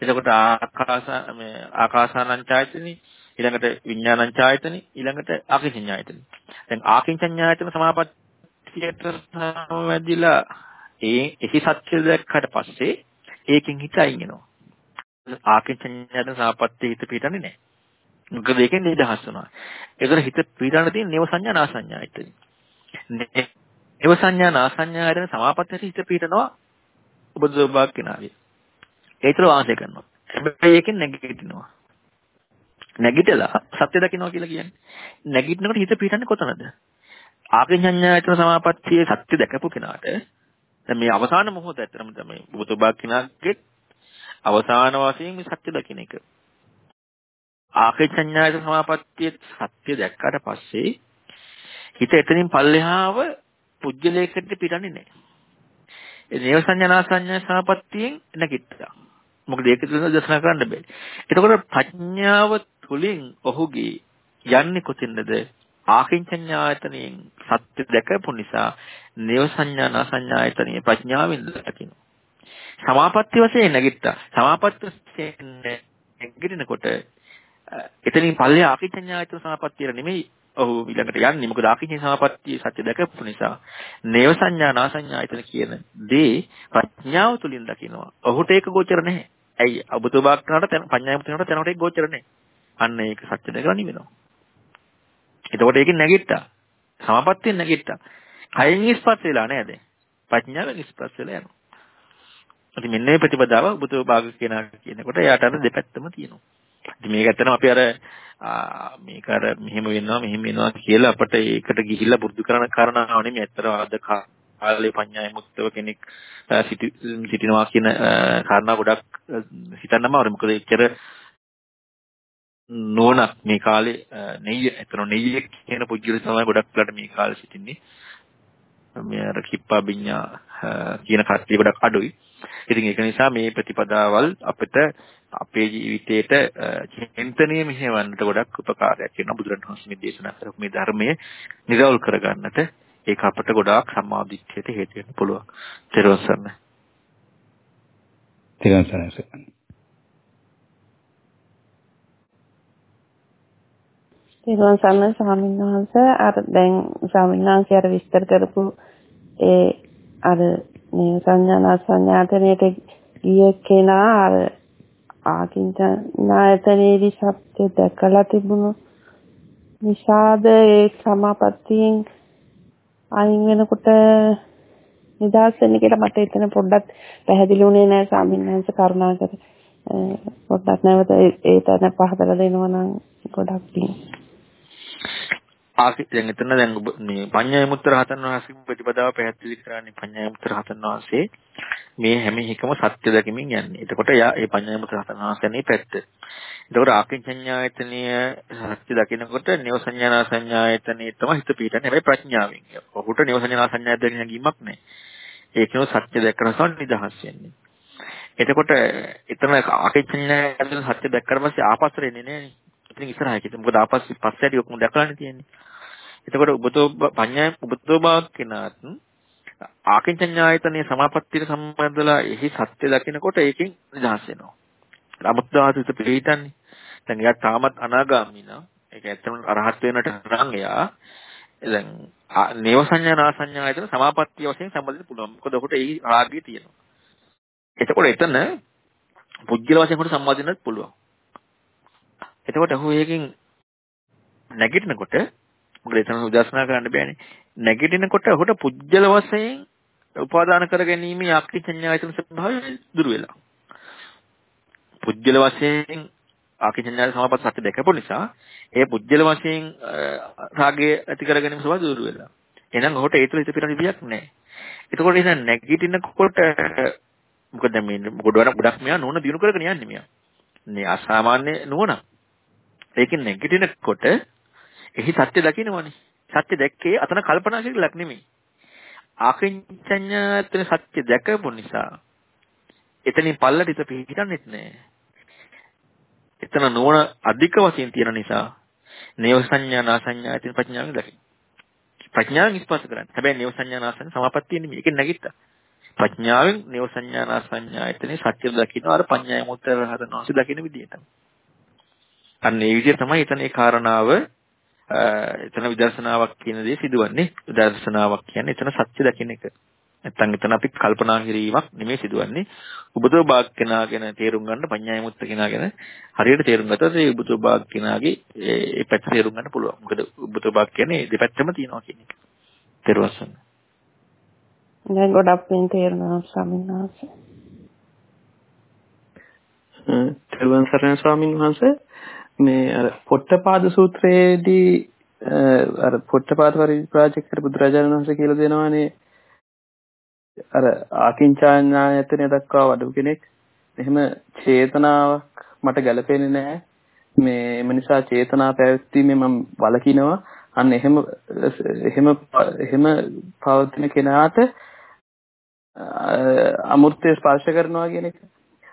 එතකොට ආකාස මේ ආකාසානංචායතනෙ ඊළඟට විඥානංචායතනෙ ඊළඟට ආකින්චඤ්ඤායතනෙ. දැන් ආකින්චඤ්ඤායතන සමාපත්තියට සමවැදිලා ඒ එහි සත්‍ය දැක්කට පස්සේ ඒකෙන් හිත අයින් වෙනවා. ආකින්චඤ්ඤායතන සමාපත්තිය හිත පිටන්නේ නැහැ. මොකද ඒකෙන් නිදහස් වෙනවා. ඒතර හිත පිටන්න තියෙන නේව සංඥා නාසඤ්ඤායතනෙ. නේව සංඥා නාසඤ්ඤායතන සමාපත්තියට හිත පිටනවා ඔබ දුබක් කෙනාගේ. ඒතර වාසය කරනවා. හැබැයි ඒකෙන් නැගිටිනවා. නැගිටලා සත්‍ය දකින්නවා කියලා කියන්නේ. නැගිටිනකොට හිත පිටන්නේ කොතනද? ආකින්චඤ්ඤායතන සමාපත්තියේ සත්‍ය දැකපු කෙනාට දැන් මේ අවසාන මොහොත ඇත්තටම තමයි බුදුබක් කෙනාගේ අවසාන වශයෙන් මේ සත්‍ය දකින්න එක. ආකින්චඤ්ඤායතන සමාපත්තියේ සත්‍ය දැක්කට පස්සේ හිත එතනින් පල්ලෙහාව පුජ්‍යලේඛයට පිටන්නේ නැහැ. ඒ නේව සංඥා සංඥා සමාපත්තියෙන් නැගිට්ටා. මොකද ඒක තුළ දර්ශන කරන්න බෑ. එතකොට ප්‍රඥාව තුලින් ඔහුගේ යන්නේ කොතින්ද? ආකින්චඤ්ඤායතනෙන් සත්‍ය දැකපු නිසා නේව සංඥා නාසඤ්ඤායතනෙ ප්‍රඥාවෙන් දකිනවා. සමාපatti වශයෙන් නැගිට්ටා. සමාපatti වශයෙන් නැගිටිනකොට එතනින් පල්ලේ ආකින්චඤ්ඤායතන සමාපත්තියට නෙමෙයි ඔහු ඊළඟට යන්නේ මොකද ආකින්ච සමාපත්තිය සත්‍ය දැකපු නිසා නේව සංඥා නාසඤ්ඤායතන කියන දේ ප්‍රඥාව තුලින් දකිනවා. ඔහුට ඒක ගෝචර නැහැ. ඇයි අබුතෝබාක් කරනකොට පඤ්ඤායම කරනකොට තැනට ඒක ගෝචර නැහැ. අන්න ඒක සත්‍ය දැකලා නිවෙනවා. එතකොට ඒකෙන් නැගිට්ටා. සමාපත්තියෙන් නැගිට්ටා. කයෙන් ස්පර්ශ වෙලා නෑ දැන්. ප්‍රඥාවෙන් ස්පර්ශ වෙලා යනවා. ඉතින් මෙන්න මේ ප්‍රතිපදාව බුදුබාග කියන කියනකොට එයාට අර දෙපැත්තම තියෙනවා. ඉතින් මේක ඇත්තටම අපි අර මේක අර මෙහෙම වෙනවා මෙහෙම වෙනවා කියලා අපිට ඒකට ගිහිල්ලා පුරුදු කරන කාරණාව නෙමෙයි. ඇත්තටම අද කාලේ පඤ්ඤාය මුක්තව කෙනෙක් සිටිනවා කියන කාරණා ගොඩක් හිතන්නම අවුල. මොකද එච්චර නෝනක් මේ කාලේ නෙయ్య එතන නෙయ్య කියන පුජ්‍යල තමයි ගොඩක් වෙලාට මේ කාලේ සිටින්නේ. මේ අර කිප්පා විඤ්ඤා කියන කට්ටිය ගොඩක් අඩුයි. ඉතින් ඒක නිසා මේ ප්‍රතිපදාවල් අපිට අපේ ජීවිතේට චින්තනීය මෙහෙවන්නට ගොඩක් උපකාරයක් වෙනවා බුදුරණවහන්සේ මේ දේශනා කරපු මේ ධර්මයේ නිරවුල් කරගන්නට ඒක අපට ගොඩාක් සම්මාදිට්ඨියට හේතු වෙන්න පුළුවන්. ත්‍රිවසන්න. ත්‍රිවසන්න. තේරුවන් සරණයි ස්වාමීන් වහන්සේ අර දැන් ස්වාමීන් වහන්සේ අර විස්තර කරපු ඒ අර මේ සංඥා සංඥාතනෙට ගිය කෙනා අර ආකින්චනායතනයේදී සත්‍ය දැකලා තිබුණු නිසාද ඒ සමාපත්තියෙන් අයින් වෙනකොට නිදහස් වෙන්න කියලා මට එතන පොඩ්ඩක් පැහැදිලි වුණේ නැහැ ස්වාමීන් වහන්සේ කරුණාකර. පොඩ්ඩක් නැවත ඒ තැන පහදලා දෙනවා නම් ගොඩක් පිං. ආකි දැන් එතන දැන් ඔබ මේ පඤ්ඤාය මුත්‍ර රහතන් වහන්සේ ප්‍රතිපදාව පැහැදිලි කරන්නේ පඤ්ඤාය මුත්‍ර රහතන් වහන්සේ මේ හැම එකම සත්‍ය දැකීමෙන් යන්නේ. එතකොට යා ඒ පඤ්ඤාය මුත්‍ර රහතන් වහන්සේනේ පැත්ත. එතකොට ආකින්චඤ්ඤායතනීය සත්‍ය දකිනකොට නේව සංඥානා සංඥායතනයේ තමයි හිත පිටන්නේ. හැබැයි ප්‍රඥාවෙන්. ඔහුට නේව සංඥානා සංඥායතනයේ නැගීමක් නැහැ. ඒකනෝ සත්‍ය දැක්කරසන් නිදහස් වෙන්නේ. එතකොට එතන ආකින්චඤ්ඤායතන සත්‍ය දැක්කට පස්සේ ආපස්සට එන්නේ නැහැ. ඉතින් ඉස්සරහට ඉතින් මොකද ආපස්සෙ පස්සට ඔක්කොම දැකලානේ තියෙන්නේ. එතකොට ඔබතෝ පඤ්ඤාය ඔබතෝ බවක් කෙනාත් ආකින්චඤ්ඤායතනයේ සමාපත්තියට සම්බන්ධලා එහි සත්‍ය දකිනකොට ඒකෙන් නිදහස් වෙනවා. අමුත්‍යාසිත පිළිහිටන්නේ. දැන් එයා තාමත් අනාගාමී නා. ඒක ඇත්තම අරහත් වෙනට නම් එයා දැන් නේව සංඥා නා සංඥායතන සමාපත්තිය වශයෙන් සම්බන්ධ පුළුවන්. මොකද ඔකට ඒ රාගය තියෙනවා. එතකොට එතන පුජ්‍යල වශයෙන් කොට සම්බන්ධ වෙන්නත් පුළුවන්. එතකොට ඔහු එකකින් නැගිටිනකොට මොකද එතන උදාසනා කරන්න බෑනේ. නැගිටිනකොට ඔහුට පුජ්‍යල වශයෙන් උපාදාන කර ගැනීම ආකින්චඤ්ඤායතන ස්වභාවය දුර වෙලා. පුජ්‍යල වශයෙන් ආකින්චඤ්ඤාය සමාපත් සත්‍ය දැකපු නිසා ඒ පුජ්‍යල වශයෙන් රාගය ඇති කර ගැනීම ස්වභාවය දුර වෙලා. එහෙනම් ඔහුට ඒ තුළ හිත පිරණ විදියක් නැහැ. එතකොට එහෙනම් නැගිටිනකොට මොකද මේ ගොඩවන ගොඩක් මෙයා නෝන දිනු කරගෙන යන්නේ මෙයා. මේ අසාමාන්‍ය නෝන. ඒකෙන් නැගිටිනකොට එහි සත්‍ය දකින්නවනේ. සත්‍ය දැක්කේ අතන කල්පනා කරලක් නෙමෙයි. ආකින්චඤ්ඤායතන සත්‍ය දැකපු නිසා එතනින් පල්ලට ඉත පිටින්නෙත් නෑ. එතන නෝන අධික වශයෙන් තියෙන නිසා නේව සංඥා නා සංඥායතන ප්‍රඥාවෙන් දකින්න. ප්‍රඥාවෙන් ස්පර්ශ කරන්නේ. හැබැයි නේව සංඥා නා සංඥා සමාපත්තිය නෙමෙයි. ඒකෙන් නැගිට්ටා. ප්‍රඥාවෙන් නේව සංඥානා සංඥායතනේ සත්‍ය දකින්න අර පඤ්ඤාය මුත්තර රහතන් වහන්සේ දකින්න විදිහට. අන්න ඒ විදිහ තමයි එතන ඒ කාරණාව එතන විදර්ශනාවක් කියන දේ සිදුවන්නේ. විදර්ශනාවක් කියන්නේ එතන සත්‍ය දකින්න එක. නැත්තම් එතන අපි කල්පනා කිරීමක් නෙමෙයි සිදුවන්නේ. උබතෝ භාග කෙනාගෙන තේරුම් ගන්න පඤ්ඤාය මුත්ත කෙනාගෙන හරියට තේරුම් ගත්තොත් ඒ උබතෝ භාග කෙනාගේ ඒ පැත්ත තේරුම් ගන්න පුළුවන්. මොකද උබතෝ භාග කියන්නේ දෙපැත්තම තියෙනවා කියන එක. තේරුවසන්න. දැන් ගොඩක් වෙන තේරුණා ස්වාමීන් වහන්සේ. තෙරුවන් සරණ ස්වාමීන් වහන්සේ මේ අර පොට්ටපාද සූත්‍රයේදී අර පොට්ටපාද පරිප්‍රාජකයට බුදුරජාණන් වහන්සේ කියලා දෙනවානේ. අර ආකින්චාඥායතනය දක්වා වඩු කෙනෙක්. එහෙම චේතනාවක් මට ගැලපෙන්නේ නැහැ. මේ එම නිසා චේතනා පැවැත්වීමේ මම වලකිනවා අන්න එහෙම එහෙම එහෙම පවතින කෙනාට අමෘතය ස්පර්ශ කරනවා කියන එක.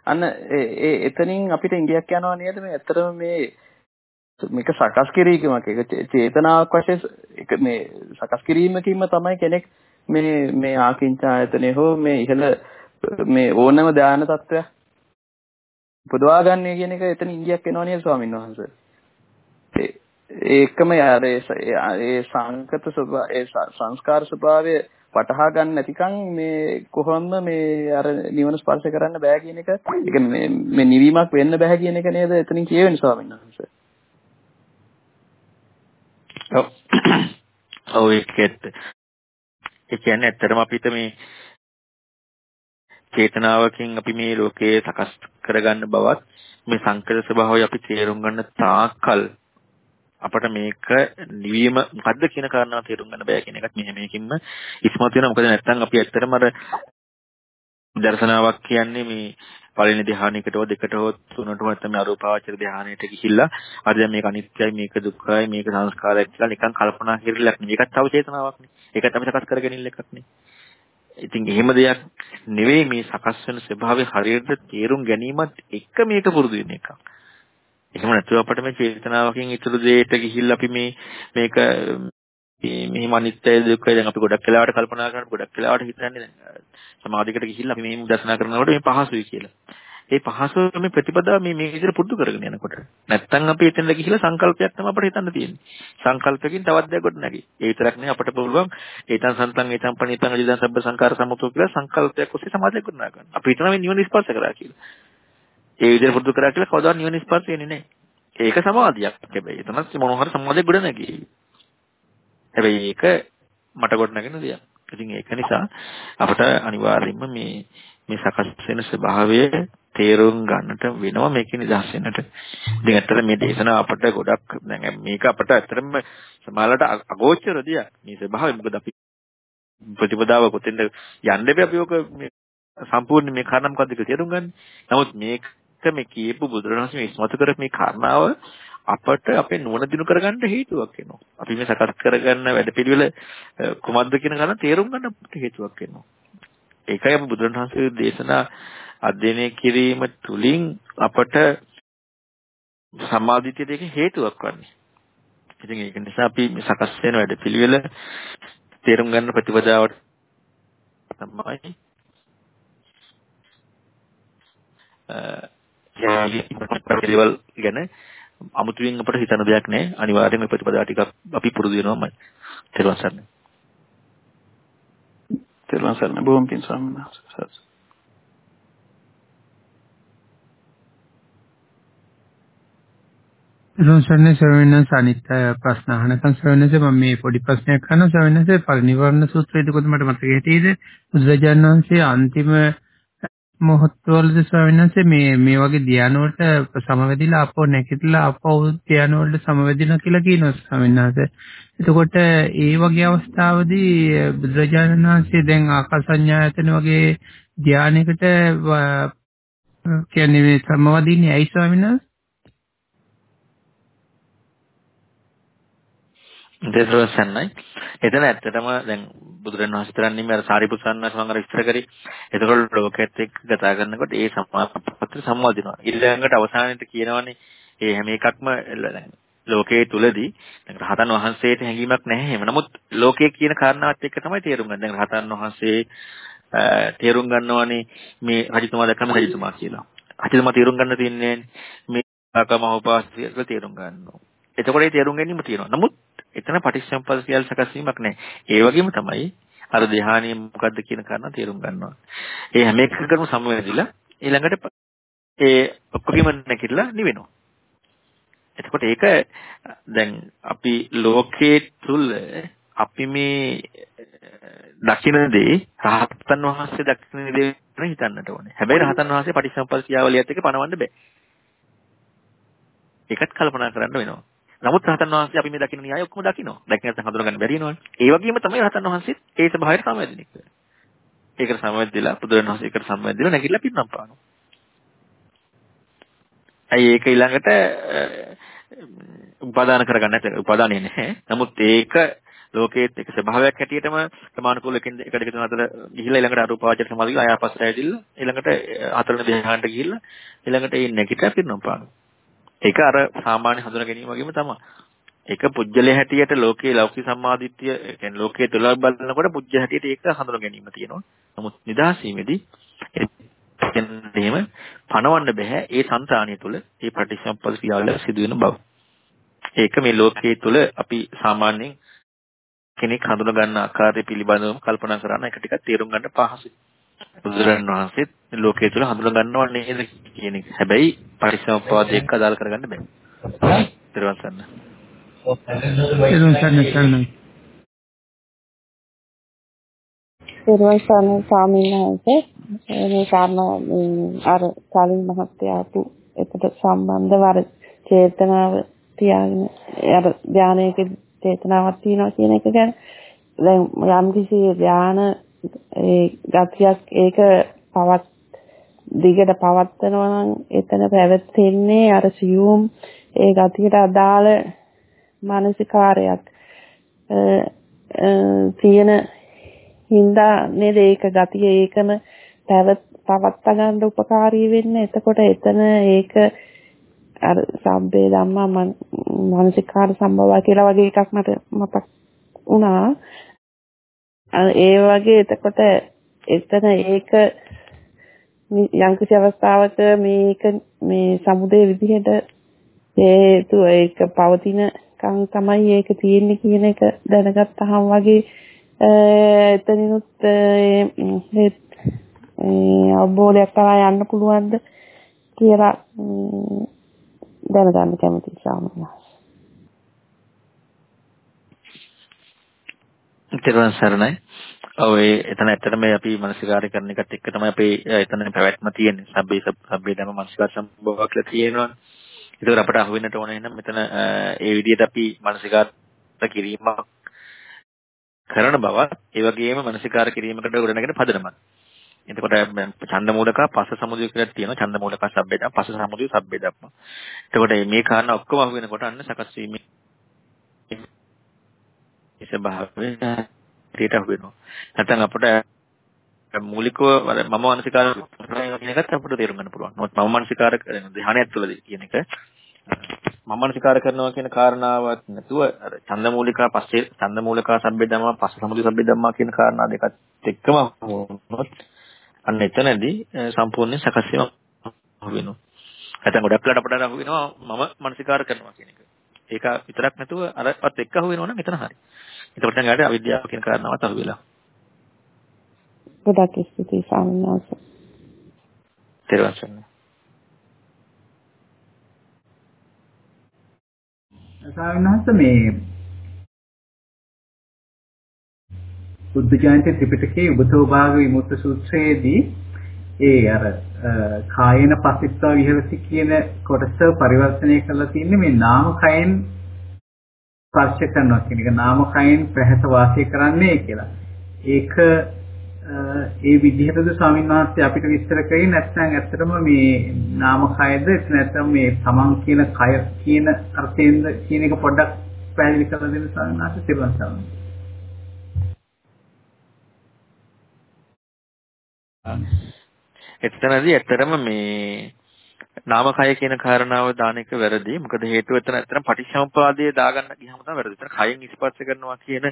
අන්න ඒ එතනින් අපිට ඉංගියක් යනවා නේද? මේ ඇත්තටම මේ මේක සකස් කිරීමක්. ඒක චේතනාවක් වශයෙන් ඒක මේ සකස් කිරීමකින්ම තමයි කෙනෙක් මේ මේ ආකින්චායතනෙ හෝ මේ ඉහළ මේ ඕනම ධානය තත්ත්වයක් පුදවා ගන්න කියන එක එතන ඉංගියක් එනවා නේද ස්වාමීන් වහන්සේ? ඒකම ඒ සංකත ස්වභාව ඒ සංස්කාර ස්වභාවය වටහා ගන්න නැතිකම් මේ කොහොමද මේ අර නිවන ස්පර්ශ කරන්න බෑ කියන එක ඒ කියන්නේ මේ නිවීමක් වෙන්න බෑ කියන එක නේද එතනින් කියවෙන්නේ ස්වාමීන් වහන්සේ. ඔව්. ඔව් ඒකෙත් ඒ කියන්නේ ඇත්තටම අපිට මේ චේතනාවකින් අපි මේ ලෝකයේ සකස් කරගන්න බවත් මේ සංකේත ස්වභාවය අපි තේරුම් ගන්න තාක්කල් අපට මේක නිවීම මොකද්ද කියන කාරණාව තේරුම් ගන්න බෑ කියන එකත් මෙහෙම මේකින්ම ඉස්මතු වෙනවා. මොකද නැත්තම් අපි ඇත්තටම අර දර්ශනාවක් කියන්නේ මේ පළවෙනි ධ්‍යානයකට හෝ දෙකට හෝ තුනට හෝ නැත්නම් අරූපාවචර ධ්‍යානයට ගිහිල්ලා අර දැන් මේක අනිත්‍යයි මේක දුක්ඛයි මේක සංස්කාරයක් කියලා නිකන් කල්පනා කරලා නෙවෙයි. ඒකත් තව චේතනාවක්නේ. ඒකත් අපි සකස් කරගෙන ඉන්න එකක් නේ. ඉතින් එහෙම දෙයක් නෙවෙයි මේ සකස් වෙන ස්වභාවය හරියට තේරුම් ගැනීමත් එක්ක මේක පුරුදු වෙන එකක්. එහෙම නැතුව අපිට මේ චේතනාවකින් ඉතුරු දෙයට ගිහිල්ලා අපි මේ මේක මෙහිම අනිත්‍යයි දුක්ඛයි දැන් අපි ගොඩක් වෙලාවට කල්පනා කරනකොට ගොඩක් වෙලාවට හිතන්නේ දැන් සමාධියකට ගිහිල්ලා අපි මෙහිම දර්ශනා කරනකොට මේ පහසුයි කියලා. ඒ පහසුව මේ ප්‍රතිපදාව මේ මේ විදිහට පුරුදු කරගෙන යනකොට නැත්තම් අපි එතනට ගිහිල්ලා සංකල්පයක් තමයි අපිට හිතන්න තියෙන්නේ. සංකල්පකින් තවත් දෙයක් ගොඩ නැගි. ඒ විතරක් නෙවෙයි අපිට පුළුවන් ඒතන් සන්තන් ඒතන් පණිතන් අජිදන් සබ්බ සංකාර සමුතෝ කියලා සංකල්පයක් ඔස්සේ සමාධියක් ගොඩ නගන්න. අපි හිතනවා මේ නිවන ස්පර්ශ කරා කියලා. ඒ විදිහට පුරුදු කරා කියලා කවදාවත් නිවන ස්පර්ශ වෙන්නේ නැහැ. ඒක සමාධියක් හැබැයි. එතනත් මොන හරි සමාධියක් ගොඩ නැගී. හැබැයි ඒක මට ගොඩ නැගෙන දෙයක්. ඉතින් ඒක නිසා අපට අනිවාර්යයෙන්ම මේ මේ සකස් වෙන ස්වභාවය තේරුම් ගන්නට වෙනවා මේකේ නිදහස් වෙන්නට. ඉතින් ඇත්තට මේ දේශනාව අපට ගොඩක් දැන් මේක අපට ඇත්තටම සමාලට අගෝචර දෙයක්. මේ ස්වභාවය මොකද අපි ප්‍රතිපදාව කොතෙන්ද යන්න බෑ අපි ඔක සම්පූර්ණ මේ කාරණා මොකද්ද කියලා තේරුම් ගන්න. නමුත් මේක මේ කියපු බුදුරජාණන් වහන්සේ ඉස්මතු කරපු මේ කාරණාව අපට අපේ නුවණ දිනු කරගන්න හේතුවක් වෙනවා. අපි මේ සකස් කරගන්න වැඩපිළිවෙල කුමක්ද කියන ගන්න තේරුම් ගන්න හේතුවක් වෙනවා. ඒකයි අපි බුදුරජාණන් දේශනා අධ්‍යයනය කිරීම තුළින් අපට සමාධිතිය දෙක හේතුවක් වන්නේ. ඉතින් ඒක නිසා අපි මේ සකස් වෙන වැඩපිළිවෙල තේරුම් ගන්න ප්‍රතිපදාවට තමයි දේවල් ගැන අමුතුවෙන් අපිට හිතන දෙයක් නෑ. අනිවාර්යයෙන්ම මේ ප්‍රතිපදා ටික අපි පුරුදු වෙනවාමයි. තෙරුවන් සරණයි. තෙරුවන් සරණයි. බොහොම පිං ස්වාමීන් වහන්සේ. රෝසන්නේ සර්වඥාන්ස අනිත් ප්‍රශ්න අහනකම් සර්වඥාන්ස මම මේ පොඩි ප්‍රශ්නයක් අහනවා සර්වඥාන්ස පරිනිවර්ණ සූත්‍රයේදී කොහොමද මට මතක හිටියේද බුදුරජාණන් වහන්සේ අන්තිම මොහොත්වලදී ස්වාමීන් වහන්සේ මේ මේ වගේ ධාන වලට සමවැදිලා අපෝ නැගිටලා අපෝ ධාන වලට සමවැදිනවා කියලා කියනවා ස්වාමීන් වහන්සේ. එතකොට ඒ වගේ අවස්ථාවදී බුදුරජාණන් වහන්සේ දැන් ආකාසඤ්ඤායතන වගේ ධානයකට කියන්නේ සමවදින්නේ ඇයි ස්වාමීන් වහන්සේ? දෙතරසන්නයි. එතන ඇත්තටම දැන් බුදුරණවහන්සේ තරන්නේ මේ අර සාරිපුත් සම්මාස මම අර විස්තර කරේ. එතකොට ලෝකයේත් එක්ක කතා කරනකොට ඒ සම්මාපත්‍ර සම්වාදිනවා. ඊළඟට අවසානයේට කියනවනේ ඒ හැම එකක්ම ලෝකයේ තුලදී දැන් රහතන් වහන්සේට හැඟීමක් නැහැ එහෙම. නමුත් ලෝකයේ කියන කාරණාවත් එක්ක තමයි තේරුම් ගන්න. දැන් රහතන් වහන්සේ තේරුම් ගන්නවනේ මේ රජතුමා දැක්කම රජතුමා කියලා. රජතුමා තේරුම් ගන්න තියන්නේ මේ ආකමහෝපාසිය කියලා තේරුම් ගන්නවා. එතකොට ඒ තේරුම් ගැනීම තියෙනවා. නමුත් එතන පටිච්චසමුප්පාද සියල්ල සකස් වීමක් නැහැ. ඒ වගේම තමයි අර ධ්‍යානිය මොකද්ද කියන කාරණා තේරුම් ගන්නවා. ඒ හැම එකකටම සමවැදිලා ඊළඟට ඒ ඔක්කොගෙම නැකිලා නිවෙනවා. එතකොට ඒක දැන් අපි ලෝකයේ තුල අපි මේ දකින්න දේ රහතන් වහන්සේ දකින්න දේ හිතන්නට ඕනේ. හැබැයි රහතන් වහන්සේ පටිච්චසමුප්පාද ක්‍රියාවලියත් එක්ක පනවන්න බෑ. ඒකත් කල්පනා කරන්න වෙනවා. නමුත් රහතන් වහන්සේ අපි මේ දකින්න න්‍යාය ඔක්කොම දකිනවා. දැක්ක නැත්නම් හඳුනගන්න බැරි වෙනවනේ. ඒ වගේම තමයි රහතන් වහන්සේත් ඒ ස්වභාවයට සමවැදෙන එක. ඒකට සමවැදෙලා බුදුරණවහන්සේ ඒකට සමවැදෙලා නැගිටලා පින්නම් පානවා. ඇයි ඒක ඊළඟට උපාදාන කරගන්න නැත්නම් උපාදානිය නැහැ. නමුත් ඒක ලෝකයේත් එක ස්වභාවයක් හැටියටම ප්‍රමාණිකූල එකෙන් එකට දෙක තුන හතර ගිහිල්ලා ඊළඟට අරූපාවචර සමාධිය ආයාපස්සට ඇවිදilla ඊළඟට හතරන ධ්‍යානට ගිහිල්ලා ඊළඟට ඒ නැගිට පිරෙනවා පාන. ඒක අර සාමාන්‍ය හඳුනා ගැනීම වගේම තමයි. ඒක පුජ්‍යලේ හැටියට ලෝකයේ ලෞකික සම්මාදිට්ඨිය කියන්නේ ලෝකයේ තුල බලනකොට පුජ්‍ය හැටියට ඒක හඳුනා ගැනීම තියෙනවා. නමුත් නිදාසීමේදී එහෙම පණවන්න බෑ ඒ సంతානිය තුල ඒ පටිච්චසමුප්පාද ක්‍රියාවල සිදුවෙන බව. ඒක මේ ලෝකයේ තුල අපි සාමාන්‍යයෙන් කෙනෙක් හඳුනා ගන්න ආකාරය පිළිබඳව කල්පනා කරන එක ටිකක් තේරුම් ගන්න පහසුයි. බුදුරන් වහන්සේත් ලෝකයේ තුල හඳුනා ගන්නව නේද කියන එක. හැබැයි පරිසම්පාද එක්ක අදාළ කරගන්න බෑ. ඊට පස්සේ පෙරවන් සරණ ස්වාමීන් වහන්සේ මේ කාරණා අර කලින් මහත්යාපු එකට සම්බන්ධව අර චේතනාව තියාගෙන අර ධානයක චේතනාවක් තියෙනවා කියන එක ගැන දැන් යම් කිසි ධාන ඒ ගතියක් ඒක පවත් දිගට පවත්නවා නම් එතන පැවැත්ෙන්නේ අර සියුම් ඒ ගතියට අදාළ මානසිකාරයක්. තියෙන හින්දා නේද ඒක ගතිය ඒකම පැවැත් පවත්වා ගන්න උපකාරී වෙන්නේ. එතකොට එතන ඒක අර සම්බේ ධම්මා මානසිකාර සම්භව කියලා වගේ එකක් මට මතක් වුණා. ඒ වගේ එතකොට එතන ඒක යම්කිසි අවස්ථාවක මේක මේ සමුදේ විදිහට හේතු ඒක පවතින කන් තමයි ඒක තියෙන්නේ කියන එක දැනගත්තාම වගේ එතනිනුත් ඒ අවබෝධයක් කරා යන්න පුළුවන්ද කියලා දැනගන්න කැමතියි ස්වාමීන් වහන්සේ. සරණයි. ඔව් ඒ එතන ඇත්තටම අපි මනසිකාරය කරන එකත් එක්ක තමයි අපේ එතන පැවැත්ම තියෙන්නේ. සබ්බේ සබ්බේ ධම මනසිකාර සම්භව කියලා තියෙනවනේ. ඒකෝර අපට අහු වෙන්නට ඕනේ නම් මෙතන ඒ විදිහට අපි මනසිකාර කිරීමක් කරන බවත් ඒ වගේම මනසිකාර කිරීමකට ගොඩනගෙන පදනමක්. එතකොට ඡන්ද මූලක පස සමුදය කියලා තියෙනවා ඡන්ද මූලක සබ්බේදම් පස සමුදය සබ්බේදම්. එතකොට මේ කාරණා ඔක්කොම අහු වෙනකොට අන්න සකස් වීමේ ස්වභාවය ඊට අහු වෙනවා. නැත්නම් අපිට මූලිකව මම මානසිකාර කියන එකත් අපිට තේරුම් ගන්න පුළුවන්. නමුත් මම මානසිකාර ධ්‍යානයක් තුළදී කියන එක මම මානසිකාර කරනවා කියන කාරණාවත් නැතුව අර ඡන්ද මූලිකා පස්සේ ඡන්ද මූලිකා සබ්බේදම්ම පස්ස සමුදය සබ්බේදම්මා කියන කාරණා දෙකත් එක්කම වුණොත් අන්න එතනදී සම්පූර්ණ සකස් වීම වෙනවා. නැත්නම් ගොඩක් වෙලාට අපට අහු වෙනවා මම මානසිකාර කරනවා කියන එක. ඒක විතරක් නැතුව අරවත් එක්ක අහු වෙනවා නම් එතන හරි. එතකොට දැන් ගාඩ අවිද්‍යාව කියන කාරණාවත් අහු වෙලා. ගොඩක් ස්තුතියි ස්වාමීන් වහන්සේ. ත්‍රිවංශන. ස්වාමීන් වහන්සේ මේ බුද්ධ ජයන්ති ත්‍රිපිටකයේ උබතෝ භාග විමුක්ත සූත්‍රයේදී ඒ අර කායන පසිත්වා විහෙරති කියන කොටස පරිවර්තනය කරලා තින්නේ මේ නාම කයෙන් ස්පර්ශ කරනවා කියන එක නාම කයෙන් ප්‍රහස වාසය කරන්නේ කියලා. ඒක ඒ විදිහටද ස්වාමීන් වහන්සේ අපිට විස්තර කරේ නැත්නම් ඇත්තටම මේ නාම කයද නැත්නම් මේ තමන් කියන කය කියන අර්ථයෙන්ද කියන එක පොඩ්ඩක් පැහැදිලි කරලා දෙන්න ස්වාමීන් වහන්සේ තිරුවන් සරණයි. එතනදී ඇත්තටම මේ නාමකය කියන කාරණාව දාන එක වැරදි. මොකද හේතුව එතන ඇත්තටම පටිච්චසමුපාදයේ දාගන්න ගියාම තමයි වැරදි. එතන කයෙන් ස්පර්ශ කරනවා කියන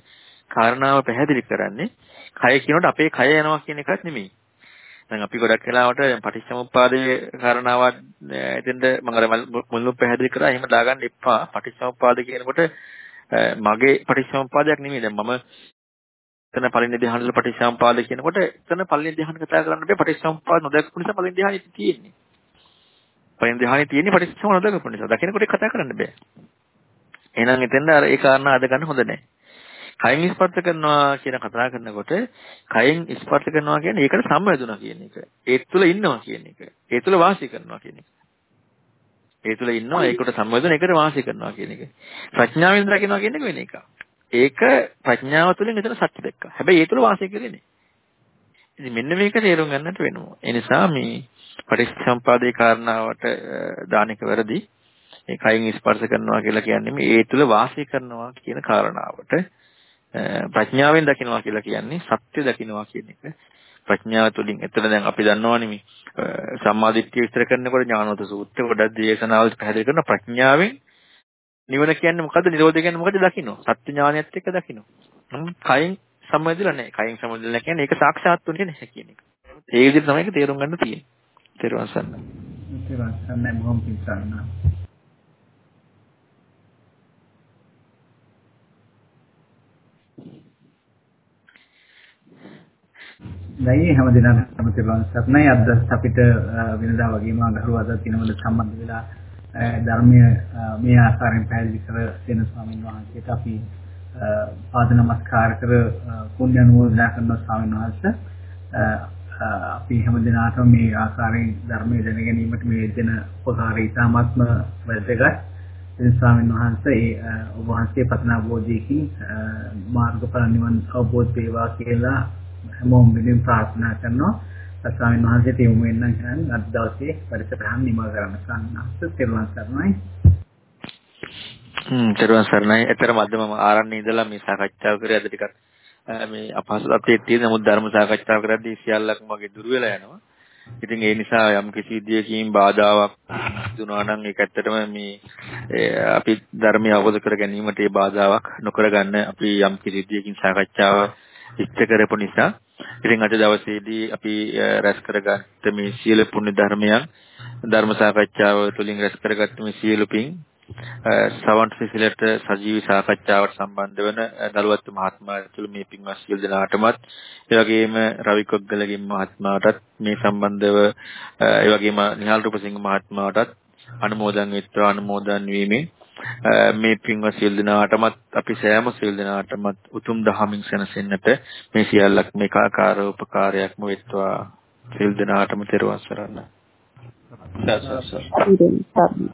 කාරණාව පැහැදිලි කරන්නේ කය කියනකොට අපේ කය යනවා කියන එකත් නෙමෙයි. දැන් අපි ගොඩක් වෙලාවට පටිච්චසමුප්පාදයේ කාරණාවක් එතෙන්ද මම අර මුලින්ම පැහැදිලි කරා එහෙම දාගන්න එපා. පටිච්චසමුප්පාද කියනකොට මගේ පටිච්චසමුප්පාදයක් නෙමෙයි. දැන් මම එතන පළවෙනි ධ්‍යානවල පටිච්චසමුපාද කියනකොට එතන පළවෙනි ධ්‍යාන කතා කරන්න බෑ පටිච්චසමුපාද නොදැක්කු නිසා පළවෙනි ධ්‍යානෙ තියෙන්නේ. පළවෙනි ධ්‍යානෙ තියෙන්නේ පටිච්චසමුපාද නොදැක්කු නිසා. දකිනකොට ඒක කතා කරන්න බෑ. එහෙනම් එතෙන්ද අර ඒ කාරණා අද ගන්න හොඳ නැහැ. කයෙන් ස්පර්ශ කරනවා කියන කතා කරනකොට කයෙන් ස්පර්ශ කරනවා කියන්නේ ඒකට සම්බන්ධුණා කියන එක. ඒ තුල ඉන්නවා කියන එක. ඒ තුල වාසය කරනවා කියන එක. ඒ තුල ඉන්නවා ඒකට සම්බන්ධන එකට වාසය කරනවා කියන එක. ප්‍රඥාවෙන් දකිනවා කියන එක වෙන එකක්. ඒක ප්‍රඥාව තුළින් එතන සත්‍ය දැක්කා. හැබැයි ඒ තුළ වාසය කරේ නෑ. ඉතින් මෙන්න මේක තේරුම් ගන්නට වෙනවා. ඒ නිසා මේ පටිච්චසම්පාදේ කාරණාවට දාන එක වැරදි. ඒ කයින් ස්පර්ශ කරනවා කියලා කියන්නේ මේ ඒ තුළ වාසය කරනවා කියන කාරණාවට ප්‍රඥාවෙන් දකිනවා කියලා කියන්නේ සත්‍ය දකිනවා කියන එක. ප්‍රඥාව තුළින් එතන දැන් අපි දන්නවනේ මේ සම්මාදිට්ඨිය විස්තර කරනකොට ඥානවත සූත්‍රය ගොඩක් දේශනාවල් පැහැදිලි කරන ප්‍රඥාවෙන් නිවන කියන්නේ මොකද්ද? නිරෝධය කියන්නේ මොකද්ද? දකින්න. සත්‍ය ඥානයත් එක්ක දකින්න. කයින් සම්බන්ධිලා නැහැ. කයින් සම්බන්ධිලා කියන්නේ ඒක සාක්ෂාත් වෙන්නේ නැහැ කියන එක. ඒ විදිහට තමයි ඒක තේරුම් ගන්න තියෙන්නේ. තේරුම් ගන්න. තේරුම් ගන්න මොහොම පිටසන්න. දැයි හැම දිනම තෙරුවන් සරණයි අද අපිට වෙනදා වගේම අගහරුව අද දිනවල සම්බන්ධ වෙලා ධර්මය මේ ආකාරයෙන් පැහැදිලි කර දෙන ස්වාමීන් වහන්සේට අපි පාද නමස්කාර කර පුණ්‍ය අනුමෝදනා කරන ස්වාමීන් වහන්සේ අපි හැම දිනාටම මේ ආකාරයෙන් ධර්මය දැන ගැනීමට මේ දෙන උපකාරය ඉතාමත්ම වැදගත්. ඉතින් ස්වාමීන් වහන්සේ ඔබ වහන්සේ පතනා බෝධියකින් මාර්ගඵල නිවන් අවබෝධ වේවා කියලා හැමෝම විදිහින් ප්‍රාර්ථනා කරනවා. ස්වාමීන් වහන්සේට යොමු වෙන්න නම් අද දවසේ පරිසරයන් නිමා කරන්න සම්මාස තෙරුවන් සරණයි. හ්ම් තෙරුවන් සරණයි. ඒතරම අද මම ආරණ්‍ය ඉඳලා මේ සාකච්ඡාව කරේ අද ටිකක් මේ අපහසුතාවයේ තියෙන නමුත් ධර්ම සාකච්ඡාව කරද්දී සියල්ලක්ම වගේ දුර වෙලා යනවා. ඉතින් ඒ නිසා යම් කිසි විදියකින් බාධාවක් දුනා නම් ඒක ඇත්තටම මේ අපි ධර්මය අවබෝධ කර ගැනීමට ඒ බාධාවක් නොකර ගන්න අපි යම් කිසි විදියකින් සාකච්ඡාව ඉෂ්ට කරපු නිසා ඉතින් අද දවසේදී අපි රැස් කරගත්ත මේ සීල පුණ්‍ය ධර්මයන් ධර්ම සාකච්ඡාව තුළින් රැස් කරගත්ත මේ සීල පිං සවන් සිසිලට සජීවී සාකච්ඡාවට සම්බන්ධ වන දලුවත් මහත්මයා ඇතුළු මේ පින්වත් සියලු දෙනාටමත් ඒ වගේම රවි කොග්ගලගේ මහත්මයාටත් මේ සම්බන්ධව ඒ වගේම නිහාල් රූපසිංහ මහත්මයාටත් අනුමෝදන් වෙත්වා අනුමෝදන් වීමෙන් මේ පින්වත් සියලු දෙනාටමත් අපි සෑම සියලු දෙනාටමත් උතුම් දහමින් සැනසෙන්නට මේ සියල්ලක් මේ කාකාර උපකාරයක්ම වෙත්වා සියලු දෙනාටම තෙරුවන් සරණයි. සර්